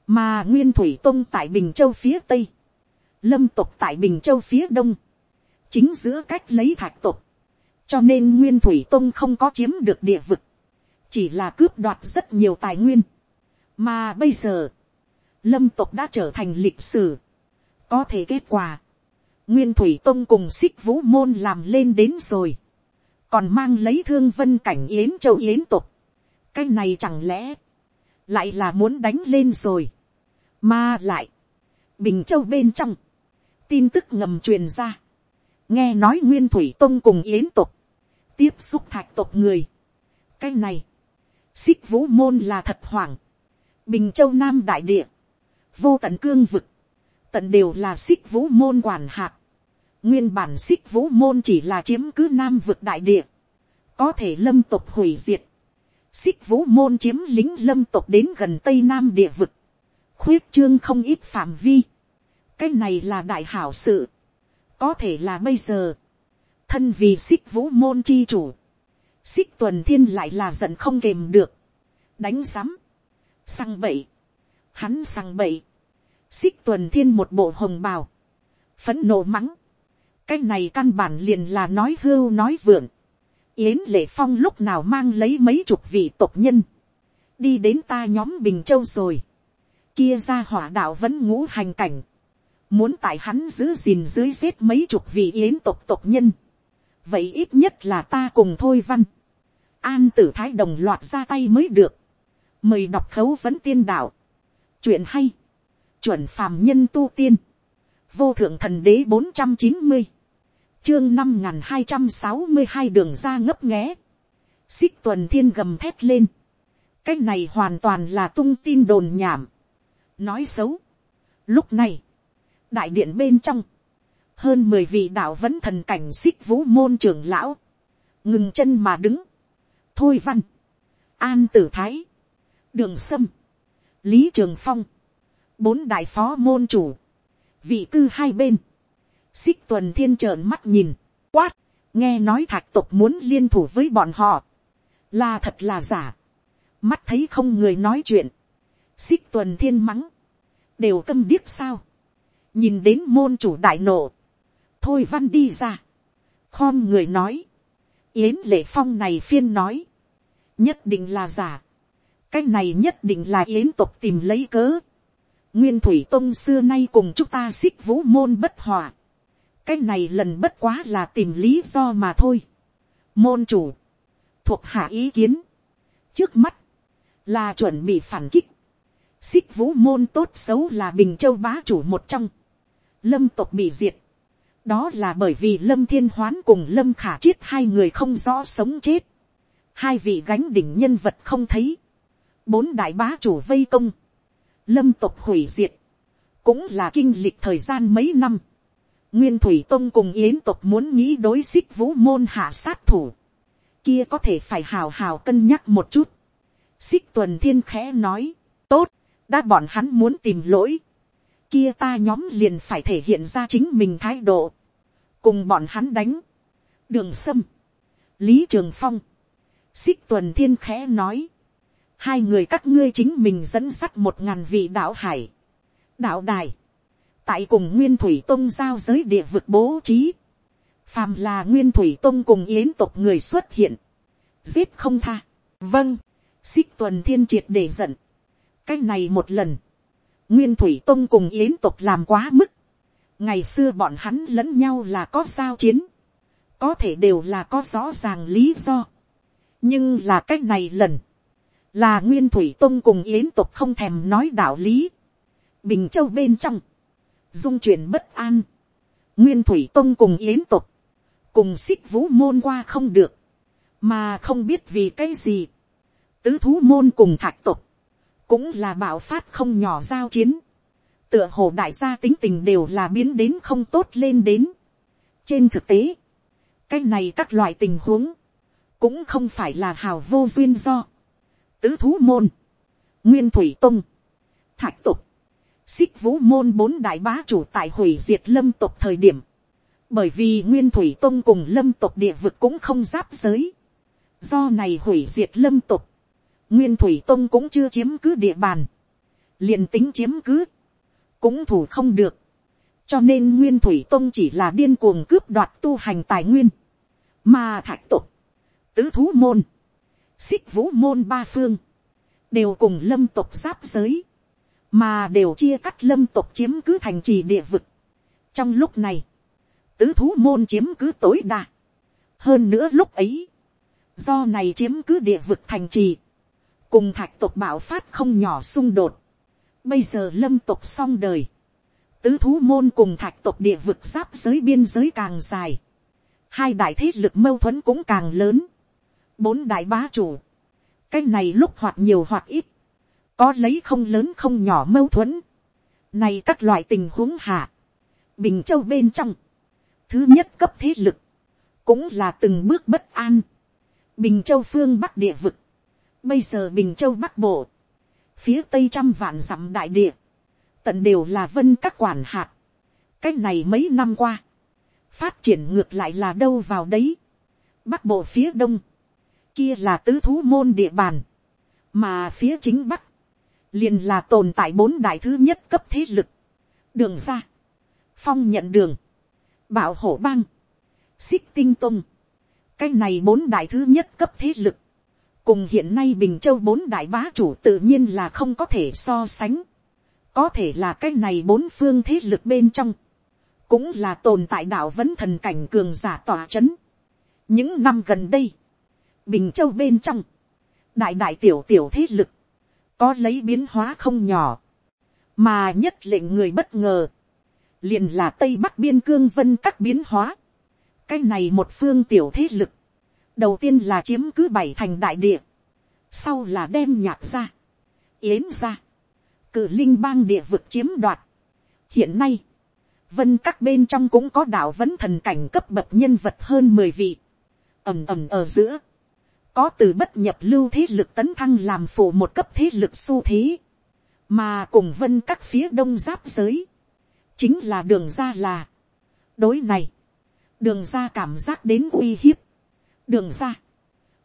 mà nguyên thủy tông tại bình châu phía tây, lâm tục tại bình châu phía đông, chính giữa cách lấy thạch tục, cho nên nguyên thủy tông không có chiếm được địa vực, chỉ là cướp đoạt rất nhiều tài nguyên, mà bây giờ, lâm tộc đã trở thành lịch sử, có thể kết quả, nguyên thủy tông cùng xích vũ môn làm lên đến rồi, còn mang lấy thương vân cảnh yến châu yến tục, cái này chẳng lẽ, lại là muốn đánh lên rồi, mà lại, bình châu bên trong, tin tức ngầm truyền ra, nghe nói nguyên thủy tông cùng yến tục, tiếp xúc thạch tộc người. cái này, xích vũ môn là thật hoảng, bình châu nam đại địa, vô tận cương vực, tận đều là xích vũ môn quản hạt, nguyên bản xích vũ môn chỉ là chiếm cứ nam vực đại địa, có thể lâm tộc hủy diệt, xích vũ môn chiếm lính lâm tộc đến gần tây nam địa vực, khuyết trương không ít phạm vi, cái này là đại hảo sự, có thể là bây giờ, thân vì xích vũ môn chi chủ, xích tuần thiên lại là giận không kềm được, đánh sắm, sang bậy, hắn sang bậy, xích tuần thiên một bộ hồng bào, phấn nộ mắng, cái này căn bản liền là nói hưu nói vượng, yến lệ phong lúc nào mang lấy mấy chục vị tộc nhân, đi đến ta nhóm bình châu rồi, kia ra hỏa đạo vẫn ngũ hành cảnh, muốn tại hắn giữ gìn dưới giết mấy chục vị yến tộc tộc nhân, vậy ít nhất là ta cùng thôi văn, an tử thái đồng loạt ra tay mới được, mời đọc khấu vấn tiên đạo, chuyện hay, chuẩn phàm nhân tu tiên, vô thượng thần đế bốn trăm chín mươi, chương năm n g h n hai trăm sáu mươi hai đường ra ngấp nghé, xích tuần thiên gầm thét lên, cái này hoàn toàn là tung tin đồn nhảm, nói xấu. Lúc này, đại điện bên trong, hơn mười vị đạo vẫn thần cảnh xích vũ môn trưởng lão, ngừng chân mà đứng, thôi văn, an tử thái, đường sâm, lý trường phong, bốn đại phó môn chủ, vị cư hai bên, xích tuần thiên trợn mắt nhìn, quát, nghe nói thạch tục muốn liên thủ với bọn họ, là thật là giả, mắt thấy không người nói chuyện, xích tuần thiên mắng, đều câm điếc sao, nhìn đến môn chủ đại nộ, thôi văn đi ra, khom người nói, yến lệ phong này phiên nói, nhất định là giả, cái này nhất định là yến tộc tìm lấy cớ, nguyên thủy tông xưa nay cùng chúng ta xích vũ môn bất hòa. cái này lần bất quá là tìm lý do mà thôi. môn chủ, thuộc hạ ý kiến. trước mắt, là chuẩn bị phản kích. xích vũ môn tốt xấu là bình châu bá chủ một trong lâm tộc bị diệt. đó là bởi vì lâm thiên hoán cùng lâm khả chiết hai người không rõ sống chết. hai vị gánh đỉnh nhân vật không thấy. bốn đại bá chủ vây công lâm tộc hủy diệt, cũng là kinh lịch thời gian mấy năm. Nguyên Thủy Tông cùng Yến tộc muốn nghĩ đối xích vũ môn hạ sát thủ. Kia có thể phải hào hào cân nhắc một chút. Xích tuần thiên khẽ nói, tốt, đã bọn hắn muốn tìm lỗi. Kia ta nhóm liền phải thể hiện ra chính mình thái độ. Cùng bọn hắn đánh. Đường Sâm. Lý Trường Phong. Xích tuần thiên khẽ nói. Hai người các ngươi chính mình dẫn sắt một ngàn vị đạo hải, đạo đài, tại cùng nguyên thủy tôn giao giới địa vực bố trí, phàm là nguyên thủy tôn cùng yến tộc người xuất hiện, giết không tha, vâng, xích tuần thiên triệt để giận, cái này một lần, nguyên thủy Tông cùng yến tộc làm quá mức, ngày xưa bọn hắn lẫn nhau là có giao chiến, có thể đều là có rõ ràng lý do, nhưng là cách này lần, là nguyên thủy tông cùng yến tục không thèm nói đạo lý. bình châu bên trong, dung chuyển bất an, nguyên thủy tông cùng yến tục, cùng xích vũ môn qua không được, mà không biết vì cái gì, tứ thú môn cùng thạch tục, cũng là bạo phát không nhỏ giao chiến, tựa hồ đại gia tính tình đều là biến đến không tốt lên đến. trên thực tế, cái này các loại tình huống, cũng không phải là hào vô duyên do, tứ thú môn, nguyên thủy tông, thạch tục, xích vũ môn bốn đại bá chủ tại hủy diệt lâm tộc thời điểm, bởi vì nguyên thủy tông cùng lâm tộc địa vực cũng không giáp giới, do này hủy diệt lâm tộc, nguyên thủy tông cũng chưa chiếm cứ địa bàn, liền tính chiếm cứ, cũng thủ không được, cho nên nguyên thủy tông chỉ là điên cuồng cướp đoạt tu hành tài nguyên, mà thạch tục, tứ thú môn, xích vũ môn ba phương, đều cùng lâm tộc giáp giới, mà đều chia cắt lâm tộc chiếm cứ thành trì địa vực. trong lúc này, tứ thú môn chiếm cứ tối đa. hơn nữa lúc ấy, do này chiếm cứ địa vực thành trì, cùng thạch tộc bạo phát không nhỏ xung đột. bây giờ lâm tộc xong đời, tứ thú môn cùng thạch tộc địa vực giáp giới biên giới càng dài, hai đại thế lực mâu thuẫn cũng càng lớn. Bốn đại bá chủ, cái này lúc hoặc nhiều hoặc ít, có lấy không lớn không nhỏ mâu thuẫn, này các loại tình huống hạ, bình châu bên trong, thứ nhất cấp thế lực, cũng là từng bước bất an, bình châu phương bắc địa vực, bây giờ bình châu bắc bộ, phía tây trăm vạn dặm đại địa, tận đều là vân các quản hạt, cái này mấy năm qua, phát triển ngược lại là đâu vào đấy, bắc bộ phía đông, kia là tứ thú môn địa bàn, mà phía chính bắc, liền là tồn tại bốn đại thứ nhất cấp thế lực, đường ra, phong nhận đường, bảo hổ bang, xích tinh tung, cái này bốn đại thứ nhất cấp thế lực, cùng hiện nay bình châu bốn đại bá chủ tự nhiên là không có thể so sánh, có thể là cái này bốn phương thế lực bên trong, cũng là tồn tại đạo vẫn thần cảnh cường giả tỏa c h ấ n những năm gần đây, bình châu bên trong, đại đại tiểu tiểu thế lực, có lấy biến hóa không nhỏ, mà nhất lệnh người bất ngờ, liền là tây bắc biên cương vân các biến hóa, cái này một phương tiểu thế lực, đầu tiên là chiếm cứ bảy thành đại địa, sau là đem nhạc ra, yến ra, cử linh bang địa vực chiếm đoạt. hiện nay, vân các bên trong cũng có đạo vẫn thần cảnh cấp bậc nhân vật hơn mười vị, ầm ầm ở giữa, có từ bất nhập lưu thế lực tấn thăng làm phụ một cấp thế lực xu thế, mà cùng vân các phía đông giáp giới, chính là đường ra là, đối này, đường ra cảm giác đến uy hiếp, đường ra,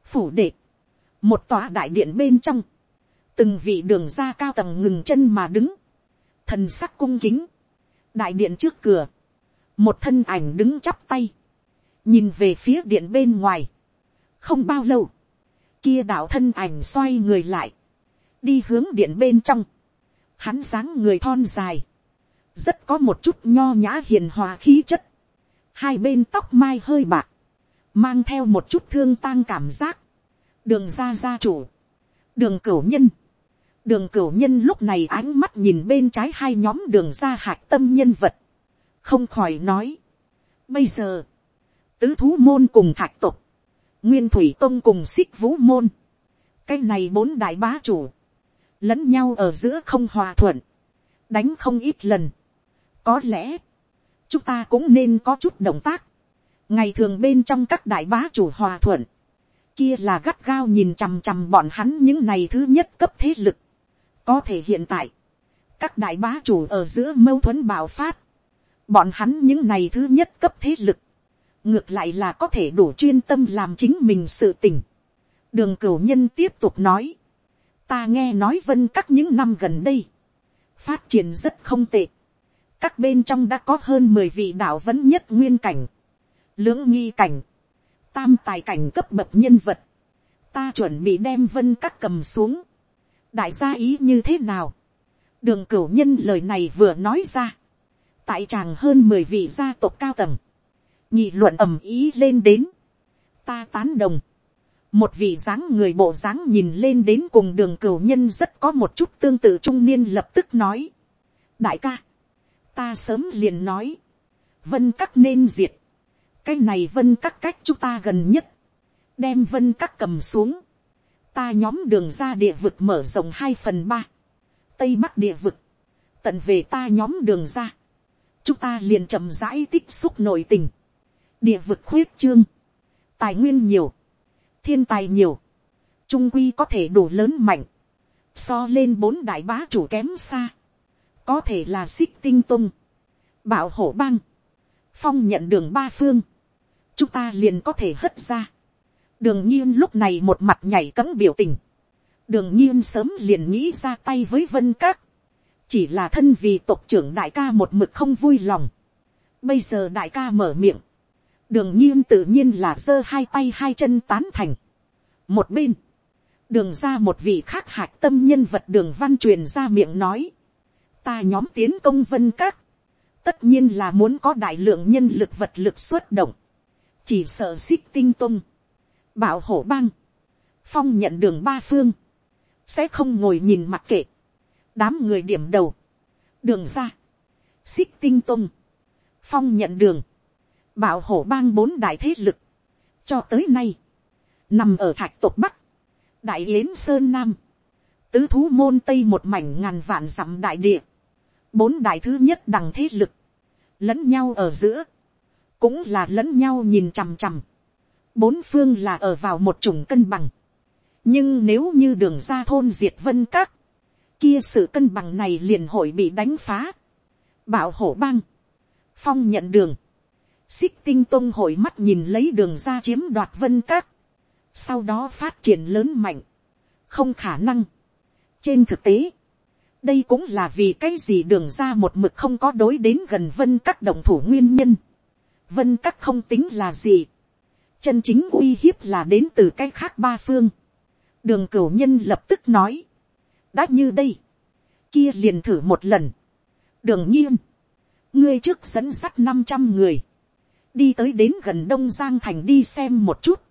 phủ đệ, một tòa đại điện bên trong, từng vị đường ra cao tầng ngừng chân mà đứng, thần sắc cung kính, đại điện trước cửa, một thân ảnh đứng chắp tay, nhìn về phía điện bên ngoài, không bao lâu, kia đạo thân ảnh xoay người lại, đi hướng điện bên trong, hắn dáng người thon dài, rất có một chút nho nhã hiền hòa khí chất, hai bên tóc mai hơi bạc, mang theo một chút thương tang cảm giác, đường ra gia chủ, đường cửu nhân, đường cửu nhân lúc này ánh mắt nhìn bên trái hai nhóm đường ra hạc tâm nhân vật, không khỏi nói. bây giờ, tứ thú môn cùng thạch tục, nguyên thủy tông cùng xích vũ môn, cái này bốn đại bá chủ, lẫn nhau ở giữa không hòa thuận, đánh không ít lần. có lẽ, chúng ta cũng nên có chút động tác, ngày thường bên trong các đại bá chủ hòa thuận, kia là gắt gao nhìn chằm chằm bọn hắn những này thứ nhất cấp thế lực, có thể hiện tại, các đại bá chủ ở giữa mâu thuẫn bạo phát, bọn hắn những này thứ nhất cấp thế lực, ngược lại là có thể đủ chuyên tâm làm chính mình sự tình. đường cửu nhân tiếp tục nói, ta nghe nói vân các những năm gần đây, phát triển rất không tệ, các bên trong đã có hơn mười vị đạo vẫn nhất nguyên cảnh, lưỡng nghi cảnh, tam tài cảnh cấp bậc nhân vật, ta chuẩn bị đem vân các cầm xuống, đại gia ý như thế nào. đường cửu nhân lời này vừa nói ra. tại tràng hơn mười vị gia tộc cao tầng. nhị luận ầm ý lên đến. ta tán đồng. một vị dáng người bộ dáng nhìn lên đến cùng đường cửu nhân rất có một chút tương tự trung niên lập tức nói. đại ca, ta sớm liền nói. vân các nên diệt cái này vân các cách chúng ta gần nhất. đem vân các cầm xuống. Ta nhóm đường ra địa vực mở rộng hai phần ba, tây bắc địa vực, tận về ta nhóm đường ra, chúng ta liền chậm rãi tích xúc nội tình, địa vực khuyết trương, tài nguyên nhiều, thiên tài nhiều, trung quy có thể đủ lớn mạnh, so lên bốn đại bá chủ kém xa, có thể là xích tinh tung, bảo hổ bang, phong nhận đường ba phương, chúng ta liền có thể hất ra, đường nhiên lúc này một mặt nhảy cấm biểu tình. đường nhiên sớm liền nghĩ ra tay với vân các. chỉ là thân vì tộc trưởng đại ca một mực không vui lòng. bây giờ đại ca mở miệng. đường nhiên tự nhiên là giơ hai tay hai chân tán thành. một bên, đường ra một vị khác hạc tâm nhân vật đường văn truyền ra miệng nói. ta nhóm tiến công vân các. tất nhiên là muốn có đại lượng nhân lực vật lực xuất động chỉ sợ xích tinh tung. Bảo hổ bang, phong nhận đường ba phương, sẽ không ngồi nhìn mặc kệ, đám người điểm đầu, đường ra, xích tinh tung, phong nhận đường, bảo hổ bang bốn đại thế lực, cho tới nay, nằm ở thạch tộc bắc, đại yến sơn nam, tứ thú môn tây một mảnh ngàn vạn dặm đại địa, bốn đại thứ nhất đằng thế lực, lẫn nhau ở giữa, cũng là lẫn nhau nhìn chằm chằm, bốn phương là ở vào một chủng cân bằng. nhưng nếu như đường ra thôn diệt vân các, kia sự cân bằng này liền hội bị đánh phá. bảo hổ bang, phong nhận đường, xích tinh tôn hội mắt nhìn lấy đường ra chiếm đoạt vân các, sau đó phát triển lớn mạnh, không khả năng. trên thực tế, đây cũng là vì cái gì đường ra một mực không có đối đến gần vân các đồng thủ nguyên nhân vân các không tính là gì. Chân chính uy hiếp là đến từ cái khác ba phương. đường cửu nhân lập tức nói, đã như đây, kia liền thử một lần. đường nhiên, ngươi trước dẫn sắt năm trăm người, đi tới đến gần đông giang thành đi xem một chút,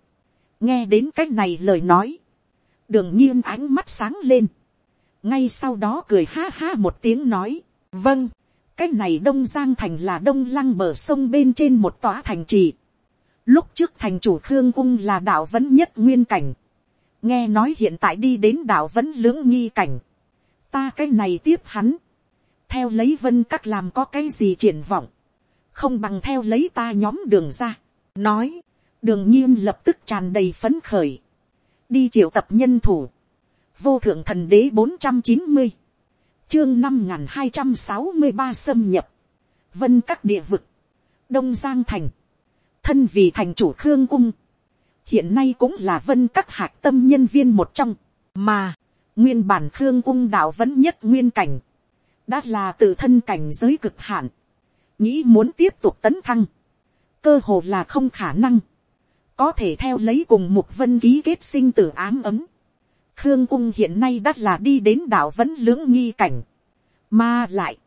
nghe đến cái này lời nói, đường nhiên ánh mắt sáng lên, ngay sau đó cười ha ha một tiếng nói, vâng, cái này đông giang thành là đông lăng bờ sông bên trên một tòa thành trì, lúc trước thành chủ khương ung là đạo vẫn nhất nguyên cảnh, nghe nói hiện tại đi đến đạo vẫn lưỡng nghi cảnh, ta cái này tiếp hắn, theo lấy vân các làm có cái gì triển vọng, không bằng theo lấy ta nhóm đường ra, nói, đường nhiên lập tức tràn đầy phấn khởi, đi triệu tập nhân thủ, vô thượng thần đế bốn trăm chín mươi, chương năm n hai trăm sáu mươi ba xâm nhập, vân các địa vực, đông giang thành, thân vì thành chủ khương ung, hiện nay cũng là vân các hạc tâm nhân viên một trong, mà, nguyên bản khương ung đạo vẫn nhất nguyên cảnh, đã là tự thân cảnh giới cực hạn, nghĩ muốn tiếp tục tấn thăng, cơ hồ là không khả năng, có thể theo lấy cùng mục vân ký kết sinh tử ám ấm. Khương ung hiện nay đắt là đi đến đảo vẫn lưỡng nghi cảnh. Mà lại,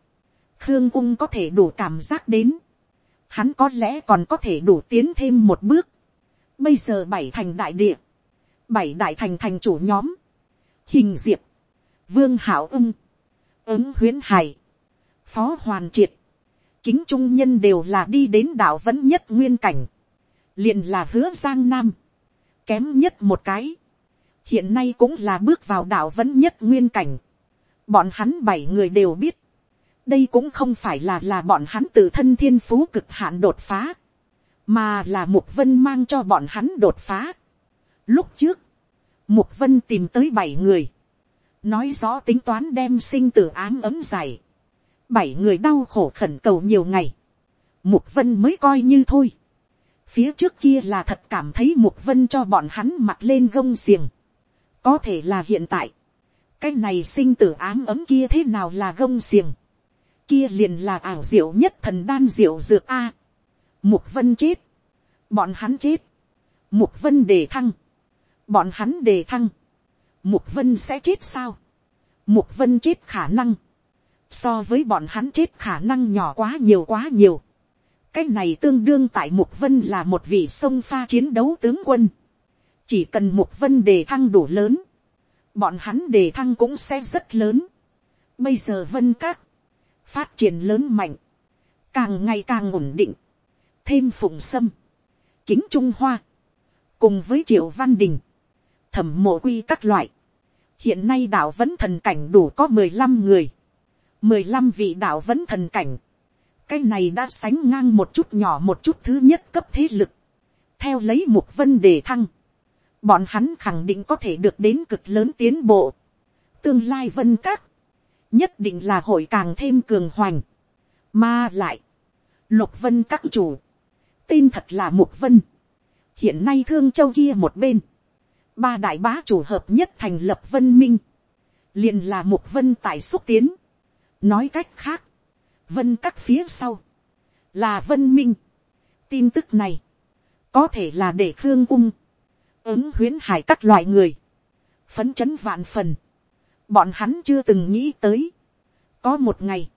Khương ung có thể đủ cảm giác đến. Hắn có lẽ còn có thể đủ tiến thêm một bước. Bây giờ bảy thành đại địa. Bảy đại thành thành chủ nhóm. Hình diệp. Vương hảo ung. Ứng huyến hải. Phó hoàn triệt. Kính trung nhân đều là đi đến đảo vẫn nhất nguyên cảnh liền là hứa giang nam, kém nhất một cái, hiện nay cũng là bước vào đạo vẫn nhất nguyên cảnh, bọn hắn bảy người đều biết, đây cũng không phải là là bọn hắn tự thân thiên phú cực hạn đột phá, mà là mục vân mang cho bọn hắn đột phá. Lúc trước, mục vân tìm tới bảy người, nói rõ tính toán đem sinh tử ám ấm dài, bảy người đau khổ khẩn cầu nhiều ngày, mục vân mới coi như thôi. Phía trước kia là thật cảm thấy Mục Vân cho bọn hắn mặt lên gông xiềng. Có thể là hiện tại. Cái này sinh tử áng ấm kia thế nào là gông xiềng. Kia liền là ảo diệu nhất thần đan diệu dược A. Mục Vân chết. Bọn hắn chết. Mục Vân đề thăng. Bọn hắn đề thăng. Mục Vân sẽ chết sao? Mục Vân chết khả năng. So với bọn hắn chết khả năng nhỏ quá nhiều quá nhiều cái này tương đương tại mục vân là một vị sông pha chiến đấu tướng quân chỉ cần một vân đề thăng đủ lớn, bọn hắn đề thăng cũng sẽ rất lớn. bây giờ vân các, phát triển lớn mạnh, càng ngày càng ổn định, thêm phụng sâm, kính trung hoa, cùng với triệu văn đình, thẩm mộ quy các loại. hiện nay đạo vẫn thần cảnh đủ có mười lăm người, mười lăm vị đạo vẫn thần cảnh, cái này đã sánh ngang một chút nhỏ một chút thứ nhất cấp thế lực, theo lấy một vân đề thăng, bọn hắn khẳng định có thể được đến cực lớn tiến bộ, tương lai vân các, nhất định là hội càng thêm cường hoành, mà lại, lục vân các chủ, tên thật là mục vân, hiện nay thương châu kia một bên, ba đại bá chủ hợp nhất thành lập vân minh, liền là mục vân tại xúc tiến, nói cách khác, vân các phía sau, là vân minh. tin tức này, có thể là để khương cung, ứng huyến hải các loại người, phấn chấn vạn phần, bọn hắn chưa từng nghĩ tới. có một ngày,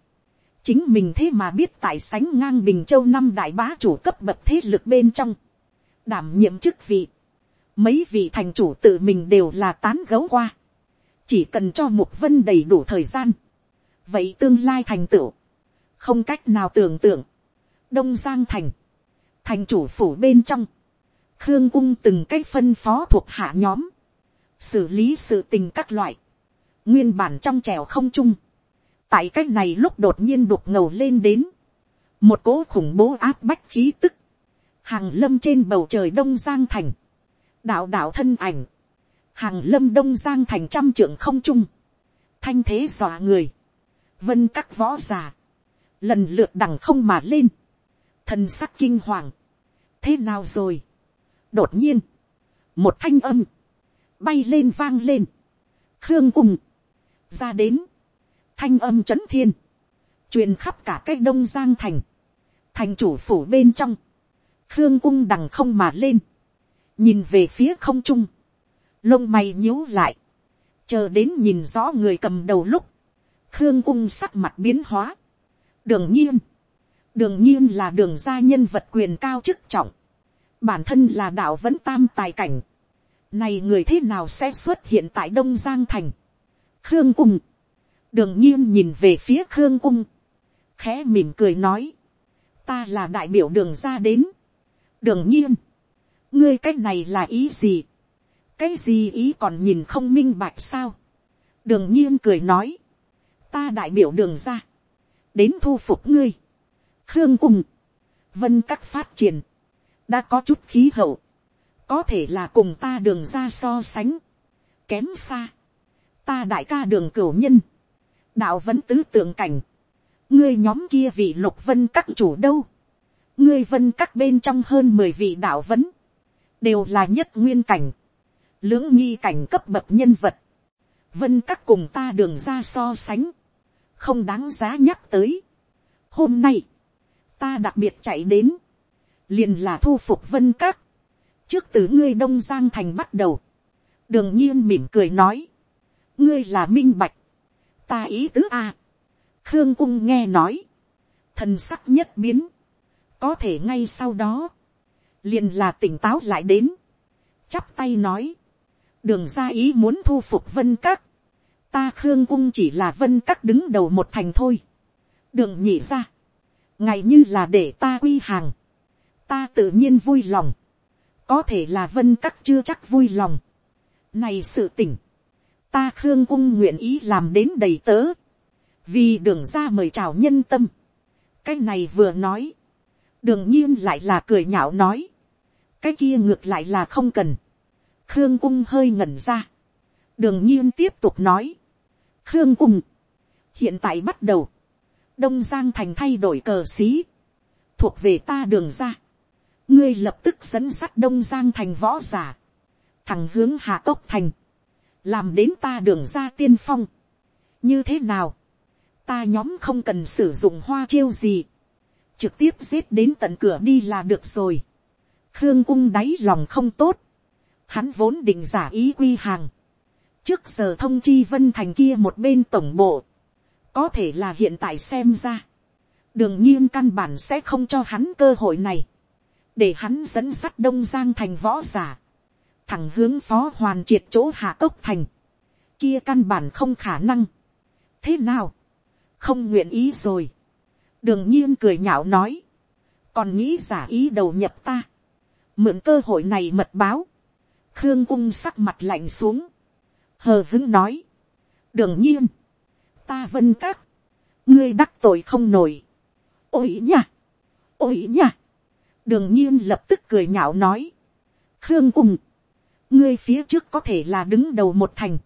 chính mình thế mà biết tại sánh ngang bình châu năm đại bá chủ cấp bậc thế lực bên trong, đảm nhiệm chức vị, mấy vị thành chủ tự mình đều là tán gấu qua, chỉ cần cho mục vân đầy đủ thời gian, vậy tương lai thành tựu, không cách nào tưởng tượng. đông giang thành, thành chủ phủ bên trong, khương ung từng cách phân phó thuộc hạ nhóm, xử lý sự tình các loại, nguyên bản trong trèo không chung, tại cách này lúc đột nhiên đục ngầu lên đến, một cỗ khủng bố áp bách khí tức, hàng lâm trên bầu trời đông giang thành, đạo đạo thân ảnh, hàng lâm đông giang thành trăm trưởng không trung, thanh thế dọa người, vân các võ g i ả lần lượt đằng không mà lên, thần sắc kinh hoàng, thế nào rồi, đột nhiên, một thanh âm, bay lên vang lên, khương ung, ra đến, thanh âm c h ấ n thiên, truyền khắp cả cái đông giang thành, thành chủ phủ bên trong, khương ung đằng không mà lên, nhìn về phía không trung, lông mày nhíu lại, chờ đến nhìn rõ người cầm đầu lúc, khương ung sắc mặt biến hóa, đường nhiên, đường nhiên là đường gia nhân vật quyền cao chức trọng, bản thân là đạo vẫn tam tài cảnh, này người thế nào sẽ xuất hiện tại đông giang thành, khương ung, đường nhiên nhìn về phía khương ung, khẽ mỉm cười nói, ta là đại biểu đường ra đến, đường nhiên, ngươi cái này là ý gì, cái gì ý còn nhìn không minh bạch sao, đường nhiên cười nói, ta đại biểu đường ra, đến thu phục ngươi, khương ung, vân các phát triển, đã có chút khí hậu, có thể là cùng ta đường ra so sánh, kém xa, ta đại ca đường cửu nhân, đạo vẫn tứ tượng cảnh, ngươi nhóm kia vị lục vân các chủ đâu, ngươi vân các bên trong hơn mười vị đạo vấn, đều là nhất nguyên cảnh, lưỡng nghi cảnh cấp bậc nhân vật, vân các cùng ta đường ra so sánh, không đáng giá nhắc tới. Hôm nay, ta đặc biệt chạy đến, liền là thu phục vân các, trước từ ngươi đông giang thành bắt đầu, đường nhiên mỉm cười nói, ngươi là minh bạch, ta ý tứ a, khương cung nghe nói, thần sắc nhất biến, có thể ngay sau đó, liền là tỉnh táo lại đến, chắp tay nói, đường ra ý muốn thu phục vân các, ta khương cung chỉ là vân các đứng đầu một thành thôi, đường nhị ra, ngày như là để ta quy hàng, ta tự nhiên vui lòng, có thể là vân các chưa chắc vui lòng. Này sự tỉnh, ta khương cung nguyện ý làm đến đầy tớ, vì đường ra mời chào nhân tâm. cái này vừa nói, đường nhiên lại là cười nhạo nói, cái kia ngược lại là không cần. khương cung hơi ngẩn ra, đường nhiên tiếp tục nói, khương cung, hiện tại bắt đầu, đông giang thành thay đổi cờ xí, thuộc về ta đường ra ngươi lập tức dẫn sắt đông giang thành võ giả, thẳng hướng hạ tốc thành, làm đến ta đường ra tiên phong. như thế nào, ta nhóm không cần sử dụng hoa chiêu gì, trực tiếp giết đến tận cửa đi là được rồi. khương ung đáy lòng không tốt, hắn vốn định giả ý quy hàng, trước giờ thông chi vân thành kia một bên tổng bộ, có thể là hiện tại xem ra, đường nhiên căn bản sẽ không cho hắn cơ hội này để hắn dẫn sắt đông giang thành võ giả, thẳng hướng phó hoàn triệt chỗ hạ cốc thành, kia căn bản không khả năng. thế nào, không nguyện ý rồi, đường nhiên cười nhạo nói, còn nghĩ giả ý đầu nhập ta, mượn cơ hội này mật báo, khương ung sắc mặt lạnh xuống, hờ hứng nói, đường nhiên, ta vân các, ngươi đắc tội không nổi, ôi nha, ôi nha, đường nhiên lập tức cười nhạo nói, khương ung, ngươi phía trước có thể là đứng đầu một thành,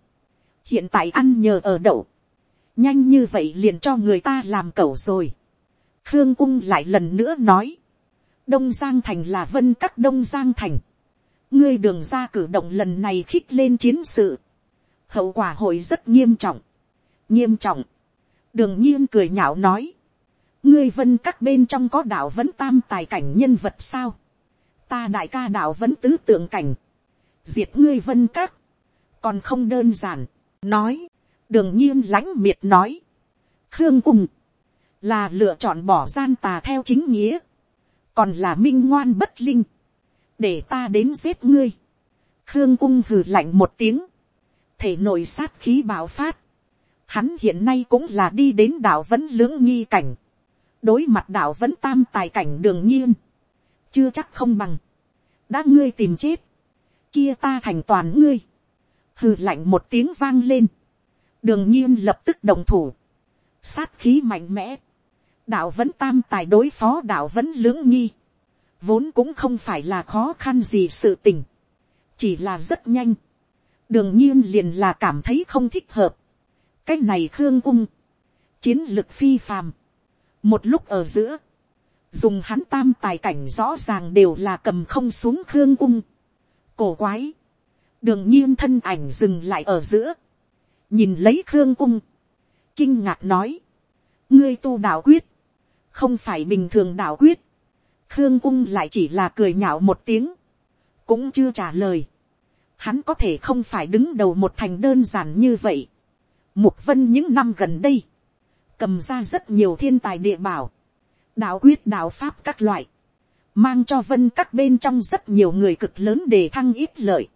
hiện tại ăn nhờ ở đậu, nhanh như vậy liền cho người ta làm cẩu rồi. khương ung lại lần nữa nói, đông giang thành là vân các đông giang thành, ngươi đường ra cử động lần này khích lên chiến sự, hậu quả hội rất nghiêm trọng, nghiêm trọng, đường nhiên cười nhạo nói, ngươi vân các bên trong có đạo vẫn tam tài cảnh nhân vật sao. ta đại ca đạo vẫn tứ tượng cảnh. diệt ngươi vân các. còn không đơn giản. nói. đường nhiên lãnh miệt nói. khương cùng. là lựa chọn bỏ gian tà theo chính nghĩa. còn là minh ngoan bất linh. để ta đến giết ngươi. khương cung hừ lạnh một tiếng. thể nội sát khí bạo phát. Hắn hiện nay cũng là đi đến đạo vẫn lưỡng nghi cảnh đối mặt đạo vẫn tam tài cảnh đường nhiên, chưa chắc không bằng, đã ngươi tìm chết, kia ta thành toàn ngươi, hừ lạnh một tiếng vang lên, đường nhiên lập tức đồng thủ, sát khí mạnh mẽ, đạo vẫn tam tài đối phó đạo vẫn lưỡng nghi, vốn cũng không phải là khó khăn gì sự tình, chỉ là rất nhanh, đường nhiên liền là cảm thấy không thích hợp, cái này khương ung, chiến lực phi phàm, một lúc ở giữa, dùng hắn tam tài cảnh rõ ràng đều là cầm không xuống khương ung. cổ quái, đường nhiên thân ảnh dừng lại ở giữa, nhìn lấy khương ung, kinh ngạc nói, ngươi tu đạo quyết, không phải bình thường đạo quyết, khương ung lại chỉ là cười nhạo một tiếng, cũng chưa trả lời. Hắn có thể không phải đứng đầu một thành đơn giản như vậy. Mục vân những năm gần đây, cầm ra rất nhiều thiên tài địa bảo, đạo quyết đạo pháp các loại, mang cho vân các bên trong rất nhiều người cực lớn để thăng ít lợi.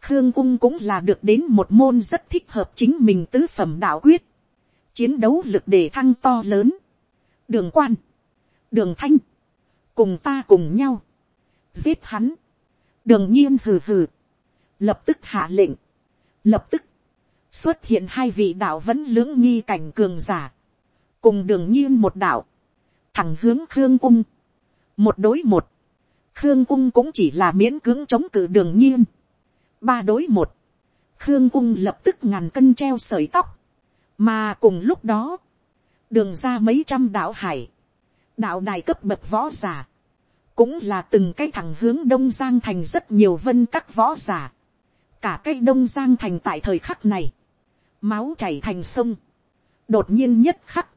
Khương cung cũng là được đến một môn rất thích hợp chính mình tứ phẩm đạo quyết, chiến đấu lực để thăng to lớn. đường quan, đường thanh, cùng ta cùng nhau, giết hắn, đường nhiên hừ hừ, lập tức hạ lệnh, lập tức xuất hiện hai vị đạo vẫn lưỡng nghi cảnh cường giả, cùng đường nhiên một đạo, thẳng hướng khương cung, một đối một, khương cung cũng chỉ là miễn cưỡng chống cự đường nhiên, ba đối một, khương cung lập tức ngàn cân treo sợi tóc, mà cùng lúc đó, đường ra mấy trăm đạo hải, đạo đài cấp bậc võ giả, cũng là từng cái thẳng hướng đông giang thành rất nhiều vân các võ giả, cả cái đông giang thành tại thời khắc này, máu chảy thành sông, đột nhiên nhất khắc,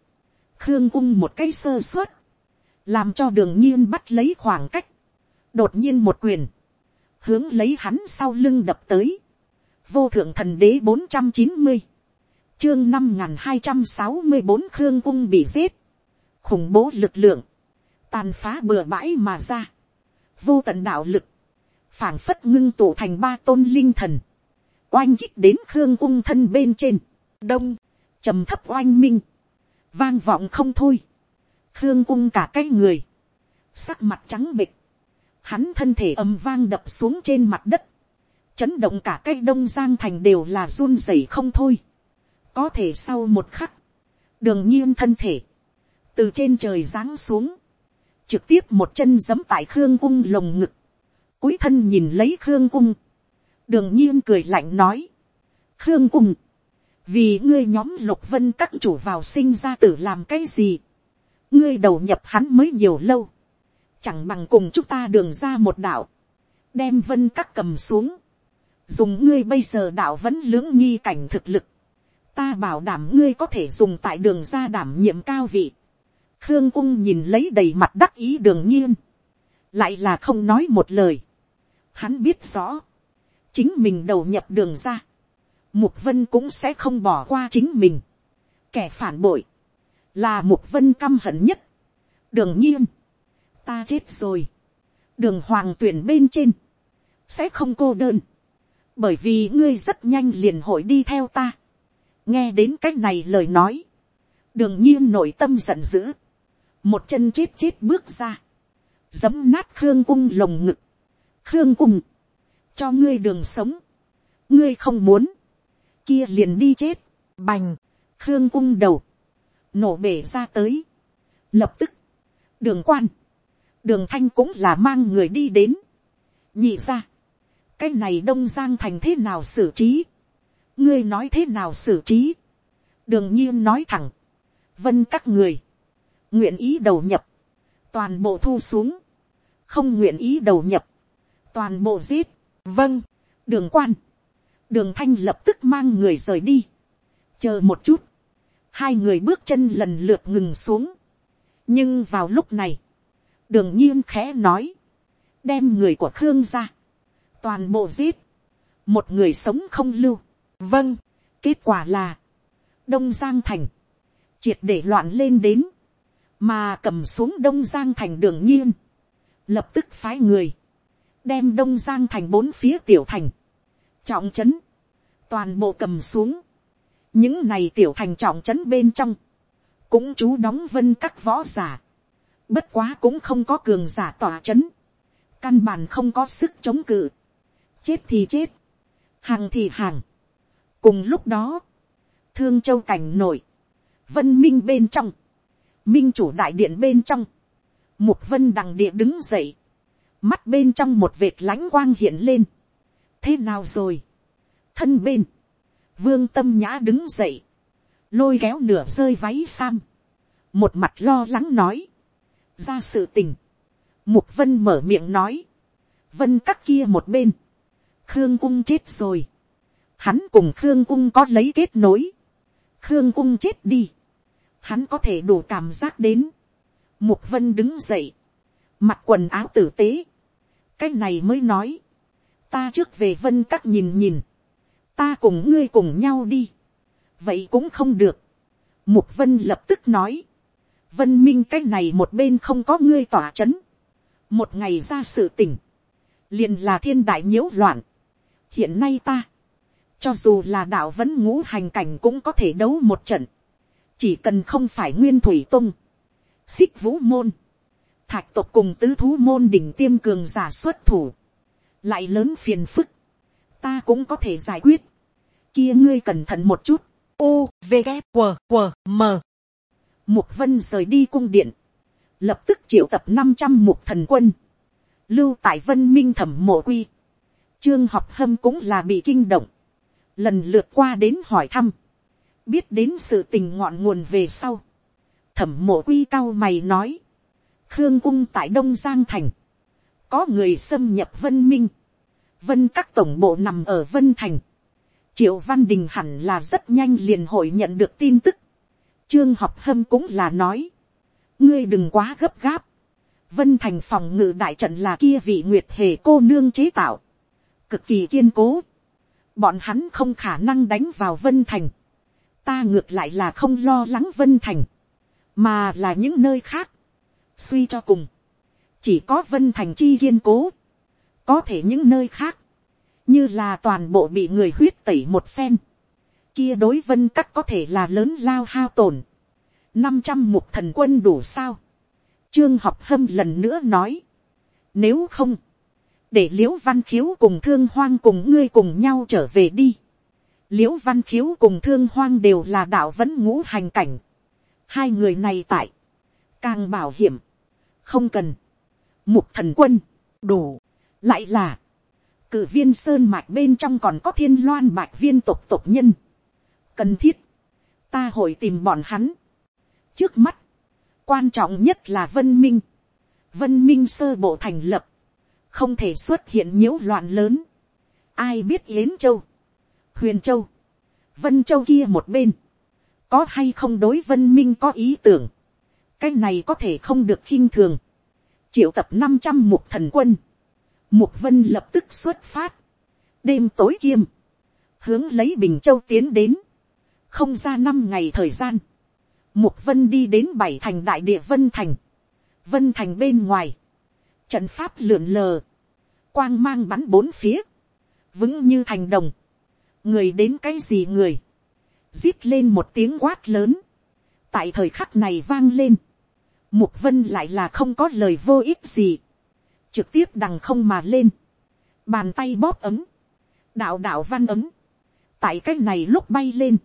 khương cung một cái sơ suất, làm cho đường nhiên bắt lấy khoảng cách, đột nhiên một quyền, hướng lấy hắn sau lưng đập tới, vô thượng thần đế bốn trăm chín mươi, chương năm n g h n hai trăm sáu mươi bốn khương cung bị giết, khủng bố lực lượng, tàn phá bừa bãi mà ra, vô tận đạo lực, phảng phất ngưng tụ thành ba tôn linh thần, oanh kích đến khương cung thân bên trên, đông, trầm thấp oanh minh, vang vọng không thôi, khương cung cả cái người, sắc mặt trắng bịch, hắn thân thể ầm vang đập xuống trên mặt đất, chấn động cả cái đông giang thành đều là run rẩy không thôi, có thể sau một khắc, đường nhiên thân thể, từ trên trời giáng xuống, trực tiếp một chân giấm tại khương cung lồng ngực, cúi thân nhìn lấy khương cung, đường nhiên cười lạnh nói, khương cung, vì ngươi nhóm lục vân các chủ vào sinh ra tử làm cái gì, ngươi đầu nhập hắn mới nhiều lâu, chẳng bằng cùng chúng ta đường ra một đạo, đem vân các cầm xuống, dùng ngươi bây giờ đạo vẫn lưỡng nghi cảnh thực lực, ta bảo đảm ngươi có thể dùng tại đường ra đảm nhiệm cao vị, khương cung nhìn lấy đầy mặt đắc ý đường nhiên, lại là không nói một lời, hắn biết rõ, chính mình đầu nhập đường ra, mục vân cũng sẽ không bỏ qua chính mình, kẻ phản bội, là mục vân căm hận nhất. đường nhiên, ta chết rồi, đường hoàng tuyển bên trên, sẽ không cô đơn, bởi vì ngươi rất nhanh liền hội đi theo ta. nghe đến cách này lời nói, đường nhiên nội tâm giận dữ, một chân chết chết bước ra, giấm nát khương cung lồng ngực, khương cung, cho ngươi đường sống, ngươi không muốn, kia liền đi chết, bành, khương cung đầu, nổ bể ra tới. Lập tức, đường quan, đường thanh cũng là mang người đi đến. Nhị ra, cái này đông giang thành thế nào xử trí, ngươi nói thế nào xử trí. đường nhiên nói thẳng, vân các người, nguyện ý đầu nhập, toàn bộ thu xuống, không nguyện ý đầu nhập, toàn bộ giết, vâng, đường quan, đường thanh lập tức mang người rời đi, chờ một chút, hai người bước chân lần lượt ngừng xuống. nhưng vào lúc này, đường nhiên khẽ nói, đem người của khương ra, toàn bộ giết, một người sống không lưu. vâng, kết quả là, đông giang thành, triệt để loạn lên đến, mà cầm xuống đông giang thành đường nhiên, lập tức phái người, đem đông giang thành bốn phía tiểu thành, trọng trấn, toàn bộ cầm xuống, những này tiểu thành trọng trấn bên trong, cũng chú đóng vân các võ giả, bất quá cũng không có cường giả tỏa trấn, căn bản không có sức chống cự, chết thì chết, hàng thì hàng. cùng lúc đó, thương châu cảnh nổi, vân minh bên trong, minh chủ đại điện bên trong, mục vân đằng địa đứng dậy, mắt bên trong một vệt lãnh quang hiện lên, thế nào rồi, thân bên, vương tâm nhã đứng dậy, lôi kéo nửa rơi váy sam, một mặt lo lắng nói, ra sự tình, mục vân mở miệng nói, vân các kia một bên, khương cung chết rồi, hắn cùng khương cung có lấy kết nối, khương cung chết đi, hắn có thể đủ cảm giác đến, mục vân đứng dậy, mặc quần áo tử tế, cái này mới nói, ta trước về vân các nhìn nhìn, ta cùng ngươi cùng nhau đi, vậy cũng không được, mục vân lập tức nói, vân minh cái này một bên không có ngươi tỏa c h ấ n một ngày ra sự tỉnh, liền là thiên đại nhiễu loạn, hiện nay ta, cho dù là đạo vẫn ngũ hành cảnh cũng có thể đấu một trận, chỉ cần không phải nguyên thủy tung, xích vũ môn, thạch tộc cùng tứ thú môn đỉnh tiêm cường giả xuất thủ, lại lớn phiền phức, ta cũng có thể giải quyết, kia ngươi cẩn thận một chút, u v g q q m. Mục vân rời đi cung điện. Lập tức triệu tập năm trăm mục thần quân. Lưu tại vân minh thẩm mộ quy. Trương học hâm cũng là bị kinh động. Lần lượt qua đến hỏi thăm. Biết đến sự tình ngọn nguồn về sau. Thẩm mộ quy cao mày nói. Khương cung tại đông giang thành có người xâm nhập vân minh vân các tổng bộ nằm ở vân thành triệu văn đình hẳn là rất nhanh liền hội nhận được tin tức. trương học hâm cũng là nói, ngươi đừng quá gấp gáp. vân thành phòng ngự đại trận là kia vị nguyệt hề cô nương chế tạo, cực kỳ kiên cố. bọn hắn không khả năng đánh vào vân thành. ta ngược lại là không lo lắng vân thành, mà là những nơi khác. suy cho cùng, chỉ có vân thành chi kiên cố, có thể những nơi khác, như là toàn bộ bị người huyết tẩy một phen, kia đối vân các có thể là lớn lao hao tổn, năm trăm mục thần quân đủ sao, trương học hâm lần nữa nói, nếu không, để l i ễ u văn khiếu cùng thương hoang cùng ngươi cùng nhau trở về đi, l i ễ u văn khiếu cùng thương hoang đều là đạo vẫn ngũ hành cảnh, hai người này tại, càng bảo hiểm, không cần, mục thần quân, đủ, lại là, cử viên sơn mạch bên trong còn có thiên loan bạch viên tộc tộc nhân. cần thiết, ta hội tìm bọn hắn. trước mắt, quan trọng nhất là vân minh. vân minh sơ bộ thành lập, không thể xuất hiện nhiễu loạn lớn. ai biết yến châu, huyền châu, vân châu kia một bên, có hay không đối vân minh có ý tưởng, cái này có thể không được khinh thường triệu tập năm trăm một thần quân, Mục vân lập tức xuất phát. Đêm tối kiêm. Hướng lấy Bình Châu tiến đến. Không ra năm ngày thời gian. Mục vân đi đến bảy thành đại địa Vân Thành. Vân Thành bên ngoài. Trận pháp lượn lờ. Quang mang bắn bốn phía. Vững như thành đồng. Người đến cái gì người. Giết lên một tiếng quát lớn. Tại thời khắc này vang lên. Mục vân lại là không có lời vô ích gì. Trực tiếp đằng không mà lên, bàn tay bóp ấm, đạo đạo văn ấm, tại cách này lúc bay lên,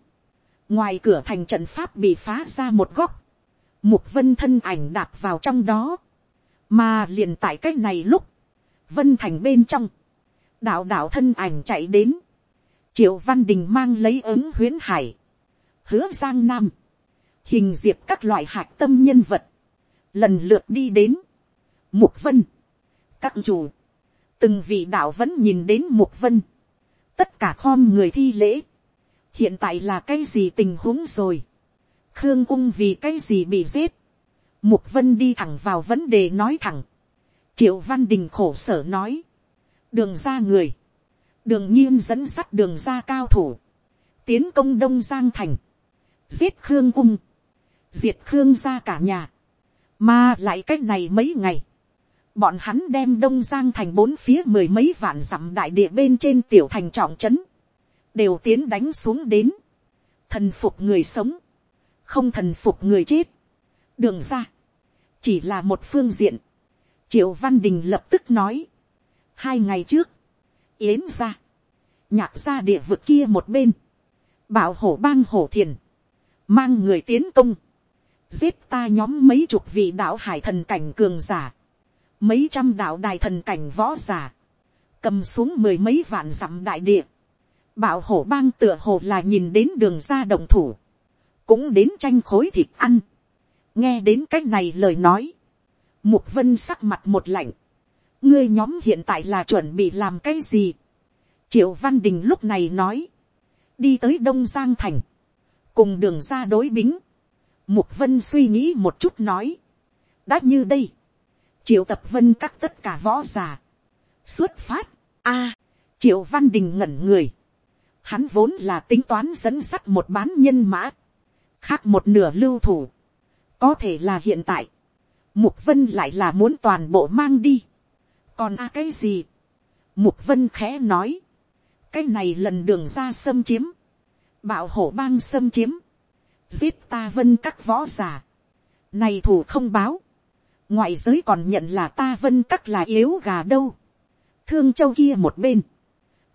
ngoài cửa thành trận pháp bị phá ra một góc, mục vân thân ảnh đạp vào trong đó, mà liền tại cách này lúc, vân thành bên trong, đạo đạo thân ảnh chạy đến, triệu văn đình mang lấy ứng huyến hải, hứa giang nam, hình diệp các loại hạt tâm nhân vật, lần lượt đi đến, mục vân, các chủ, từng vị đạo vẫn nhìn đến mục vân, tất cả khom người thi lễ, hiện tại là cái gì tình huống rồi, khương ung vì cái gì bị giết, mục vân đi thẳng vào vấn đề nói thẳng, triệu văn đình khổ sở nói, đường ra người, đường nghiêm dẫn sắt đường ra cao thủ, tiến công đông giang thành, giết khương ung, diệt khương ra cả nhà, mà lại cách này mấy ngày, bọn hắn đem đông giang thành bốn phía mười mấy vạn dặm đại địa bên trên tiểu thành trọng trấn, đều tiến đánh xuống đến, thần phục người sống, không thần phục người chết, đường ra, chỉ là một phương diện, triệu văn đình lập tức nói, hai ngày trước, yến ra, nhạc ra địa vực kia một bên, bảo hổ bang hổ thiền, mang người tiến công, giết ta nhóm mấy chục vị đạo hải thần cảnh cường giả, mấy trăm đạo đài thần cảnh võ giả, cầm xuống mười mấy vạn dặm đại địa, bảo hổ bang tựa hồ là nhìn đến đường ra đồng thủ, cũng đến tranh khối thịt ăn, nghe đến c á c h này lời nói, mục vân sắc mặt một lạnh, ngươi nhóm hiện tại là chuẩn bị làm cái gì, triệu văn đình lúc này nói, đi tới đông giang thành, cùng đường ra đối bính, mục vân suy nghĩ một chút nói, đã như đây, triệu tập vân các tất cả võ giả, xuất phát, a, triệu văn đình ngẩn người, hắn vốn là tính toán dẫn sắt một bán nhân mã, khác một nửa lưu thủ, có thể là hiện tại, mục vân lại là muốn toàn bộ mang đi, còn a cái gì, mục vân khẽ nói, cái này lần đường ra xâm chiếm, bạo hổ bang xâm chiếm, giết ta vân các võ giả, này thủ không báo, ngoại giới còn nhận là ta vân các là yếu gà đâu, thương châu kia một bên,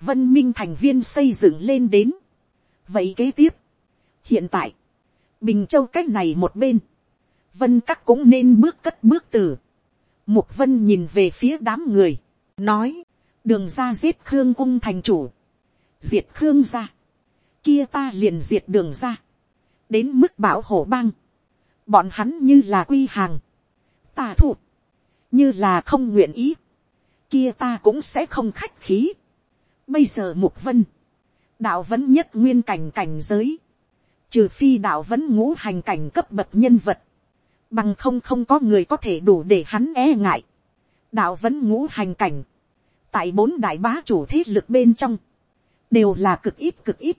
vân minh thành viên xây dựng lên đến, vậy kế tiếp, hiện tại, bình châu cách này một bên, vân các cũng nên bước cất bước từ, mục vân nhìn về phía đám người, nói, đường ra giết khương ung thành chủ, diệt khương ra, kia ta liền diệt đường ra, đến mức bảo hộ bang, bọn hắn như là quy hàng, ta thụ, như là không nguyện ý, kia ta cũng sẽ không khách khí. Bây giờ mục vân, đạo vẫn nhất nguyên cảnh cảnh giới, trừ phi đạo vẫn ngũ hành cảnh cấp bậc nhân vật, bằng không không có người có thể đủ để hắn e ngại. đạo vẫn ngũ hành cảnh, tại bốn đại bá chủ thế lực bên trong, đều là cực ít cực ít.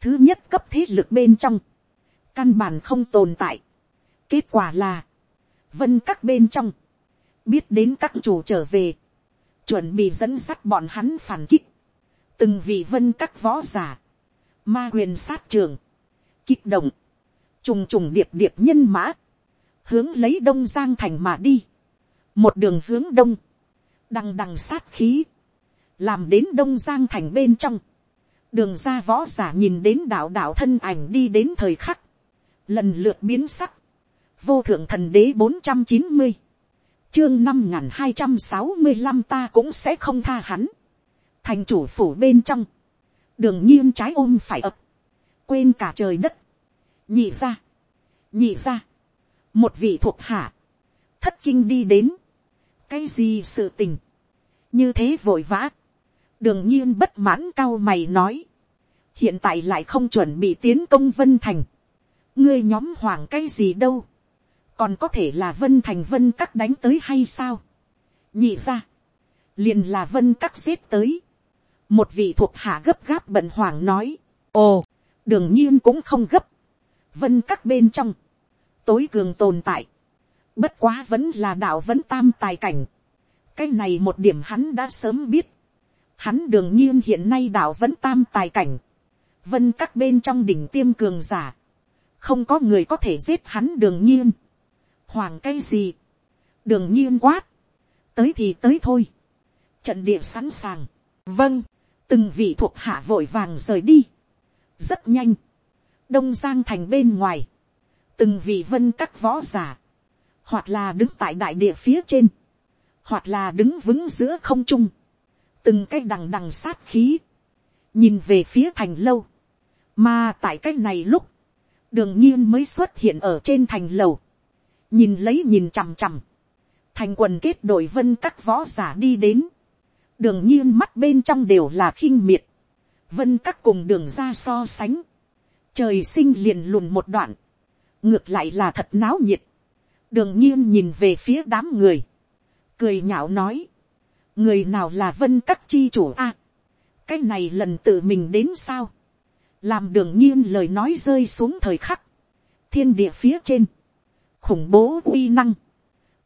thứ nhất cấp thế lực bên trong, căn bản không tồn tại. kết quả là, vân các bên trong, biết đến các chủ trở về, chuẩn bị dẫn sắt bọn hắn phản kích, từng vị vân các võ giả, ma quyền sát trường, kích động, trùng trùng điệp điệp nhân mã, hướng lấy đông giang thành mà đi, một đường hướng đông, đằng đằng sát khí, làm đến đông giang thành bên trong, đường ra võ giả nhìn đến đạo đạo thân ảnh đi đến thời khắc, lần lượt biến sắc, vô thượng thần đế bốn trăm chín mươi, chương năm n g h n hai trăm sáu mươi năm ta cũng sẽ không tha hắn, thành chủ phủ bên trong, đường nhiên trái ôm phải ập, quên cả trời đất, nhị ra, nhị ra, một vị thuộc hạ, thất kinh đi đến, cái gì sự tình, như thế vội vã, đường nhiên bất mãn cao mày nói, hiện tại lại không chuẩn bị tiến công vân thành, ngươi nhóm hoàng cái gì đâu, còn có thể là vân thành vân các đánh tới hay sao. nhị ra, liền là vân các giết tới. một vị thuộc hạ gấp gáp bận hoàng nói, ồ, đường nhiên cũng không gấp. vân các bên trong, tối cường tồn tại. bất quá vẫn là đạo vẫn tam tài cảnh. cái này một điểm hắn đã sớm biết. hắn đường nhiên hiện nay đạo vẫn tam tài cảnh. vân các bên trong đỉnh tiêm cường giả không có người có thể giết hắn đường nhiên. Hoàng cái gì, đường nhiên quát, tới thì tới thôi, trận địa sẵn sàng, vâng, từng vị thuộc hạ vội vàng rời đi, rất nhanh, đông giang thành bên ngoài, từng vị vân các võ giả, hoặc là đứng tại đại địa phía trên, hoặc là đứng vững giữa không trung, từng cái đằng đằng sát khí, nhìn về phía thành lâu, mà tại cái này lúc, đường nhiên mới xuất hiện ở trên thành lầu, nhìn lấy nhìn chằm chằm, thành quần kết đội vân các võ giả đi đến, đường nhiên mắt bên trong đều là khinh miệt, vân các cùng đường ra so sánh, trời sinh liền lùn một đoạn, ngược lại là thật náo nhiệt, đường nhiên nhìn về phía đám người, cười nhạo nói, người nào là vân các chi chủ a, cái này lần tự mình đến sao, làm đường nhiên lời nói rơi xuống thời khắc, thiên địa phía trên, khủng bố uy năng,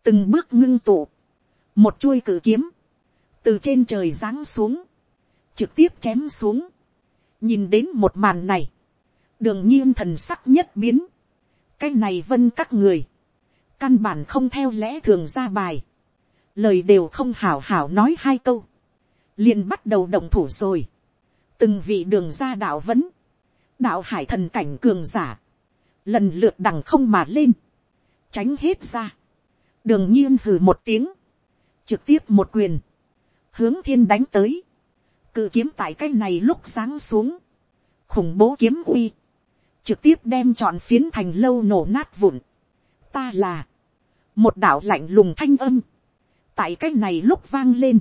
từng bước ngưng tụ, một chuôi cử kiếm, từ trên trời giáng xuống, trực tiếp chém xuống, nhìn đến một màn này, đường nhiên thần sắc nhất biến, cái này vân các người, căn bản không theo lẽ thường ra bài, lời đều không hảo hảo nói hai câu, liền bắt đầu động thủ rồi, từng vị đường ra đạo vấn, đạo hải thần cảnh cường giả, lần lượt đằng không mà lên, tránh hết ra, đường nhiên hừ một tiếng, trực tiếp một quyền, hướng thiên đánh tới, cự kiếm tại cái này lúc sáng xuống, khủng bố kiếm uy, trực tiếp đem chọn phiến thành lâu nổ nát vụn. Ta là, một đạo lạnh lùng thanh âm, tại cái này lúc vang lên,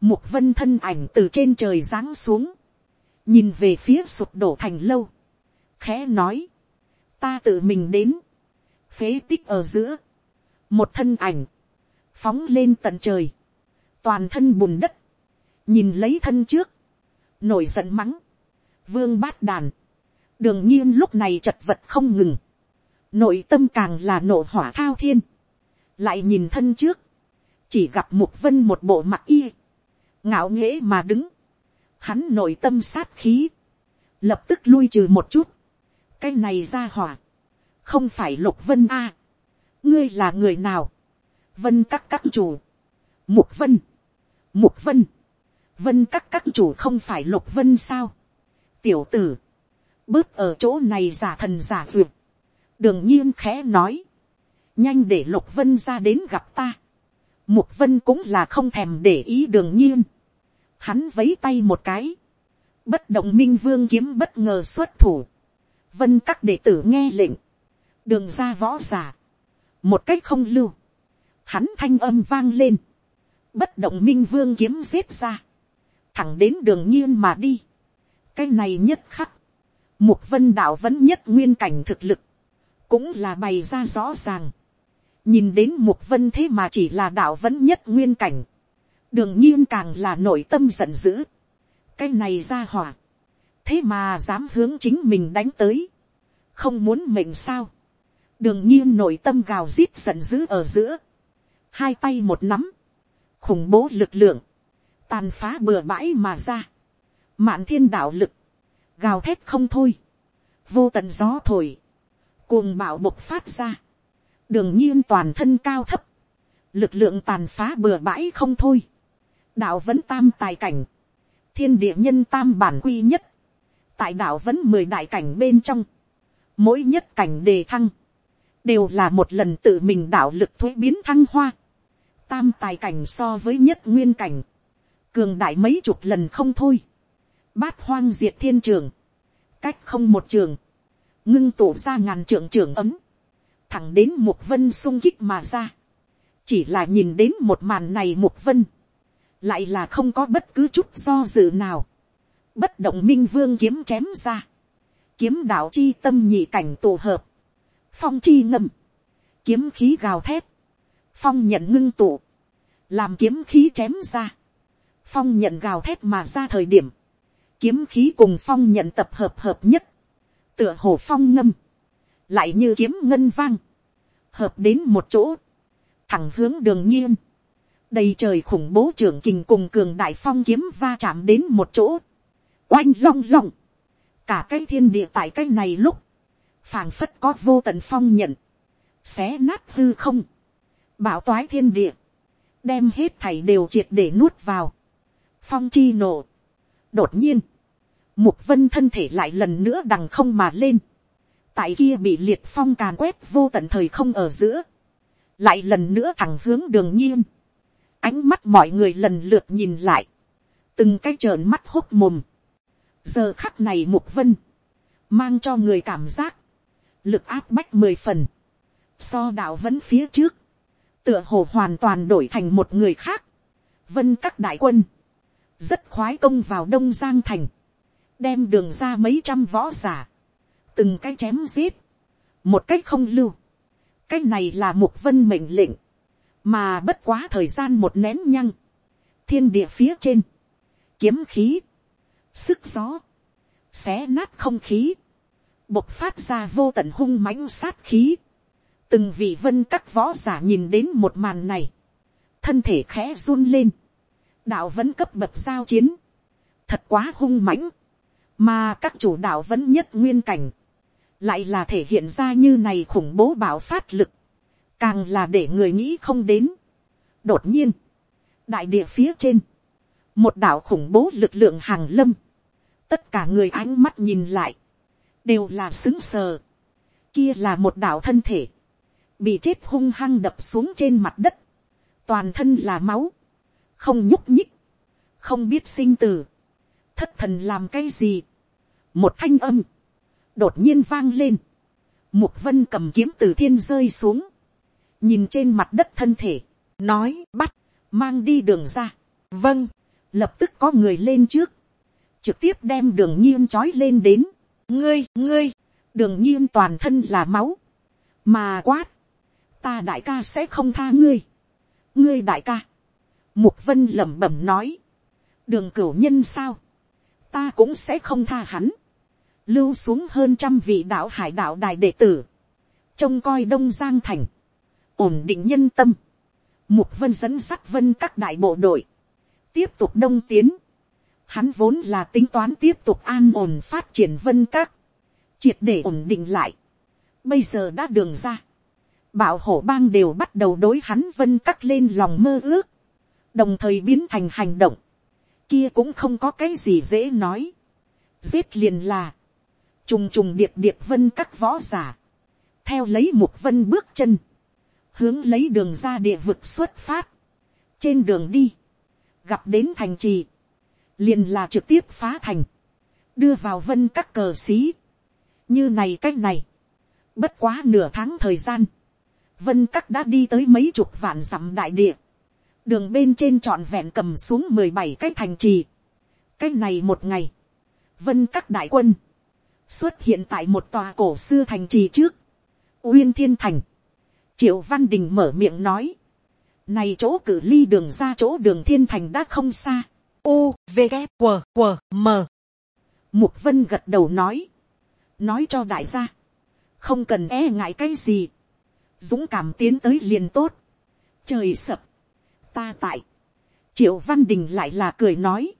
một vân thân ảnh từ trên trời giáng xuống, nhìn về phía sụp đổ thành lâu, khẽ nói, ta tự mình đến, phế tích ở giữa, một thân ảnh, phóng lên tận trời, toàn thân bùn đất, nhìn lấy thân trước, nổi giận mắng, vương bát đàn, đường nhiên lúc này chật vật không ngừng, nội tâm càng là nổ hỏa thao thiên, lại nhìn thân trước, chỉ gặp mục vân một bộ mặt y, ngạo nghễ mà đứng, hắn nội tâm sát khí, lập tức lui trừ một chút, cái này ra hỏa, không phải lục vân a, ngươi là người nào, vân các các chủ, mục vân, mục vân, vân các các chủ không phải lục vân sao, tiểu tử, bước ở chỗ này giả thần giả duyệt, đường nhiên khẽ nói, nhanh để lục vân ra đến gặp ta, mục vân cũng là không thèm để ý đường nhiên, hắn vấy tay một cái, bất động minh vương kiếm bất ngờ xuất thủ, vân các đệ tử nghe lệnh, đường ra võ giả, một cách không lưu, hắn thanh âm vang lên, bất động minh vương kiếm giết ra, thẳng đến đường nhiên mà đi, cái này nhất khắc, mục vân đạo vẫn nhất nguyên cảnh thực lực, cũng là bày ra rõ ràng, nhìn đến mục vân thế mà chỉ là đạo vẫn nhất nguyên cảnh, đường nhiên càng là nội tâm giận dữ, cái này ra hỏa, thế mà dám hướng chính mình đánh tới, không muốn mình sao, đường nhiên nội tâm gào rít giận dữ ở giữa, hai tay một nắm, khủng bố lực lượng, tàn phá bừa bãi mà ra, mạn thiên đạo lực, gào thét không thôi, vô tận gió thổi, cuồng bạo bộc phát ra, đường nhiên toàn thân cao thấp, lực lượng tàn phá bừa bãi không thôi, đạo vẫn tam tài cảnh, thiên địa nhân tam bản quy nhất, tại đạo vẫn mười đại cảnh bên trong, mỗi nhất cảnh đề thăng, đều là một lần tự mình đạo lực thuế biến thăng hoa, tam tài cảnh so với nhất nguyên cảnh, cường đại mấy chục lần không thôi, bát hoang diệt thiên trường, cách không một trường, ngưng tụ ra ngàn trưởng trưởng ấm, thẳng đến mục vân sung kích mà ra, chỉ là nhìn đến một màn này mục vân, lại là không có bất cứ chút do dự nào, bất động minh vương kiếm chém ra, kiếm đạo chi tâm nhị cảnh tổ hợp, phong chi ngầm, kiếm khí gào thép, phong nhận ngưng tụ, làm kiếm khí chém ra, phong nhận gào thép mà ra thời điểm, kiếm khí cùng phong nhận tập hợp hợp nhất, tựa hồ phong ngâm, lại như kiếm ngân vang, hợp đến một chỗ, thẳng hướng đường nhiên, đầy trời khủng bố trưởng kình cùng cường đại phong kiếm va chạm đến một chỗ, oanh long long, cả cái thiên địa tại cái này lúc, phảng phất có vô tận phong nhận, xé nát hư không, bảo toái thiên địa, đem hết thảy đều triệt để nuốt vào, phong chi nổ. đột nhiên, mục vân thân thể lại lần nữa đằng không mà lên, tại kia bị liệt phong càn quét vô tận thời không ở giữa, lại lần nữa thẳng hướng đường nhiên, ánh mắt mọi người lần lượt nhìn lại, từng cái trợn mắt hốt mồm, giờ khắc này mục vân, mang cho người cảm giác, lực áp bách mười phần, so đạo vẫn phía trước, tựa hồ hoàn toàn đổi thành một người khác, vân các đại quân, rất khoái công vào đông giang thành, đem đường ra mấy trăm võ giả, từng cái chém giết, một cách không lưu, cái này là mục vân mệnh lệnh, mà bất quá thời gian một nén nhăng, thiên địa phía trên, kiếm khí, sức gió, xé nát không khí, bộc phát ra vô tận hung mãnh sát khí, từng vị vân các võ giả nhìn đến một màn này, thân thể khẽ run lên, đạo vẫn cấp bậc giao chiến, thật quá hung mãnh, mà các chủ đạo vẫn nhất nguyên cảnh, lại là thể hiện ra như này khủng bố bảo phát lực, càng là để người nghĩ không đến. đột nhiên, đại địa phía trên, một đạo khủng bố lực lượng hàng lâm, tất cả người ánh mắt nhìn lại, đều là xứng sờ, kia là một đạo thân thể, bị chết hung hăng đập xuống trên mặt đất, toàn thân là máu, không nhúc nhích, không biết sinh tử, thất thần làm cái gì, một thanh âm, đột nhiên vang lên, mục vân cầm kiếm từ thiên rơi xuống, nhìn trên mặt đất thân thể, nói bắt, mang đi đường ra, vâng, lập tức có người lên trước, trực tiếp đem đường nhiên trói lên đến, ngươi, ngươi, đường nhiên toàn thân là máu, mà quát, ta đại ca sẽ không tha ngươi, ngươi đại ca, mục vân lẩm bẩm nói, đường cửu nhân sao, ta cũng sẽ không tha hắn, lưu xuống hơn trăm vị đạo hải đạo đài đệ tử, trông coi đông giang thành, ổn định nhân tâm, mục vân dẫn sắt vân các đại bộ đội, tiếp tục đông tiến, hắn vốn là tính toán tiếp tục an ổn phát triển vân các, triệt để ổn định lại, bây giờ đã đường ra, bảo hổ bang đều bắt đầu đối hắn vân các lên lòng mơ ước, đồng thời biến thành hành động, kia cũng không có cái gì dễ nói, giết liền là, trùng trùng điệp điệp vân các võ giả, theo lấy một vân bước chân, hướng lấy đường ra địa vực xuất phát, trên đường đi, gặp đến thành trì, liền là trực tiếp phá thành, đưa vào vân các cờ xí, như này c á c h này, bất quá nửa tháng thời gian, vân các đã đi tới mấy chục vạn dặm đại địa, đường bên trên trọn vẹn cầm xuống mười bảy cái thành trì, cái này một ngày, vân các đại quân, xuất hiện tại một tòa cổ xưa thành trì trước, uyên thiên thành, triệu văn đình mở miệng nói, này chỗ cử ly đường ra chỗ đường thiên thành đã không xa, u v g q q m. Mục vân gật đầu nói. Nói cho đại gia. Không cần e ngại cái gì. Dũng cảm tiến tới liền tốt. Trời sập. Ta tại. Triệu văn đình lại là cười nói.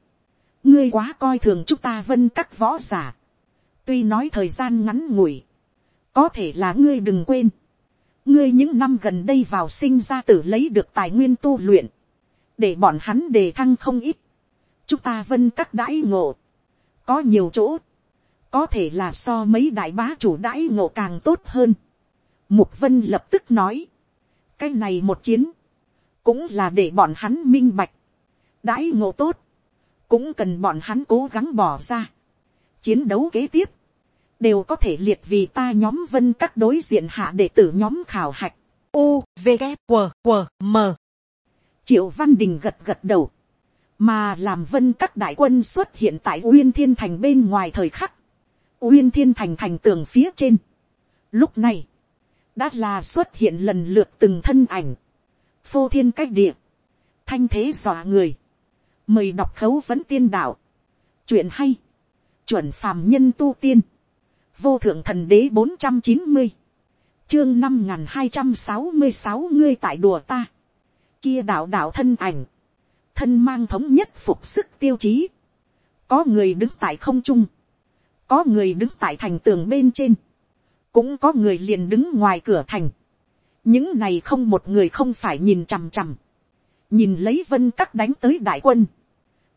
Ngươi quá coi thường chúng ta vân các võ giả. Tuy nói thời gian ngắn ngủi. Có thể là ngươi đừng quên ngươi những năm gần đây vào sinh ra tử lấy được tài nguyên tu luyện. Để bọn hắn đề thăng không ít. Chúng ta vân các đãi ngộ, có nhiều chỗ, có thể là so mấy đại bá chủ đãi ngộ càng tốt hơn. Mục vân lập tức nói, cái này một chiến, cũng là để bọn hắn minh bạch, đãi ngộ tốt, cũng cần bọn hắn cố gắng bỏ ra. Chiến đấu kế tiếp, đều có thể liệt vì ta nhóm vân các đối diện hạ đệ tử nhóm khảo hạch. U, V, K, W, W, M. Triệu Văn Đình gật gật đầu. Mà làm vân các đại quân xuất hiện tại uyên thiên thành bên ngoài thời khắc, uyên thiên thành thành tường phía trên. Lúc này, đã là xuất hiện lần lượt từng thân ảnh, phô thiên cách địa, thanh thế dọa người, mời đọc khấu vấn tiên đạo, chuyện hay, chuẩn phàm nhân tu tiên, vô thượng thần đế bốn trăm chín mươi, chương năm n g h n hai trăm sáu mươi sáu ngươi tại đùa ta, kia đạo đạo thân ảnh, thân mang thống nhất phục sức tiêu chí, có người đứng tại không trung, có người đứng tại thành tường bên trên, cũng có người liền đứng ngoài cửa thành, những này không một người không phải nhìn chằm chằm, nhìn lấy vân các đánh tới đại quân,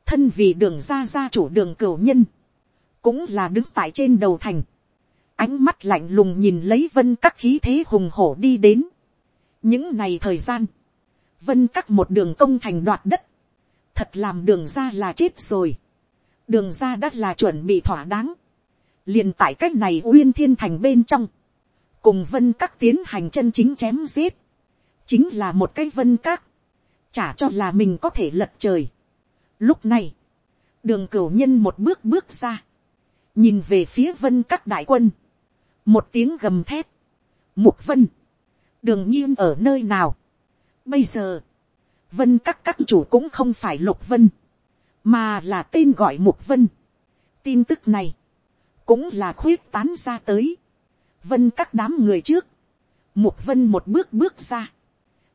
thân vì đường ra gia chủ đường cửu nhân, cũng là đứng tại trên đầu thành, ánh mắt lạnh lùng nhìn lấy vân các khí thế hùng hổ đi đến. những này thời gian, vân các một đường công thành đoạt đất, thật làm đường ra là chết rồi. đường ra đã là chuẩn bị thỏa đáng. liền tại c á c h này uyên thiên thành bên trong, cùng vân các tiến hành chân chính chém giết, chính là một cái vân các, chả cho là mình có thể lật trời. lúc này, đường cửu nhân một bước bước ra, nhìn về phía vân các đại quân, một tiếng gầm thét, mục vân, đường nhiên ở nơi nào. bây giờ, vân các các chủ cũng không phải lục vân, mà là tên gọi mục vân. tin tức này, cũng là khuyết tán ra tới. vân các đám người trước, mục vân một bước bước ra,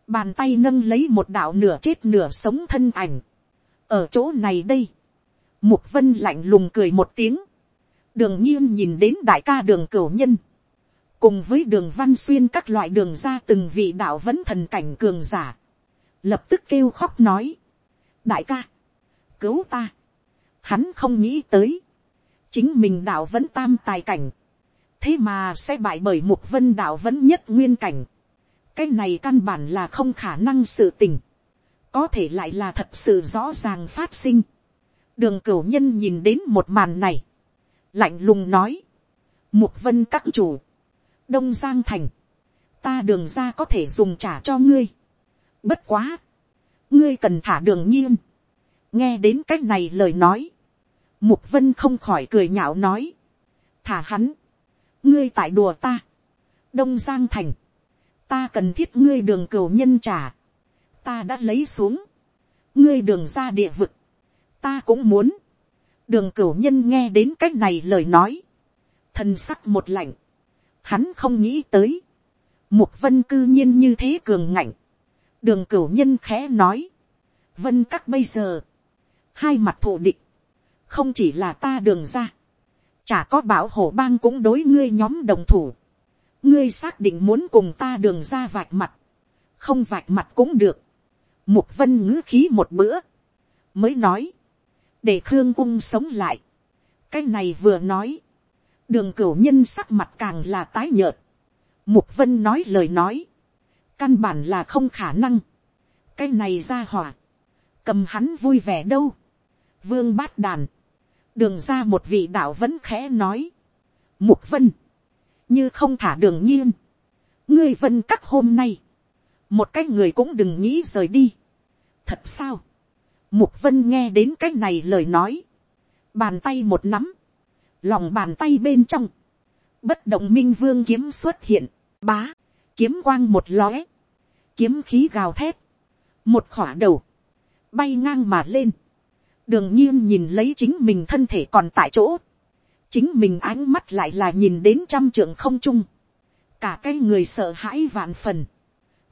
bàn tay nâng lấy một đạo nửa chết nửa sống thân ảnh. ở chỗ này đây, mục vân lạnh lùng cười một tiếng, đường nhiên nhìn đến đại ca đường cửu nhân, cùng với đường văn xuyên các loại đường ra từng vị đạo vẫn thần cảnh cường giả, lập tức kêu khóc nói, đại ca, cứu ta, hắn không nghĩ tới, chính mình đạo vẫn tam tài cảnh, thế mà sẽ bại bởi một vân đạo vẫn nhất nguyên cảnh, cái này căn bản là không khả năng sự tình, có thể lại là thật sự rõ ràng phát sinh. đường cửu nhân nhìn đến một màn này, lạnh lùng nói, mục vân các chủ, đông giang thành, ta đường ra có thể dùng trả cho ngươi, Bất quá. Ngươi cần thả đường nhiên. Nghe đến cách này lời nói. Mục vân không khỏi cười nhạo nói. Thả hắn. Ngươi tại đùa ta. Đông Giang Thành. Ta cần thiết ngươi đường cửu nhân trả. Ta đã lấy xuống. Ngươi đường ra địa vực. ta cũng muốn, đường cửu nhân nghe đến cái này lời nói, thân sắc một lạnh, hắn không nghĩ tới, mục vân cư nhiên như thế cường ngạnh, đường cửu nhân khẽ nói, vân các bây giờ, hai mặt thù địch, không chỉ là ta đường ra, chả có bảo hộ bang cũng đối ngươi nhóm đồng thủ, ngươi xác định muốn cùng ta đường ra vạch mặt, không vạch mặt cũng được, mục vân ngữ khí một bữa, mới nói, để khương ung sống lại, cái này vừa nói, đường cửu nhân sắc mặt càng là tái nhợt, mục vân nói lời nói, căn bản là không khả năng, cái này ra hỏa, cầm hắn vui vẻ đâu, vương bát đàn, đường ra một vị đạo vẫn khẽ nói, mục vân, như không thả đường nhiên, ngươi vân các hôm nay, một cái người cũng đừng nghĩ rời đi. thật sao, mục vân nghe đến cái này lời nói, bàn tay một nắm, lòng bàn tay bên trong, bất động minh vương kiếm xuất hiện, bá, kiếm quang một lóe, kiếm khí gào thét, một khỏa đầu, bay ngang mà lên, đường nhiên nhìn lấy chính mình thân thể còn tại chỗ, chính mình ánh mắt lại là nhìn đến trăm trượng không trung, cả cái người sợ hãi vạn phần,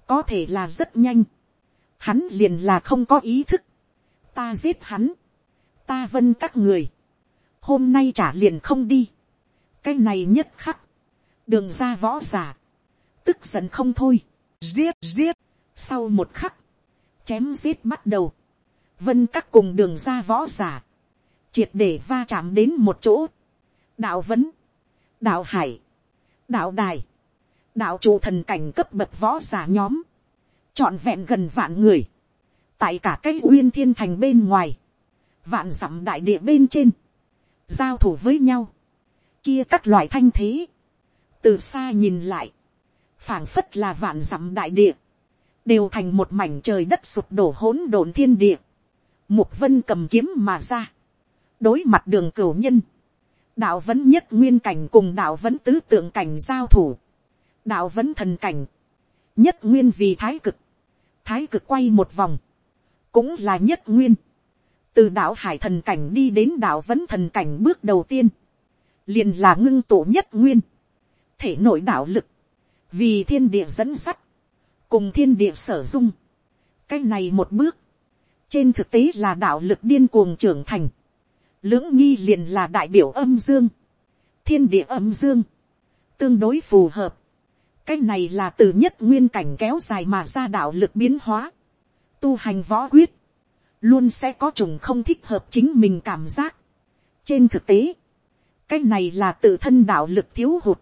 có thể là rất nhanh, hắn liền là không có ý thức, ta giết hắn, ta vân các người, hôm nay trả liền không đi, cái này nhất khắc, đường ra võ giả, tức giận không thôi, giết giết, sau một khắc, chém giết bắt đầu, vân các cùng đường ra võ giả, triệt để va chạm đến một chỗ, đạo vấn, đạo hải, đạo đài, đạo chủ thần cảnh cấp bậc võ giả nhóm, trọn vẹn gần vạn người, tại cả cái uyên thiên thành bên ngoài, vạn dặm đại địa bên trên, giao thủ với nhau, kia các loại thanh thế, từ xa nhìn lại, phảng phất là vạn dặm đại địa, đều thành một mảnh trời đất sụp đổ hỗn độn thiên địa, mục vân cầm kiếm mà ra, đối mặt đường cửu nhân, đạo vẫn nhất nguyên cảnh cùng đạo vẫn tứ tượng cảnh giao thủ, đạo vẫn thần cảnh, nhất nguyên vì thái cực, thái cực quay một vòng, cũng là nhất nguyên, từ đạo hải thần cảnh đi đến đạo vẫn thần cảnh bước đầu tiên, liền là ngưng tụ nhất nguyên, thể nội đạo lực, vì thiên địa dẫn sắt, cùng thiên địa sở dung, cái này một bước, trên thực tế là đạo lực điên cuồng trưởng thành, lưỡng nghi liền là đại biểu âm dương, thiên địa âm dương, tương đối phù hợp, cái này là từ nhất nguyên cảnh kéo dài mà ra đạo lực biến hóa, tu hành võ quyết, luôn sẽ có trùng không thích hợp chính mình cảm giác. trên thực tế, cái này là tự thân đạo lực thiếu hụt,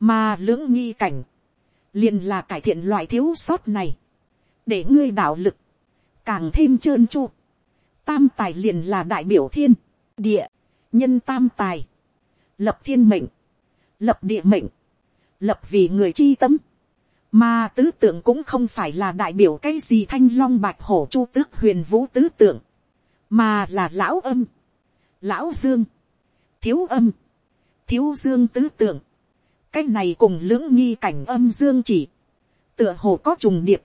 mà lưỡng nghi cảnh, liền là cải thiện loại thiếu sót này, để ngươi đạo lực, càng thêm trơn tru. Tam tài liền là đại biểu thiên, địa, nhân tam tài, lập thiên mệnh, lập địa mệnh, lập vì người chi tâm, mà tứ tượng cũng không phải là đại biểu cái gì thanh long bạch hổ chu tước huyền vũ tứ tượng, mà là lão âm, lão dương, thiếu âm, thiếu dương tứ tượng, cái này cùng lưỡng nghi cảnh âm dương chỉ, tựa hồ có trùng điệp,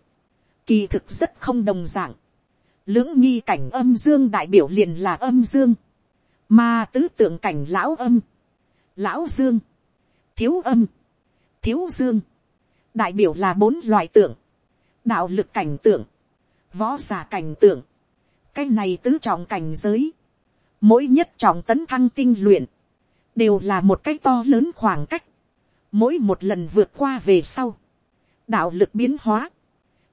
kỳ thực rất không đồng dạng, lưỡng nghi cảnh âm dương đại biểu liền là âm dương, mà tứ tượng cảnh lão âm, lão dương, thiếu âm, thiếu dương, đại biểu là bốn loại tượng, đạo lực cảnh tượng, võ giả cảnh tượng, cái này tứ trọng cảnh giới, mỗi nhất trọng tấn thăng tinh luyện, đều là một cái to lớn khoảng cách, mỗi một lần vượt qua về sau, đạo lực biến hóa,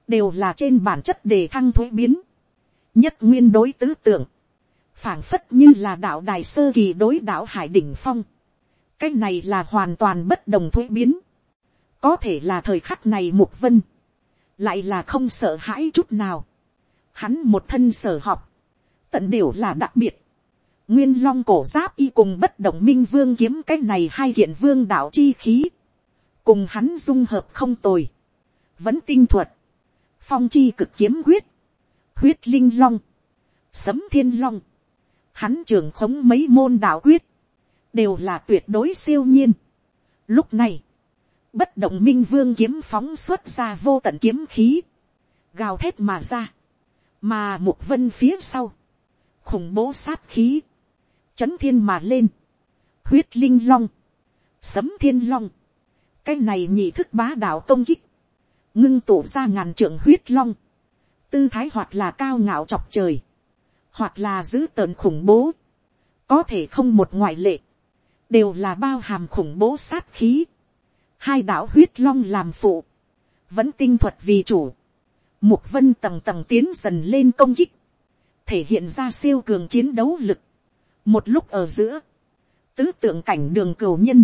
đều là trên bản chất đề thăng thuế biến, nhất nguyên đối tứ tượng, phảng phất như là đạo đài sơ kỳ đối đạo hải đỉnh phong, cái này là hoàn toàn bất đồng thuế biến, có thể là thời khắc này mục vân, lại là không sợ hãi chút nào, hắn một thân sở học, tận đều là đặc biệt, nguyên long cổ giáp y cùng bất động minh vương kiếm cái này hai kiện vương đạo chi khí, cùng hắn dung hợp không tồi, vẫn tinh thuật, phong chi cực kiếm huyết, huyết linh long, sấm thiên long, hắn trường khống mấy môn đạo quyết, đều là tuyệt đối siêu nhiên. Lúc này, bất động minh vương kiếm phóng xuất ra vô tận kiếm khí, gào thét mà ra, mà một vân phía sau, khủng bố sát khí, chấn thiên mà lên, huyết linh long, sấm thiên long, cái này nhị thức bá đạo công kích, ngưng tụ ra ngàn trượng huyết long, tư thái hoặc là cao ngạo chọc trời, hoặc là giữ tợn khủng bố, có thể không một ngoại lệ, đều là bao hàm khủng bố sát khí, hai đạo huyết long làm phụ, vẫn tinh thuật vì chủ, mục vân tầng tầng tiến dần lên công kích, thể hiện ra siêu cường chiến đấu lực, một lúc ở giữa, tứ tượng cảnh đường cửu nhân,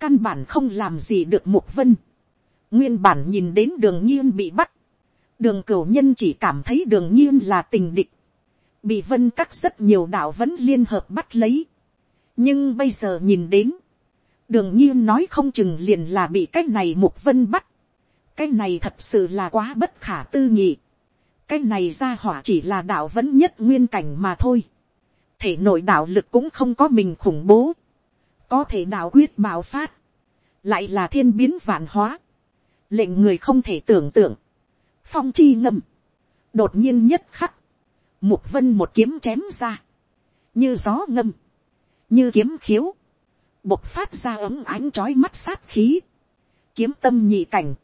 căn bản không làm gì được mục vân, nguyên bản nhìn đến đường nhiên bị bắt, đường cửu nhân chỉ cảm thấy đường nhiên là tình địch, bị vân các rất nhiều đạo vẫn liên hợp bắt lấy, nhưng bây giờ nhìn đến, đường nhiên nói không chừng liền là bị cái này mục vân bắt, cái này thật sự là quá bất khả tư nghị, cái này ra hỏa chỉ là đạo vẫn nhất nguyên cảnh mà thôi, thể nội đạo lực cũng không có mình khủng bố, có thể đạo quyết bạo phát, lại là thiên biến vạn hóa, lệnh người không thể tưởng tượng, phong chi ngầm, đột nhiên nhất khắc, mục vân một kiếm chém ra, như gió ngâm, như kiếm khiếu, bộc phát ra ấm ánh trói mắt sát khí, kiếm tâm nhị cảnh,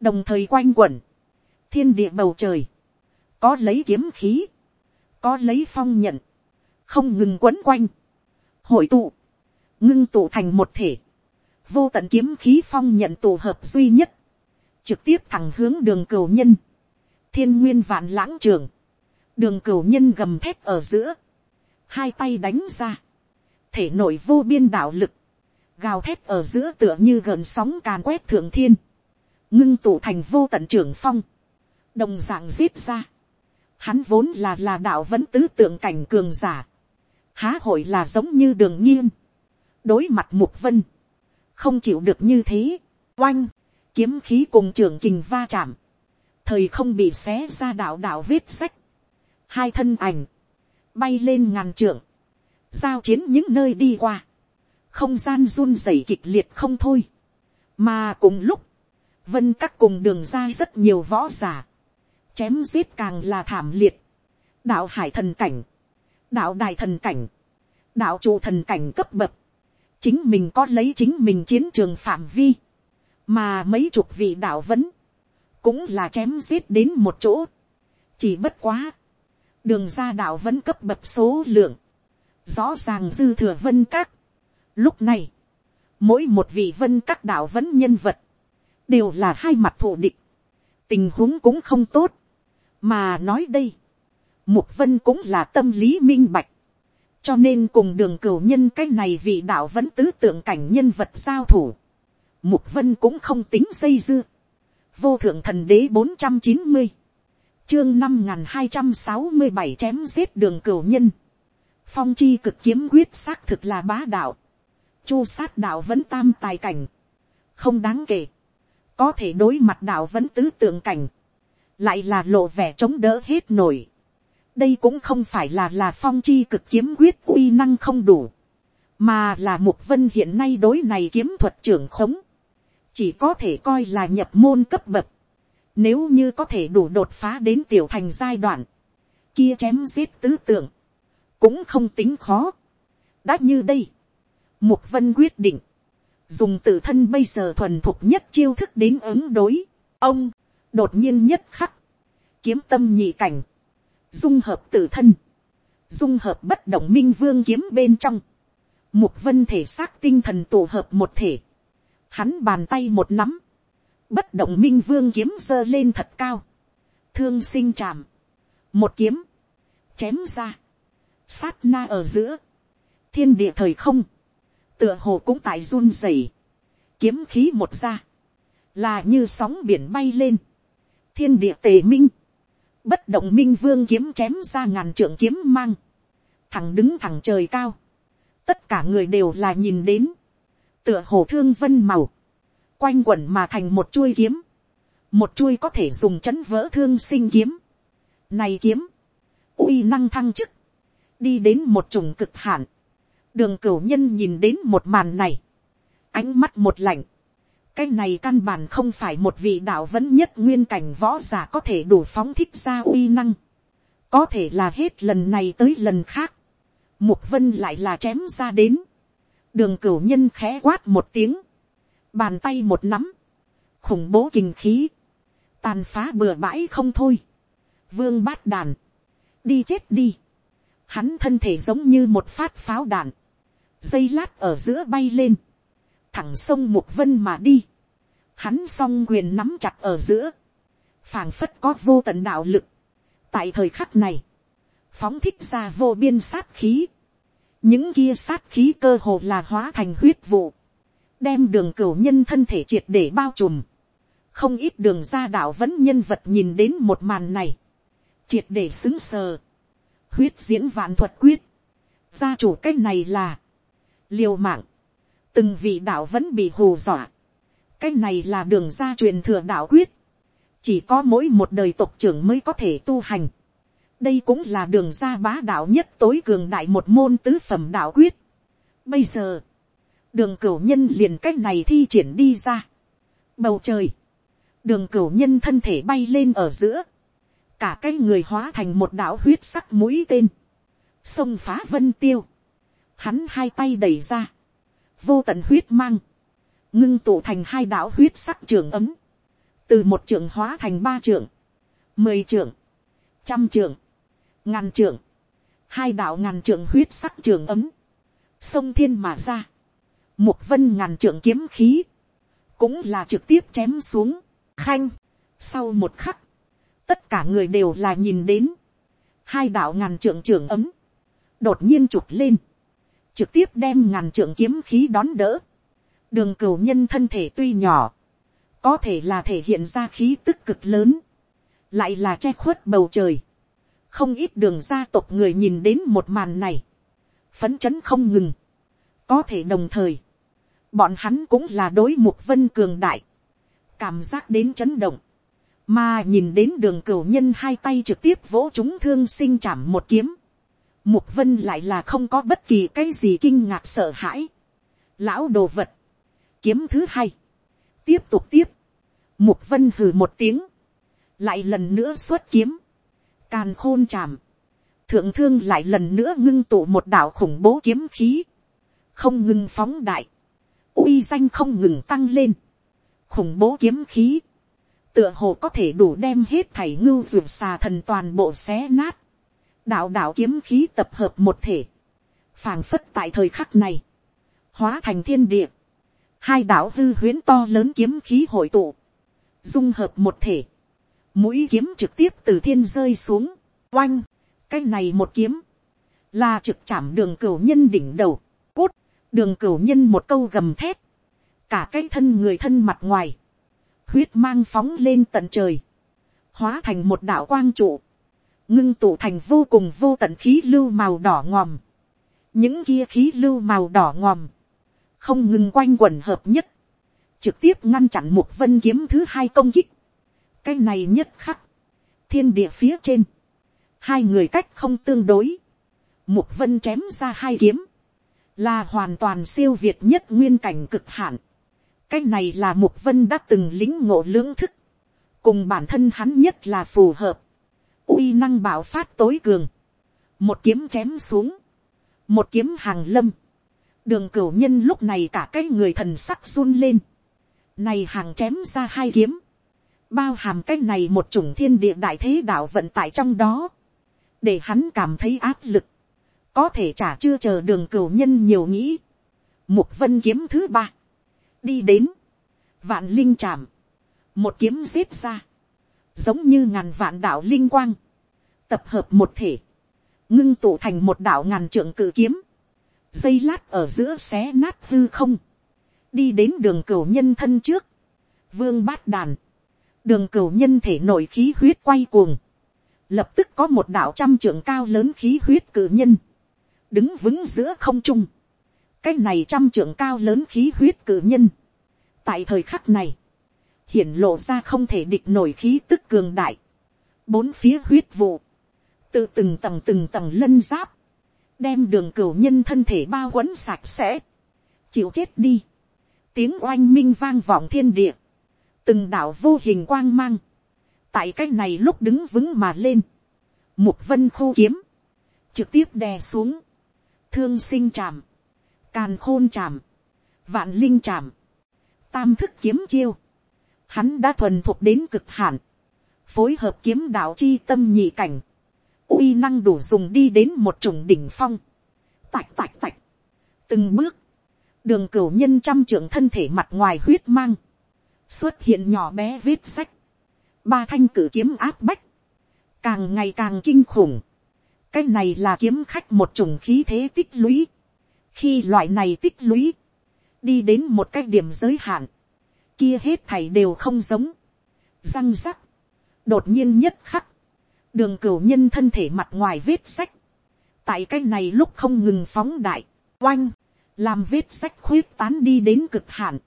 đồng thời quanh quẩn, thiên địa bầu trời, có lấy kiếm khí, có lấy phong nhận, không ngừng quấn quanh, hội tụ, ngưng tụ thành một thể, vô tận kiếm khí phong nhận tụ hợp duy nhất, trực tiếp thẳng hướng đường cửu nhân, thiên nguyên vạn lãng trường, đường cửu nhân gầm thép ở giữa, hai tay đánh ra, thể nội vô biên đạo lực, gào thép ở giữa tựa như gần sóng càn quét thượng thiên, ngưng tụ thành vô tận trưởng phong, đồng dạng giết ra. Hắn vốn là là đạo vẫn tứ tượng cảnh cường giả, há hội là giống như đường nhiên đối mặt mục vân, không chịu được như thế, oanh, kiếm khí cùng trường kình va chạm, thời không bị xé ra đạo đạo vết sách, hai thân ảnh, bay lên ngàn trượng, giao chiến những nơi đi qua, không gian run rẩy kịch liệt không thôi, mà cùng lúc, vân các cùng đường ra rất nhiều võ giả, chém giết càng là thảm liệt, đạo hải thần cảnh, đạo đại thần cảnh, đạo trụ thần cảnh cấp bậc, chính mình có lấy chính mình chiến trường phạm vi, mà mấy chục vị đạo vẫn, cũng là chém giết đến một chỗ, chỉ bất quá, đường ra đạo vẫn cấp bậc số lượng, rõ ràng dư thừa vân các. Lúc này, mỗi một vị vân các đạo vẫn nhân vật, đều là hai mặt thù địch, tình huống cũng không tốt, mà nói đây, mục vân cũng là tâm lý minh bạch, cho nên cùng đường cửu nhân cái này vị đạo vẫn tứ tượng cảnh nhân vật giao thủ, mục vân cũng không tính xây dưa, vô thượng thần đế bốn trăm chín mươi, chương năm n hai trăm sáu mươi bảy chém giết đường cửu nhân, phong chi cực kiếm quyết xác thực là bá đạo, chu sát đạo vẫn tam tài cảnh, không đáng kể, có thể đối mặt đạo vẫn tứ tượng cảnh, lại là lộ vẻ chống đỡ hết nổi. đây cũng không phải là là phong chi cực kiếm quyết uy năng không đủ, mà là mục vân hiện nay đối này kiếm thuật trưởng khống, chỉ có thể coi là nhập môn cấp bậc, nếu như có thể đủ đột phá đến tiểu thành giai đoạn, kia chém giết tứ tượng, cũng không tính khó. đã như đây, mục vân quyết định, dùng tự thân bây giờ thuần thục nhất chiêu thức đến ứng đối. ông, đột nhiên nhất khắc, kiếm tâm nhị cảnh, dung hợp tự thân, dung hợp bất động minh vương kiếm bên trong, mục vân thể xác tinh thần tổ hợp một thể, hắn bàn tay một nắm, bất động minh vương kiếm giơ lên thật cao, thương sinh chạm, một kiếm, chém ra, sát na ở giữa, thiên địa thời không, tựa hồ cũng tại run rẩy, kiếm khí một ra, là như sóng biển bay lên, thiên địa tề minh, bất động minh vương kiếm chém ra ngàn trượng kiếm mang, thẳng đứng thẳng trời cao, tất cả người đều là nhìn đến, tựa hồ thương vân màu, quanh quẩn mà thành một chuôi kiếm, một chuôi có thể dùng chấn vỡ thương sinh kiếm, này kiếm, uy năng thăng chức, đi đến một chủng cực hạn, đường cửu nhân nhìn đến một màn này, ánh mắt một lạnh, cái này căn bản không phải một vị đạo vẫn nhất nguyên cảnh võ giả có thể đủ phóng thích ra uy năng, có thể là hết lần này tới lần khác, mục vân lại là chém ra đến, đường cửu nhân khẽ quát một tiếng, bàn tay một nắm, khủng bố kinh khí, tàn phá bừa bãi không thôi, vương bát đàn, đi chết đi, hắn thân thể giống như một phát pháo đạn, dây lát ở giữa bay lên, thẳng sông mục vân mà đi, hắn song quyền nắm chặt ở giữa, phảng phất có vô tận đạo lực, tại thời khắc này, phóng thích ra vô biên sát khí, những kia sát khí cơ hồ là hóa thành huyết vụ, đem đường cửu nhân thân thể triệt để bao trùm, không ít đường ra đạo vẫn nhân vật nhìn đến một màn này, triệt để xứng sờ, huyết diễn vạn thuật quyết, gia chủ cái này là, liều mạng, từng vị đạo vẫn bị hù dọa, cái này là đường gia truyền thừa đạo quyết, chỉ có mỗi một đời tộc trưởng mới có thể tu hành, đây cũng là đường gia bá đạo nhất tối cường đại một môn tứ phẩm đạo quyết. Bây giờ, đường cửu nhân liền cách này thi triển đi ra. Bầu trời, đường cửu nhân thân thể bay lên ở giữa, cả cái người hóa thành một đạo huyết sắc mũi tên, sông phá vân tiêu, hắn hai tay đẩy ra, vô tận huyết mang, ngưng tụ thành hai đạo huyết sắc trường ấm, từ một trường hóa thành ba trường, mười trường, trăm trường, ngàn trường, hai đạo ngàn trường huyết sắc trường ấm, sông thiên mà ra, một vân ngàn trường kiếm khí, cũng là trực tiếp chém xuống, khanh, sau một khắc, tất cả người đều là nhìn đến, hai đạo ngàn trượng trường ấm, đột nhiên chụp lên, trực tiếp đem ngàn trượng kiếm khí đón đỡ, đường cửu nhân thân thể tuy nhỏ, có thể là thể hiện ra khí tức cực lớn, lại là che khuất bầu trời, không ít đường gia tộc người nhìn đến một màn này, phấn chấn không ngừng, có thể đồng thời, bọn hắn cũng là đối mục vân cường đại, cảm giác đến chấn động, mà nhìn đến đường cửu nhân hai tay trực tiếp vỗ chúng thương sinh chạm một kiếm, mục vân lại là không có bất kỳ cái gì kinh ngạc sợ hãi, lão đồ vật, kiếm thứ hai, tiếp tục tiếp, mục vân hừ một tiếng, lại lần nữa xuất kiếm, càn khôn chạm, thượng thương lại lần nữa ngưng tụ một đạo khủng bố kiếm khí, không ngừng phóng đại, uy danh không ngừng tăng lên, khủng bố kiếm khí, tựa hồ có thể đủ đem hết thảy ngưu ruột xà thần toàn bộ xé nát, đạo đạo kiếm khí tập hợp một thể, phảng phất tại thời khắc này, hóa thành thiên địa, hai đạo hư huyến to lớn kiếm khí hội tụ, dung hợp một thể, mũi kiếm trực tiếp từ thiên rơi xuống, oanh, cái này một kiếm, là trực chạm đường cửu nhân đỉnh đầu, cút, đường cửu nhân một câu gầm thép, cả cái thân người thân mặt ngoài, huyết mang phóng lên tận trời, hóa thành một đạo quang trụ, ngưng tụ thành vô cùng vô tận khí lưu màu đỏ ngòm, những kia khí lưu màu đỏ ngòm, không ngừng quanh quẩn hợp nhất, trực tiếp ngăn chặn một vân kiếm thứ hai công kích, cái này nhất khắc, thiên địa phía trên, hai người cách không tương đối, một vân chém ra hai kiếm, là hoàn toàn siêu việt nhất nguyên cảnh cực hạn, cái này là mục vân đã từng lính ngộ lưỡng thức, cùng bản thân hắn nhất là phù hợp, uy năng bảo phát tối cường, một kiếm chém xuống, một kiếm hàng lâm, đường cửu nhân lúc này cả cái người thần sắc run lên, này hàng chém ra hai kiếm, bao hàm cái này một chủng thiên địa đại thế đạo vận tải trong đó, để hắn cảm thấy áp lực, có thể chả chưa chờ đường cửu nhân nhiều nghĩ, mục vân kiếm thứ ba, đi đến, vạn linh chạm, một kiếm giết ra, giống như ngàn vạn đạo linh quang, tập hợp một thể, ngưng tụ thành một đạo ngàn trượng cự kiếm, dây lát ở giữa xé nát hư không, đi đến đường cửu nhân thân trước, vương bát đàn, đường cửu nhân thể nội khí huyết quay cuồng, lập tức có một đạo trăm trưởng cao lớn khí huyết cử nhân, đứng vững giữa không trung, cái này trăm trưởng cao lớn khí huyết cử nhân, tại thời khắc này, hiển lộ ra không thể địch nổi khí tức cường đại, bốn phía huyết vụ, từ từng tầng từng tầng lân giáp, đem đường cửu nhân thân thể bao quấn sạch sẽ, chịu chết đi, tiếng oanh minh vang vọng thiên địa, từng đảo vô hình quang mang, tại cái này lúc đứng vững mà lên, mục vân khu kiếm, trực tiếp đè xuống, thương sinh chạm, càn khôn chạm, vạn linh chạm, tam thức kiếm chiêu, hắn đã thuần thuộc đến cực hạn, phối hợp kiếm đạo chi tâm nhị cảnh, uy năng đủ dùng đi đến một chủng đỉnh phong, tạch tạch tạch, từng bước, đường cửu nhân trăm trưởng thân thể mặt ngoài huyết mang, xuất hiện nhỏ bé vết sách, ba thanh cử kiếm áp bách, càng ngày càng kinh khủng, cái này là kiếm khách một chủng khí thế tích lũy, khi loại này tích lũy, đi đến một cái điểm giới hạn, kia hết thảy đều không giống, răng rắc, đột nhiên nhất khắc, đường cửu nhân thân thể mặt ngoài vết sách, tại cái này lúc không ngừng phóng đại, oanh, làm vết sách khuyết tán đi đến cực hạn,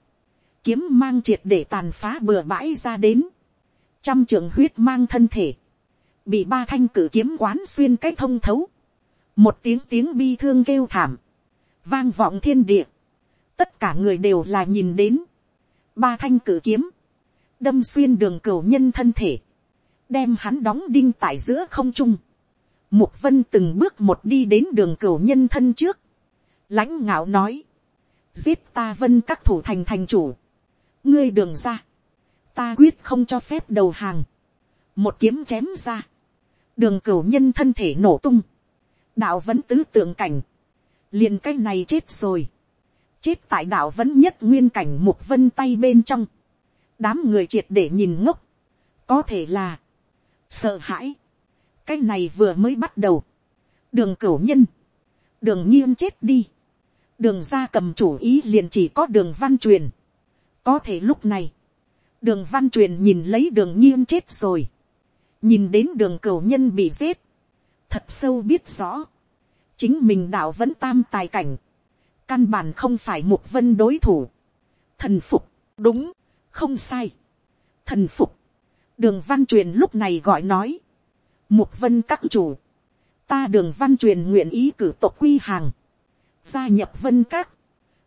kiếm mang triệt để tàn phá bừa bãi ra đến, trăm trường huyết mang thân thể, bị ba thanh cử kiếm quán xuyên cái thông thấu, một tiếng tiếng bi thương kêu thảm, vang vọng thiên địa, tất cả người đều là nhìn đến, ba thanh cử kiếm, đâm xuyên đường cửu nhân thân thể, đem hắn đóng đinh tại giữa không trung, mục vân từng bước một đi đến đường cửu nhân thân trước, lãnh ngạo nói, giết ta vân các thủ thành thành chủ, ngươi đường ra, ta quyết không cho phép đầu hàng, một kiếm chém ra, đường cửu nhân thân thể nổ tung, đạo vẫn tứ tượng cảnh, liền cái này chết rồi, chết tại đạo vẫn nhất nguyên cảnh mục vân tay bên trong, đám người triệt để nhìn ngốc, có thể là, sợ hãi, cái này vừa mới bắt đầu, đường cửu nhân, đường nhiên chết đi, đường ra cầm chủ ý liền chỉ có đường văn truyền, có thể lúc này, đường văn truyền nhìn lấy đường nhiên chết rồi, nhìn đến đường cửu nhân bị giết, thật sâu biết rõ, chính mình đạo vẫn tam tài cảnh, căn bản không phải mục vân đối thủ, thần phục, đúng, không sai, thần phục, đường văn truyền lúc này gọi nói, mục vân các chủ, ta đường văn truyền nguyện ý cử tộc quy hàng, gia nhập vân các,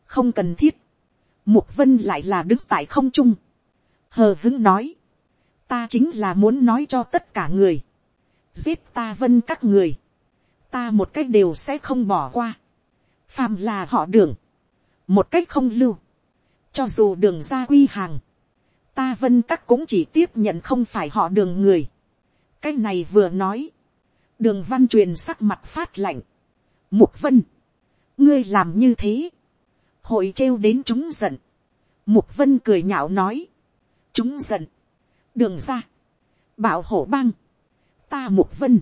không cần thiết, mục vân lại là đứng tại không trung, hờ hứng nói, ta chính là muốn nói cho tất cả người, giết ta vân các người, ta một cách đều sẽ không bỏ qua, phàm là họ đường, một cách không lưu, cho dù đường ra quy hàng, ta vân các cũng chỉ tiếp nhận không phải họ đường người, cái này vừa nói, đường văn truyền sắc mặt phát lạnh, mục vân, ngươi làm như thế, hội trêu đến chúng giận, mục vân cười nhạo nói, chúng giận, đường ra, bảo hổ băng, ta mục vân,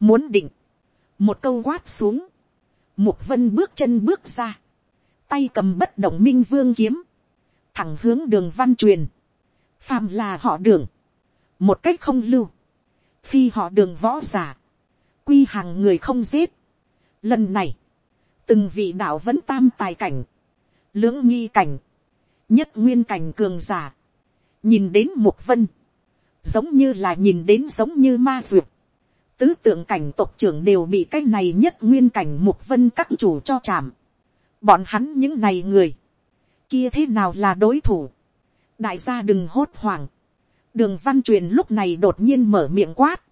muốn định, một câu quát xuống, mục vân bước chân bước ra, tay cầm bất động minh vương kiếm, thẳng hướng đường văn truyền, phàm là họ đường, một cách không lưu, phi họ đường võ giả, quy hàng người không giết. Lần này, từng vị đạo vẫn tam tài cảnh, lưỡng nghi cảnh, nhất nguyên cảnh cường giả, nhìn đến mục vân, giống như là nhìn đến giống như ma duyệt, tứ tượng cảnh tộc trưởng đều bị cái này nhất nguyên cảnh mục vân các chủ cho chạm, bọn hắn những này người, kia thế nào là đối thủ, đại gia đừng hốt hoảng, đường văn truyền lúc này đột nhiên mở miệng quát,